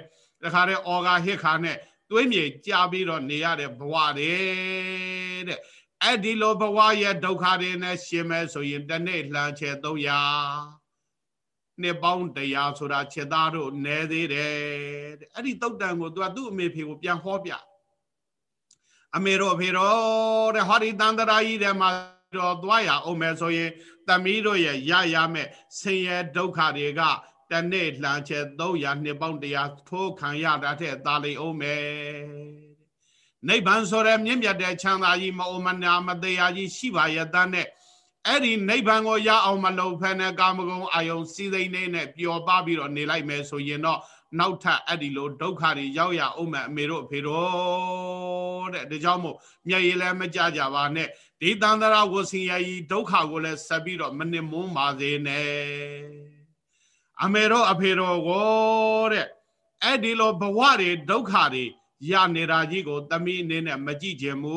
တခါတည်းအော်ဂါဟစ်ခါနဲ့သွေးမြေကြပြီးတော့နေရတဲ့ဘဝတဲ့အဲ့ဒီလိုဘဝရဲ့ဒုက္ခတွေနဲ့ရှင်မဲ့ဆိုရင်တနေ့လှမ်းချေ300နှစ်ပေါင်းတရားဆိုတာခြေသားတို့နဲသေးတယ်အဲ့ဒီတုတ်တန်ကိုသူကသူ့အမေဖေကိုပြန်ဟောပြအမေတို့အဖေတို့တဲ့ဟောဒီတန်တရာကြီးတဲ့မှာတော့သွားရအောင်မယ်ဆိုရင် သမီးတို့ရဲ့ရရမဲ့ဆင်းရဲဒုက္ခတွေကတနေ့လှန်ချက်300နှစ်ပေါင်းတရားထိုးခံရတာတဲ့သာလိအောင်မယ်နိဗ္ဗာန်ဆိုတဲ့မြင့်မြတ်တဲ့ချမ်းသာကြီးမအိုမနာမတရားကြီးရှိပါရဲ့တန်းနဲ့အဲ့ဒီနိဗ္ဗာန်ကိုရအောင်မလုပ်ဖ ೇನೆ ကာမဂုဏ်အာယုံစီစိမ့်နေနဲ့ပျော်ပါပြီးတော့နေလိုက်မယ်ဆိုရင်တော့ နောက်ထပ်အဲ့ဒီလိုဒုက္ခတွေရောက်ရအောင်မယ်အမေတို့အဖေတို့တဲ့ဒါကြောင့်မို့မျက်ရည်လည်းမကြကြပါနဲ့ဒီတန်တရာဝဆင်ရကြီးဒုက္ခကိုလည်းဆက်ပြီးတော့မနစ်မွန်းပါစေနဲ့အမေတို့အဖေတို့ကိုတဲ့အဲ့ဒီလိုဘဝတွေဒုက္ခတွေရနေတာကြီးကိုသမီးအနေနဲ့မကြည့်ခြင်းမူ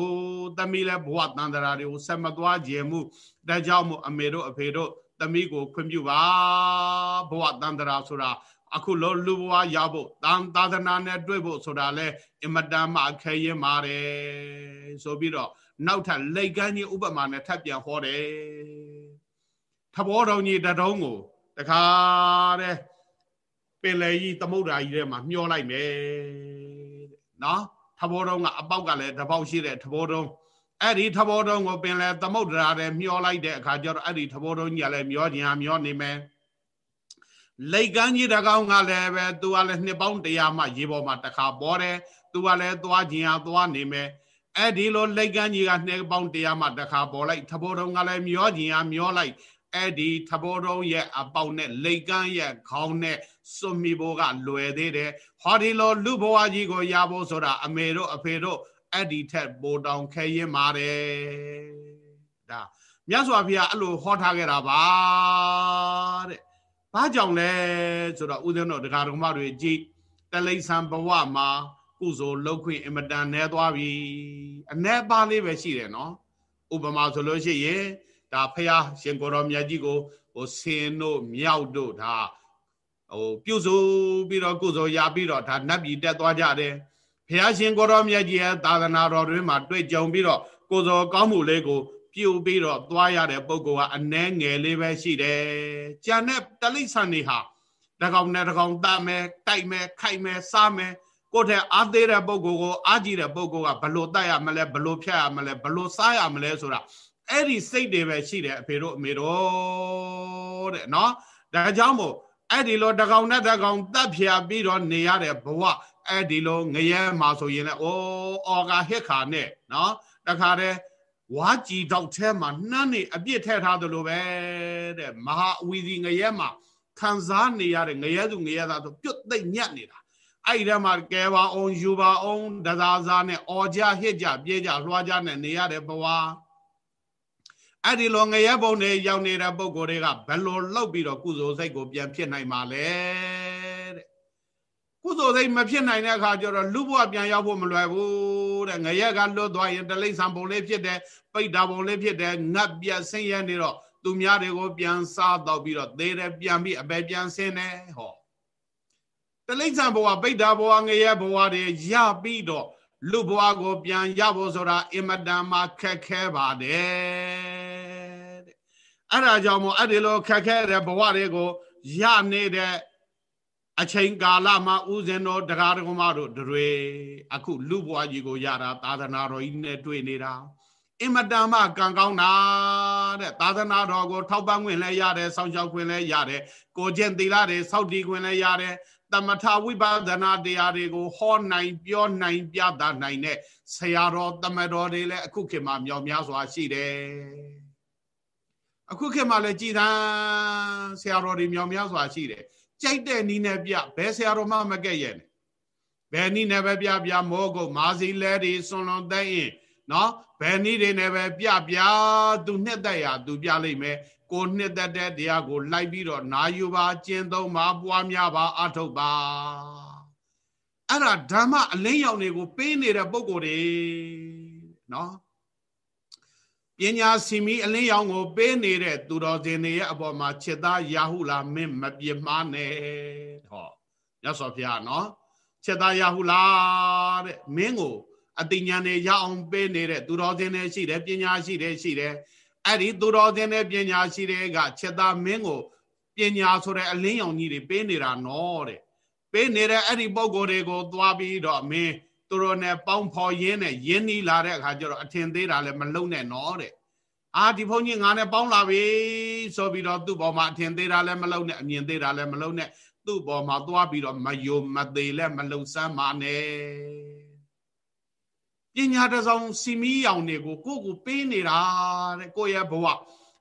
သမီးလည်းဘဝတန်တရာတွေကိုဆက်မသွားခြင်းမူဒါကြောင့်မို့အမေတို့အဖေတို့သမီးကိုခွင့်ပြုပါဘဝတန်တရာဆိုတာ အခုလောလူဘဝရဖို့တန်သာသနာနဲ့တွေ့ဖို့ဆိုတာလဲအင်မတန်မှအခဲရင်ပါတယ်ဆိုပြီးတော့နောက်ထပ်လိတ်ကန်းကြီးဥပမာနဲ့ထပ်ပြန်ဟောတယ်သဘောတော်ကြီးတတုံးကိုတခါတဲ့ပင်လယ်ကြီးသမုဒ္ဒရာကြီးထဲမှာမျောလိုက်မယ်နော်ထဘောတုံးကအပေါက်ကလည်းတပေါက်ရှိတဲ့ထဘောတုံးအဲ့ဒီထဘောတုံးကိုပင်လဲသမုဒ္ဒရာထဲမျောလိုက်တဲ့အခါကျတော့အဲ့ဒီထဘောတုံးကြီးကလည်းမျောခြင်းဟာမျောနေမယ် လိတ်ကန်းကြီးတကောင်ကလည်းပဲသူကလည်းနှစ်ပေါင်း100မှရေပေါ်မှာတစ်ခါပေါ်တယ်သူကလည်းသွားခြင်းဟာသွားနေမယ်အဲ့ဒီလိုလိတ်ကန်းကြီးကနှစ်ပေါင်း100မှတစ်ခါပေါ်လိုက်ထဘောတုံးကလည်းမျောခြင်းဟာမျောလိုက်အဲ့ဒီသဘောတော်ရဲ့အပေါက်နဲ့လိတ်ကန်းရဲ့ခေါင်းနဲ့စွန့်မိဖို့ကလွယ်သေးတယ်ဟောဒီလိုလူဘဝကြီးကိုရဖို့ဆိုတာအမေတို့အဖေတို့အဲ့ဒီထက်ပိုတောင်ခဲရင်ပါတယ်ဒါမြတ်စွာဘုရားအဲ့လိုဟောထားခဲ့တာပါတဲ့ ဘာကြောင့်လဲဆိုတော့ဦးဇင်းတို့ဒကာဒကမတွေကြည်တလိษံဘဝမှာကုသိုလ်လုပ်ခွင့်အင်မတန်နဲသွားပြီအ ਨੇ ပါလေးပဲရှိတယ်နော်ဥပမာဆိုလို့ရှိရင်ဒါဖះရှင်ကိုတော်မြတ်ကြီးကိုဟိုဆင်းတို့မြောက်တို့ဒါဟိုပြုစုပြီးတော့ကုသိုလ်ရပြီးတော့ဒါနတ်ပြည်တက်သွားကြတယ်ဖះရှင်ကိုတော်မြတ်ကြီးရဲ့သာသနာတော်တွင်မှာတွေ့ကြုံပြီးတော့ကိုဇော်ကောင်းမှုလေးကို ပြုတ်ပြီးတော့သွားရတဲ့ပုံကအနှဲငယ်လေးပဲရှိတယ်။ကြံတဲ့တလိษံတွေဟာတကောင်နဲ့တကောင်တတ်မယ်တိုက်မယ်ခိုက်မယ်စားမယ်ကိုယ့်ထက်အားသေးတဲ့ပုံကိုအားကြီးတဲ့ပုံကဘလို့တတ်ရမလဲဘလို့ဖြတ်ရမလဲဘလို့စားရမလဲဆိုတာအဲ့ဒီစိတ်တွေပဲရှိတယ်အဖေတို့အမေတို့တဲ့နော်ဒါကြောင့်မို့အဲ့ဒီလိုတကောင်နဲ့တကောင်တပ်ဖြာပြီးတော့နေရတဲ့ဘဝအဲ့ဒီလိုငရဲမှာဆိုရင်လည်းအိုးအော်ကဟစ်ခါနဲ့နော်တခါတည်း ဝါကြည်တော့ထဲမှာနှမ်းနေအပြစ်ထည့်ထားသလိုပဲတဲ့မဟာအဝီစီငရဲမှာခံစားနေရတဲ့ငရဲသူငရဲသားဆိုပြုတ်သိမ့်ညက်နေတာအဲ့ဒီထဲမှာကဲပါအောင်ယူပါအောင်တစားစားနဲ့အော်ကြဟစ်ကြပြေးကြလွှားကြနဲ့နေရတဲ့ဘဝအဲ့ဒီလိုငရဲဘုံတွေရောက်နေတဲ့ပုံကိုယ်တွေကဘယ်လိုလောက်ပြီးတော့ကုသိုလ်စိတ်ကိုပြန်ဖြစ်နိုင်မှာလဲတဲ့ ကုသိုလ်စိတ်မဖြစ်နိုင်တဲ့အခါကျတော့လူဘဝပြန်ရောက်ဖို့မလွယ်ဘူးတဲ့ငရဲကလွတ်သွားရင်တလိษံဘုံလေးဖြစ်တယ်ပိဋ္ဌာဘုံလေးဖြစ်တယ်ငတ်ပြဆင်းရဲနေတော့သူများတွေကိုပြန်စားတော့ပြီးတော့သေတယ်ပြန်ပြီးအပေပြန်ဆင်းတယ်ဟောတလိษံဘဝပိဋ္ဌာဘဝငရဲဘဝတွေရပြီးတော့လူဘဝကိုပြန်ရဖို့ဆိုတာအင်မတန်မှခက်ခဲပါတယ်တဲ့အဲ့ဒါကြောင့်မို့အဲ့ဒီလိုခက်ခဲတဲ့ဘဝတွေကိုရနေတဲ့ အချိန်ကာလမှာဥစဉ်တော်တရားတော်မတို့တွေအခုလူဘဝကြီးကိုရတာသာသနာတော်ကြီးနဲ့တွေ့နေတာအင်မတန်မှကံကောင်းတာတဲ့သာသနာတော်ကိုထောက်ပံ့ခွင့်လည်းရတယ်စောင့်ရှောက်ခွင့်လည်းရတယ်ကိုကျင့်သီလတွေစောင့်တည်ခွင့်လည်းရတယ်တမထဝိပဿနာတရားတွေကိုဟောနိုင်ပြောနိုင်ပြသနိုင်တဲ့ဆရာတော်တမတော်တွေလည်းအခုခေတ်မှာမြောက်များစွာရှိတယ်အခုခေတ်မှာလည်းကြည်သံဆရာတော်တွေမြောက်များစွာရှိတယ် ကြိုက်တဲ့နီးနဲ့ပြဘယ်ဆရာတော်မှမကဲ့ရဲ့နဲ့ဘယ်နီးနဲ့ပဲပြပြမောကုတ်မာစီလဲတွေစွန်လွန်သိရင်နော်ဘယ်နီးတွေနဲ့ပဲပြပြသူနှစ်သက်ရသူပြလိုက်မယ်ကိုနှစ်သက်တဲ့တရားကိုလိုက်ပြီးတော့နာယူပါကျင့်သုံးပါပွားများပါအထုတ်ပါအဲ့ဒါဓမ္မအလင်းရောင်တွေကိုပေးနေတဲ့ပုံကိုယ်တွေနော် ပညာစီမီအလင်းရောင်ကိုပေးနေတဲ့သူတော်စင်တွေရဲ့အပေါ်မှာချက်သားရာဟုလာမင်းမပြမနဲ့ဟောရသော်ဖျားနော်ချက်သားရာဟုလာတဲ့မင်းကိုအတိညာနဲ့ရအောင်ပေးနေတဲ့သူတော်စင်တွေရှိတယ်ပညာရှိတယ်ရှိတယ်အဲ့ဒီသူတော်စင်တွေပညာရှိတဲ့ကချက်သားမင်းကိုပညာဆိုတဲ့အလင်းရောင်ကြီးတွေပေးနေတာနော်တဲ့ပေးနေတဲ့အဲ့ဒီပုံကိုယ်တွေကိုသွားပြီးတော့မင်း သူတို့နဲ့ပေါင်းဖော်ရင်းနဲ့ရင်းနှီးလာတဲ့အခါကျတော့အထင်သေးတာလည်းမလုံနဲ့နော်တဲ့အာဒီဘုန်းကြီးငါနဲ့ပေါင်းလာပြီဆိုပြီးတော့သူ့ဘောမှာအထင်သေးတာလည်းမလုံနဲ့အမြင်သေးတာလည်းမလုံနဲ့သူ့ဘောမှာသွားပြီးတော့မယုံမသေးလည်းမလုံစမ်းပါနဲ့ပညာတစောင်စီမီရောင်တွေကိုကိုကိုပေးနေတာတဲ့ကိုရဲ့ဘဝ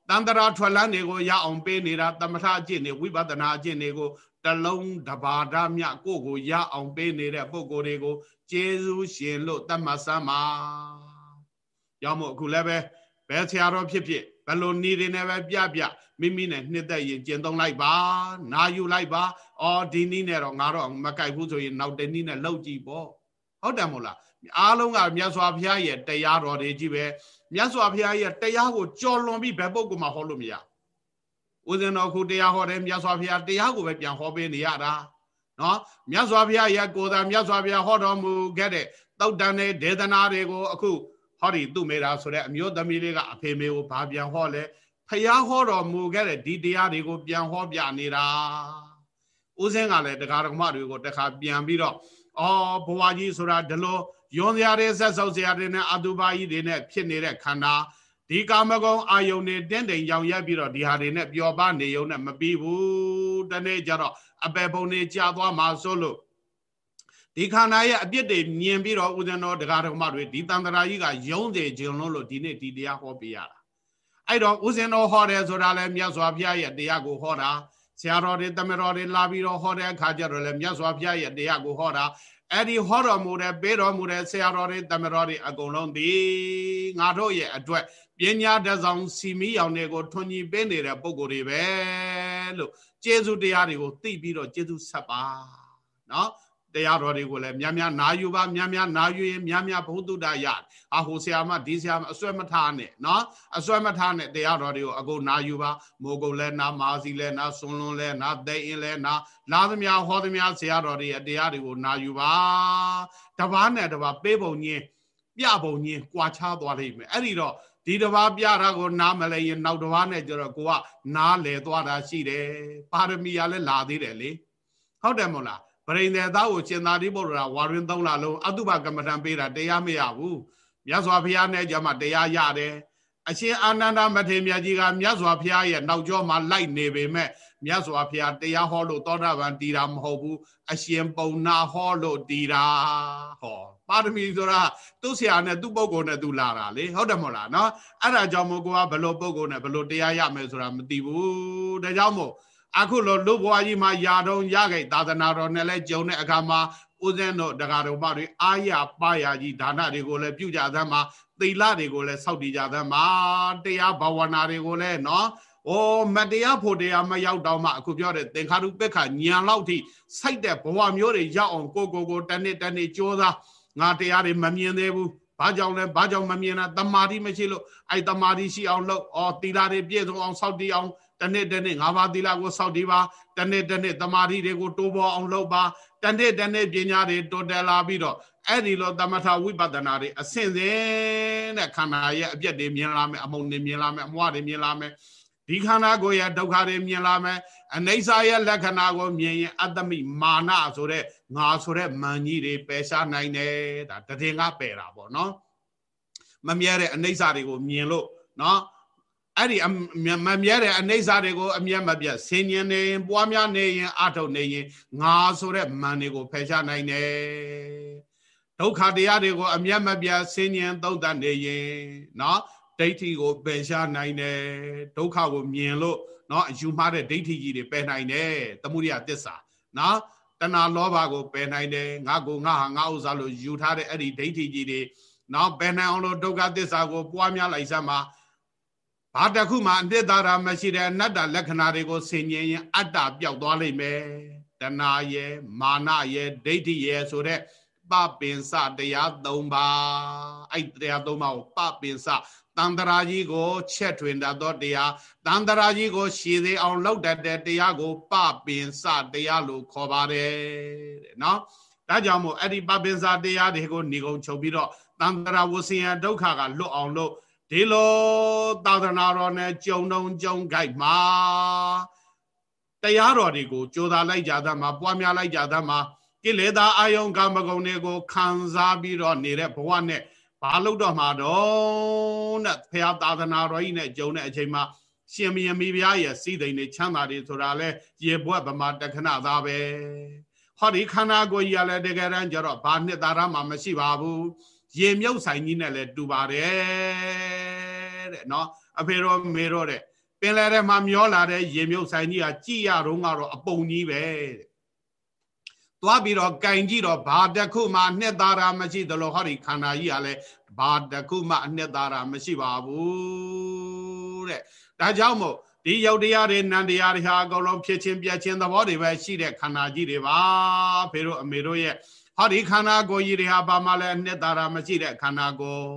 တန်တရာထွက်လန်းတွေကိုရအောင်ပေးနေတာတမထအကျင့်တွေဝိပဿနာအကျင့်တွေကို တလုံးတဘာဒမြကိုကိုရအောင်ပေးနေတဲ့ပုံကိုယ်တွေကိုကျေးဇူးရှင်လို့တတ်မှတ်စမ်းပါရောက်မို့အခုလည်းပဲဘယ်ဆရာတော်ဖြစ်ဖြစ်ဘယ်လိုနေတွေနဲ့ပဲပြပြမိမိနဲ့နှစ်သက်ရင်ကျင့်သုံးလိုက်ပါနာယူလိုက်ပါအော်ဒီနည်းနဲ့တော့ငါတော့မကြိုက်ဘူးဆိုရင်နောက်တနည်းနဲ့လှုပ်ကြည့်ပေါ့ဟုတ်တယ်မို့လားအားလုံးကမြတ်စွာဘုရားရဲ့တရားတော်တွေကြီးပဲမြတ်စွာဘုရားရဲ့တရားကိုကြော်လွန်ပြီးဘယ်ပုဂ္ဂိုလ်မှဟောလို့မရ ဦးဇင်းတော်ခုတရားဟောတယ်မြတ်စွာဘုရားတရားကိုပဲပြန်ဟောပေးနေရတာနော်မြတ်စွာဘုရားရဲ့ကိုယ်သာမြတ်စွာဘုရားဟောတော်မူခဲ့တဲ့တောက်တန်တဲ့ဒေသနာတွေကိုအခုဟောဒီသူမေတာဆိုတဲ့အမျိုးသမီးလေးကအဖေမေကိုဘာပြန်ဟောလဲဖျားဟောတော်မူခဲ့တဲ့ဒီတရားတွေကိုပြန်ဟောပြနေတာဦးစင်းကလည်းတရားဓမ္မတွေကိုတခါပြန်ပြီးတော့အော်ဘဝကြီးဆိုတာဒီလိုယွန်စရာတွေဆက်ဆုပ်စရာတွေနဲ့အတုပါကြီးတွေနဲ့ဖြစ်နေတဲ့ခန္ဓာ ဒီကာမဂုဏ်အာယုန်တွေတင်းတိမ်ရောင်ရက်ပြီးတော့ဒီဟာတွေနဲ့ပျော်ပါနေုံနဲ့မပြီးဘူးတနေ့ကျတော့အပေပုံတွေကြာသွားမှာဆိုလို့ဒီခန္ဓာရဲ့အပြစ်တွေမြင်ပြီးတော့ဦးဇင်းတော်တရားဓမ္မတွေဒီတန်တရာကြီးကယုံစေခြင်းလို့လို့ဒီနေ့ဒီတရားဟောပေးရတာအဲ့တော့ဦးဇင်းတော်ဟောတယ်ဆိုတာလဲမြတ်စွာဘုရားရဲ့တရားကိုဟောတာဆရာတော်တွေတမတော်တွေလာပြီးတော့ဟောတဲ့အခါကျတော့လဲမြတ်စွာဘုရားရဲ့တရားကိုဟောတာအဲ့ဒီဟောတော်မူတဲ့ပေးတော်မူတဲ့ဆရာတော်တွေတမတော်တွေအကုန်လုံးဒီငါတို့ရဲ့အတွက် ပညာတဆောင်စီမီရောင်တွေကိုထွန်ကြီးပေးနေတဲ့ပုံကိုယ်တွေပဲလို့ကျေးဇူးတရားတွေကိုသိပြီးတော့ကျေးဇူးဆက်ပါနော်တရားတော်တွေကိုလည်းများများနာယူပါများများနာယူရင်များများဘုဒ္ဓတာရအာဟိုဆရာမဒီဆရာမအစွဲမထားနဲ့နော်အစွဲမထားနဲ့တရားတော်တွေကိုအကုန်နာယူပါမိုးကုတ်လည်းနာမာစီလည်းနာဆွန်လွန်လည်းနာသိအင်းလည်းနာလာသမျှဟောသမျှဆရာတော်တွေရဲ့တရားတွေကိုနာယူပါတပားနဲ့တပားပေးပုံချင်းပြပုံချင်းကြွာချသွားလိမ့်မယ်အဲ့ဒီတော့ ဒီတဘာပြတာကိုနားမလဲရင်နောက်တဘာနဲ့ကျတော့ကိုကနားလဲသွားတာရှိတယ်ပါရမီကလည်းလာသေးတယ်လေဟုတ်တယ်မို့လားပရိသေသားကိုကျင်သာတိပုတ္တရာဝါရင်းသုံးလာလုံးအတုပကမ္မထံပေးတာတရားမရဘူးမြတ်စွာဘုရားနဲ့ကြမှာတရားရတယ်အရှင်အာနန္ဒမထေရမြတ်ကြီးကမြတ်စွာဘုရားရဲ့နောက်ကျောမှာလိုက်နေပေမဲ့မြတ်စွာဘုရားတရားဟောလို့သောတာပန်တည်တာမဟုတ်ဘူးအရှင်ပုံနာဟောလို့တည်တာဟော ပါရမီဆိုတာသူ့ဆရာနဲ့သူ့ပုဂ္ဂိုလ်နဲ့သူလာတာလေဟုတ်တယ်မဟုတ်လားနော်အဲ့ဒါကြောင့်မို့ကိုကဘလို့ပုဂ္ဂိုလ်နဲ့ဘလို့တရားရမယ်ဆိုတာမသိဘူးဒါကြောင့်မို့အခုလိုလူဘွားကြီးမှာယာတုံရခဲ့သာသနာတော်နဲ့လဲကြုံတဲ့အခါမှာဦးဇင်းတို့တရားတော်မတွေအာရပါရကြီးဒါနတွေကိုလည်းပြုကြသမ်းမှာသီလတွေကိုလည်းစောင့်တည်ကြသမ်းမှာတရားဘာဝနာတွေကိုလည်းနော်ဩမတရားဖို့တရားမရောက်တော့မှအခုပြောတဲ့သင်္ခါရုပ္ပခညံလောက်ထိစိုက်တဲ့ဘဝမျိုးတွေရောက်အောင်ကိုကိုကိုတနေ့တနေ့ကြိုးစား ငါတရားတွေမမြင်သေးဘူးဘာကြောင့်လဲဘာကြောင့်မမြင်တာတမာတိမရှိလို့အဲ့တမာတိရှိအောင်လုပ်ဩသီလတွေပြည့်စုံအောင်စောင့်တည်အောင်တနေ့တနေ့ငါးပါးသီလကိုစောင့်တည်ပါတနေ့တနေ့တမာတိတွေကိုတိုးပေါ်အောင်လုပ်ပါတနေ့တနေ့ပညာတွေတိုးတက်လာပြီးတော့အဲ့ဒီလိုသမထဝိပဿနာတွေအဆင့်စင်တဲ့ခန္ဓာရဲ့အပြက်တွေမြင်လာမယ်အမုံတွေမြင်လာမယ်အမွှတွေမြင်လာမယ် ဒီခန္ဓာကိုယ်ရဲ့ဒုက္ခတွေမြင်လာမယ်အနိစ္စရဲ့လက္ခဏာကိုမြင်ရင်အတ္တမိမာနဆိုတဲ့ငါဆိုတဲ့မန်ကြီးတွေပယ်ရှားနိုင်တယ်ဒါတည်ငါပယ်တာပေါ့နော်မမြဲတဲ့အနိစ္စတွေကိုမြင်လို့နော်အဲ့ဒီမမြဲတဲ့အနိစ္စတွေကိုအမျက်မပြတ်ဆင်ញင်နေရင်ပွားများနေရင်အထုတ်နေရင်ငါဆိုတဲ့မန်တွေကိုဖယ်ရှားနိုင်တယ်ဒုက္ခတရားတွေကိုအမျက်မပြတ်ဆင်ញင်သုံးသပ်နေရင်နော် ဒိဋ္ဌိကိုပယ်ရှားနိုင်တယ်ဒုက္ခကိုမြင်လို့နော်အယူမှားတဲ့ဒိဋ္ဌိကြီးတွေပယ်နိုင်တယ်သမုဒိယသစ္စာနော်တဏှာလောဘကိုပယ်နိုင်တယ်ငါကိုငါဟာငါဥစ္စာလို့ယူထားတဲ့အဲ့ဒီဒိဋ္ဌိကြီးတွေနော်ပယ်နိုင်အောင်လို့ဒုက္ခသစ္စာကိုပွားများလိုက်စမ်းမှာဘာတခုမှအနှစ်သာရမရှိတဲ့အနတ္တလက္ခဏာတွေကိုဆင်ញင်ရင်အတ္တပျောက်သွားလိမ့်မယ်တဏှာရဲ့မာနရဲ့ဒိဋ္ဌိရဲ့ဆိုတဲ့ပပင်စတရား၃ပါးအဲ့တရား၃ပါးကိုပပင်စ တန်တရာကြီးကို ချက်ထွင်တတ်သောတရားတန်တရာကြီးကို ရှည်သေးအောင်လောက်တတ်တဲ့တရားကို ပပင်စတရားလို့ခေါ်ပါတယ်တဲ့နော်တဒါကြောင့်မို့အဲ့ဒီပပင်စာတရားတွေကိုဏီကုံချုပ်ပြီးတော့တန်တရာဝစီယဒုက္ခကလွတ်အောင်လို့ဒီလိုသာသနာတော်နဲ့ကြုံတုံကြုံကြိုက်မှာတရားတော်တွေကိုကြိုးစားလိုက်ကြသမှာပွားများလိုက်ကြသမှာကိလေသာအာယုံကာမဂုဏ်တွေကိုခံစားပြီးတော့နေတဲ့ဘဝနဲ့ ဘာလို့တော့မှာတော့နဲ့ဖះသာသနာတော်ကြီးနဲ့ကြုံတဲ့အချိန်မှာရှင်မယမိဗျာရဲ့စီသိမ့်နေချမ်းသာတွေဆိုတာလဲရေဘွက်ဗမာတခဏသားပဲဟောဒီခန္ဓာကိုယ်ကြီးကလည်းတကယ်တမ်းကျတော့ဘာနှစ်သာရမှမရှိပါဘူးရေမြုပ်ဆိုင်ကြီးနဲ့လည်းတူပါတယ်တဲ့နော်အဖေရောမေရောတဲ့ပင်လယ်ထဲမှာမျောလာတဲ့ရေမြုပ်ဆိုင်ကြီးကကြည်ရတော့ကတော့အပုံကြီးပဲတဲ့ သွားပြီးတော့ကင်ကြည့်တော့ဘာတခုမှနှစ်သာရမရှိသလိုဟောဒီခန္ဓာကြီးကလည်းဘာတခုမှအနှစ်သာရမရှိပါဘူးတဲ့ဒါကြောင့်မို့ဒီယုတ်တရားတွေနန္တရားတွေဟာအကုန်လုံးဖြစ်ချင်းပြက်ချင်းသဘောတွေပဲရှိတဲ့ခန္ဓာကြီးတွေပါဖေတို့အမေတို့ရဲ့ဟောဒီခန္ဓာကိုယ်ကြီးတွေဟာဘာမှလည်းအနှစ်သာရမရှိတဲ့ခန္ဓာကိုယ်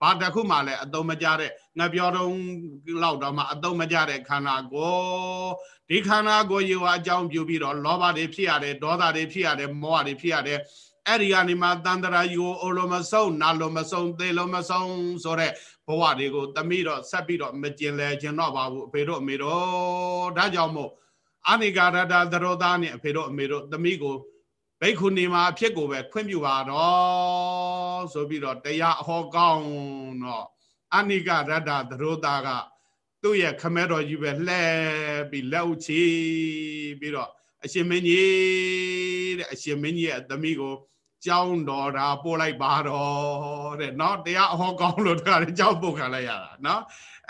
ဘာတခုမှလည်းအတုံးမကြတဲ့ငါပြောတော့လောက်တော့မှအတုံးမကြတဲ့ခန္ဓာကိုယ် ဒီခန္ဓာကိုယ်ကြီးဟာအကြောင်းပြုပြီးတော့လောဘတွေဖြစ်ရတယ်ဒေါသတွေဖြစ်ရတယ်မောဟတွေဖြစ်ရတယ်အဲ့ဒီကနေမှတန်တရာယူအိုလိုမဆုံးနာလိုမဆုံးသေလိုမဆုံးဆိုတဲ့ဘဝတွေကိုတမိတော့ဆက်ပြီးတော့မကျင်လဲခြင်းတော့ပါဘူးအဖေတို့အမေတို့ဒါကြောင့်မို့အနိကာရတသရောသားနဲ့အဖေတို့အမေတို့တမိကိုဘိက္ခုနီမှာအဖြစ်ကိုပဲခွင့်ပြုပါတော့ဆိုပြီးတော့တရားအဟောကောင်းတော့အနိကရတ္တသရောသားက သူ့ရဲ့ခမဲတော်ကြီးပဲလှဲပြီးလက်ဥချီပြီးတော့အရှင်မင်းကြီးတဲ့အရှင်မင်းကြီးရဲ့သမီးကိုကြောင်းတော်တာပို့လိုက်ပါတော့တဲ့เนาะတရားအဟောကောင်းလို့တခါလေကြောင်းပို့ခံလိုက်ရတာเนาะ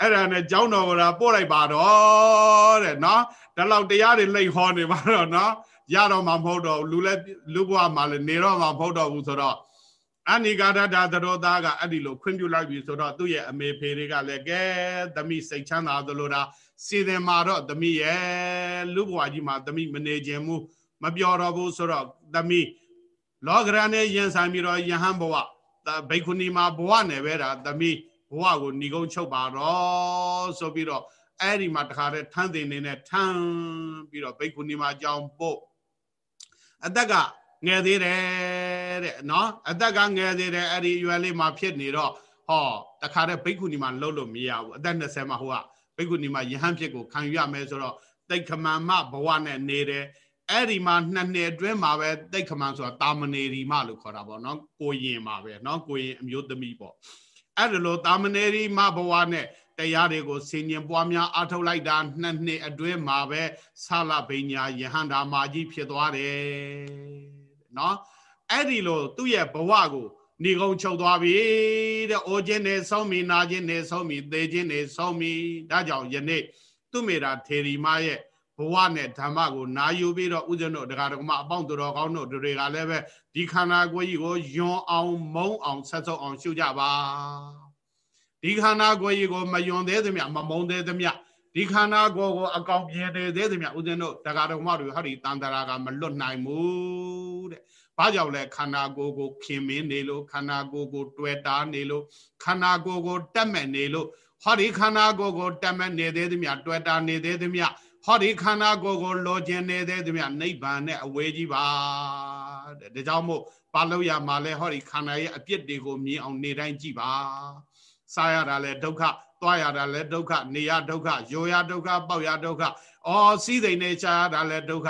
အဲ့ဒါနဲ့ကြောင်းတော်ကပို့လိုက်ပါတော့တဲ့เนาะဒါလောက်တရားတွေလိတ်ဟောနေပါတော့เนาะရတော့မှမဟုတ်တော့လူလည်းလူဘဝမှာလည်းနေတော့မှမဟုတ်တော့ဘူးဆိုတော့ အနိကာဒတာသရောသားကအဲ့ဒီလိုခွင့်ပြုလိုက်ပြီဆိုတော့သူ့ရဲ့အမေဖေတွေကလည်းကဲသမီးစိတ်ချမ်းသာသလိုတာစီစဉ်မှာတော့သမီးရဲ့လူဘဝကြီးမှာသမီးမနေခြင်းမူမပြောတော့ဘူးဆိုတော့သမီးလောကရန်နဲ့ရင်ဆိုင်ပြီးတော့ယဟန်ဘဝဘိက္ခုနီမှာဘဝနဲ့ပဲဒါသမီးဘဝကိုဏီကုံချုပ်ပါတော့ဆိုပြီးတော့အဲ့ဒီမှာတခါတည်းထန်းသိနေနဲ့ထန်းပြီးတော့ဘိက္ခုနီမှာအကြောင်းပို့အသက်က ငယ်သေးတယ်တဲ့နော်အသက်ကငယ်သေးတယ်အဲ့ဒီရွယ်လေးမှာဖြစ်နေတော့ဟောတခါတည်းဘိက္ခုနီမှာလှုပ်လို့မရဘူးအသက်20မှာဟိုကဘိက္ခုနီမှာယဟန်ဖြစ်ကိုခံယူရမယ်ဆိုတော့တိတ်ခမန်မဘဝနဲ့နေတယ်အဲ့ဒီမှာနှစ်နှစ်အတွင်းမှာပဲတိတ်ခမန်ဆိုတာတာမနေရီမလို့ခေါ်တာပေါ့နော်ကိုရင်မှာပဲနော်ကိုရင်အမျိုးသမီးပေါ့အဲ့ဒါလို့တာမနေရီမဘဝနဲ့တရားတွေကိုဆင်ញင်ပွားများအထုတ်လိုက်တာနှစ်နှစ်အတွင်းမှာပဲဆလဘိညာယဟန္တာမာကြီးဖြစ်သွားတယ် နော်အဲ့ဒီလိုသူ့ရဲ့ဘဝကိုဏီကုံချုပ်သွားပြီတဲ့။အိုခြင်းနဲ့ဆုံးပြီနာခြင်းနဲ့ဆုံးပြီသေခြင်းနဲ့ဆုံးပြီဒါကြောင့်ယနေ့သူမေတာထေရီမရဲ့ဘဝနဲ့ဓမ္မကိုနာယူပြီးတော့ဥဇင်းတို့တရားတော်မှာအပေါင်းတော်ကောင်းတို့တွေကလည်းပဲဒီခန္ဓာကိုယ်ကြီးကိုယွန်အောင်မုံအောင်ဆက်စုပ်အောင်ရှုကြပါဒီခန္ဓာကိုယ်ကြီးကိုမယွန်သေးသမျှမမုံသေးသမျှ ဒီခန္ဓာကိုယ်ကိုအကောင်ပြဲသေးသေးသမျှဥစဉ်တို့တရားတော်မတွေဟာဒီတန်တရာကမလွတ်နိုင်ဘူးတဲ့။ဘာကြောင့်လဲခန္ဓာကိုယ်ကိုခင်မင်းနေလို့ခန္ဓာကိုယ်ကိုတွေ့တာနေလို့ခန္ဓာကိုယ်ကိုတက်မဲ့နေလို့ဟောဒီခန္ဓာကိုယ်ကိုတက်မဲ့နေသေးသမျှတွေ့တာနေသေးသမျှဟောဒီခန္ဓာကိုယ်ကိုလောကျင်နေသေးသမျှနိဗ္ဗာန်နဲ့အဝေးကြီးပါတဲ့ဒါကြောင့်မို့ဘာလို့ရမှာလဲဟောဒီခန္ဓာရဲ့အပြစ်တွေကိုမြင်အောင်နေတိုင်းကြည့်ပါစားရတာလဲဒုက္ခ သွားရတာလဲဒုက္ခနေရဒုက္ခယောရဒုက္ခပေါက်ရဒုက္ခအော်စီးစိမ်နေချရတာလဲဒုက္ခ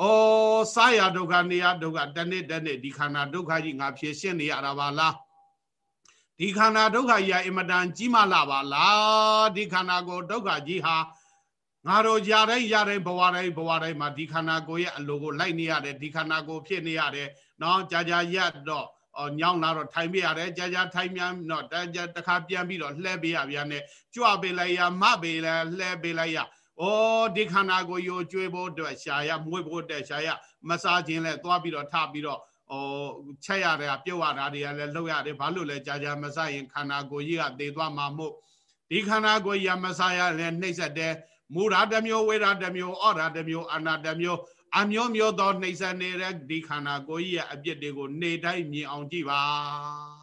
အော်စားရဒုက္ခနေရဒုက္ခတနေ့တနေ့ဒီခန္ဓာဒုက္ခကြီးငါဖြေရှင်းနေရတာပါလားဒီခန္ဓာဒုက္ခကြီးအင်မတန်ကြီးမားလာပါလားဒီခန္ဓာကိုဒုက္ခကြီးဟာငါတို့ຢာတိုင်းຢာတိုင်းဘဝတိုင်းဘဝတိုင်းမှာဒီခန္ဓာကိုယ်ရဲ့အလိုကိုလိုက်နေရတယ်ဒီခန္ဓာကိုယ်ဖြစ်နေရတယ်နော်ကြာကြာရက်တော့ ညောင်းလာတော့ထိုင်ပြရတယ်ကြာကြာထိုင်မြန်တော့တကြာတစ်ခါပြန်ပြီးတော့လှဲပေးရဗျာနဲ့ကြွပေးလိုက်ရမပေးလိုက်လှဲပေးလိုက်ရဩဒီခန္ဓာကိုယ်ရိုကျွေးဖို့အတွက်ရှာရမွေးဖို့အတွက်ရှာရမစားခြင်းလဲသွားပြီးတော့ထပြီးတော့ဩချက်ရတယ်ပြုတ်ရတာတွေကလည်းလှုပ်ရတယ်ဘာလို့လဲကြာကြာမစားရင်ခန္ဓာကိုယ်ကြီးကသေသွားမှာမို့ဒီခန္ဓာကိုယ်ကြီးမစားရလဲနှိမ့်ဆက်တယ်မူရာတမျိုးဝေရာတမျိုးအော်ရာတမျိုးအာနာတမျိုး အမျိုးမျိုးသောနှိမ့်ဆက်နေတဲ့ဒီခန္ဓာကိုယ်ကြီးရဲ့အပြစ်တွေကိုနေတိုင်းမြင်အောင်ကြည့်ပါ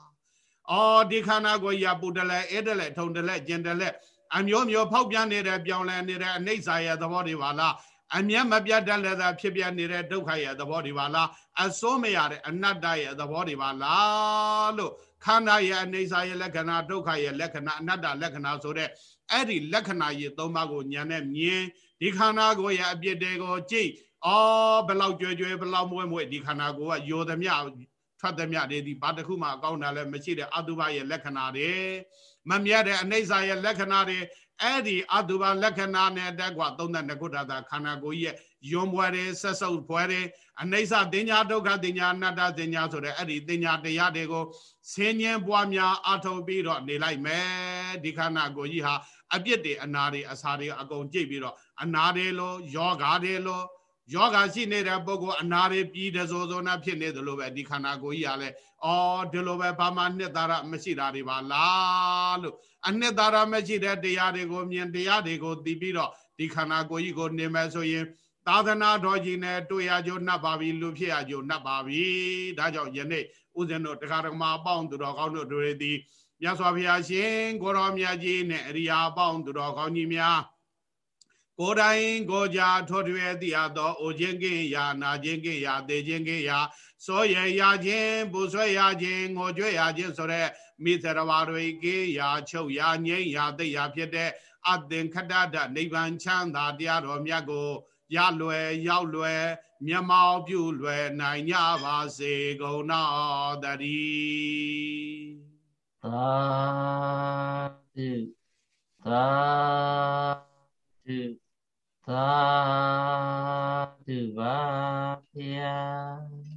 ။အော်ဒီခန္ဓာကိုယ်ကြီးပူတလဲအဲတလဲထုံတလဲကျင်တလဲအမျိုးမျိုးဖောက်ပြန်နေတဲ့ပြောင်းလဲနေတဲ့အနိစ္စရဲ့သဘောတွေပါလားအမျက်မပြတ်တတ်လည်းသာဖြစ်ပြနေတဲ့ဒုက္ခရဲ့သဘောတွေပါလားအစိုးမရတဲ့အနတ္တရဲ့သဘောတွေပါလားလို့ခန္ဓာရဲ့အနေစာရဲ့လက္ခဏာဒုက္ခရဲ့လက္ခဏာအနတ္တလက္ခဏာဆိုတဲ့အဲ့ဒီလက္ခဏာရဲ့သုံးပါးကိုညာနဲ့မြင်ဒီခန္ဓာကိုယ်ရဲ့အပြစ်တွေကိုကြည့် အော်ဘလောက်ကြွယ်ကြွယ်ဘလောက်မွဲမွဲဒီခန္ဓာကိုယ်ကယောသမျှထွက်သမျှတွေဒီဘာတစ်ခုမှအကောင်းတာလည်းမရှိတဲ့အတုပရဲ့လက္ခဏာတွေမမြတ်တဲ့အနိစ္စရဲ့လက္ခဏာတွေအဲ့ဒီအတုပလက္ခဏာနဲ့တက်ကွာ32ခုထာတာခန္ဓာကိုယ်ရဲ့ယွန်ပွဲတွေဆက်စုပ်ပွဲတွေအနိစ္စတင်ညာဒုက္ခတင်ညာအနတ္တတင်ညာဆိုတဲ့အဲ့ဒီတင်ညာတရားတွေကိုဆင်းញင်းပွားများအထောက်ပြီးတော့နေလိုက်မယ်ဒီခန္ဓာကိုယ်ကြီးဟာအပြစ်တွေအနာတွေအစာတွေအကုန်ကြိတ်ပြီးတော့အနာတွေလို့ယောဂါတွေလို့ ယောဂရှိနေတဲ့ပုဂ္ဂိုလ်အနာတွေပြီးတဲ့စိုးစိုးနာဖြစ်နေသလိုပဲဒီခန္ဓာကိုယ်ကြီးကလည်းအော်ဒီလိုပဲဘာမှနှစ်သာရမရှိတာတွေပါလားလို့အနှစ်သာရမရှိတဲ့တရားတွေကိုမြင်တရားတွေကိုသိပြီးတော့ဒီခန္ဓာကိုယ်ကြီးကိုနေမယ်ဆိုရင်သာသနာတော်ကြီးနဲ့တွေ့ရကြနှပ်ပါပြီလူဖြစ်ရကြနှပ်ပါပြီဒါကြောင့်ယနေ့ဥစဉ်တို့တရားဓမ္မအပေါင်းသူတော်ကောင်းတို့တွေသည်မြတ်စွာဘုရားရှင်ကိုရောမြတ်ကြီးနဲ့အရိယာအပေါင်းသူတော်ကောင်းကြီးများ ကိုယ်တိုင်ကိုကြထောထွေသည့်အသောအိုခြင်းကင်းရာနာခြင်းကင်းရာသေခြင်းကင်းရာစောရရခြင်းပူဆွဲရခြင်းငိုကြွရခြင်းဆိုတဲ့မိသရဝါတွေကင်းရာချုပ်ရာငြိမ်းရာသိရာဖြစ်တဲ့အသင်္ခတတနိဗ္ဗာန်ချမ်းသာတရားတော်မြတ်ကိုရလွယ်ရောက်လွယ်မျက်မှောက်ပြုလွယ်နိုင်ကြပါစေကုန်တော်တည်းသာဓုသာဓု သာဓုပါဗျာ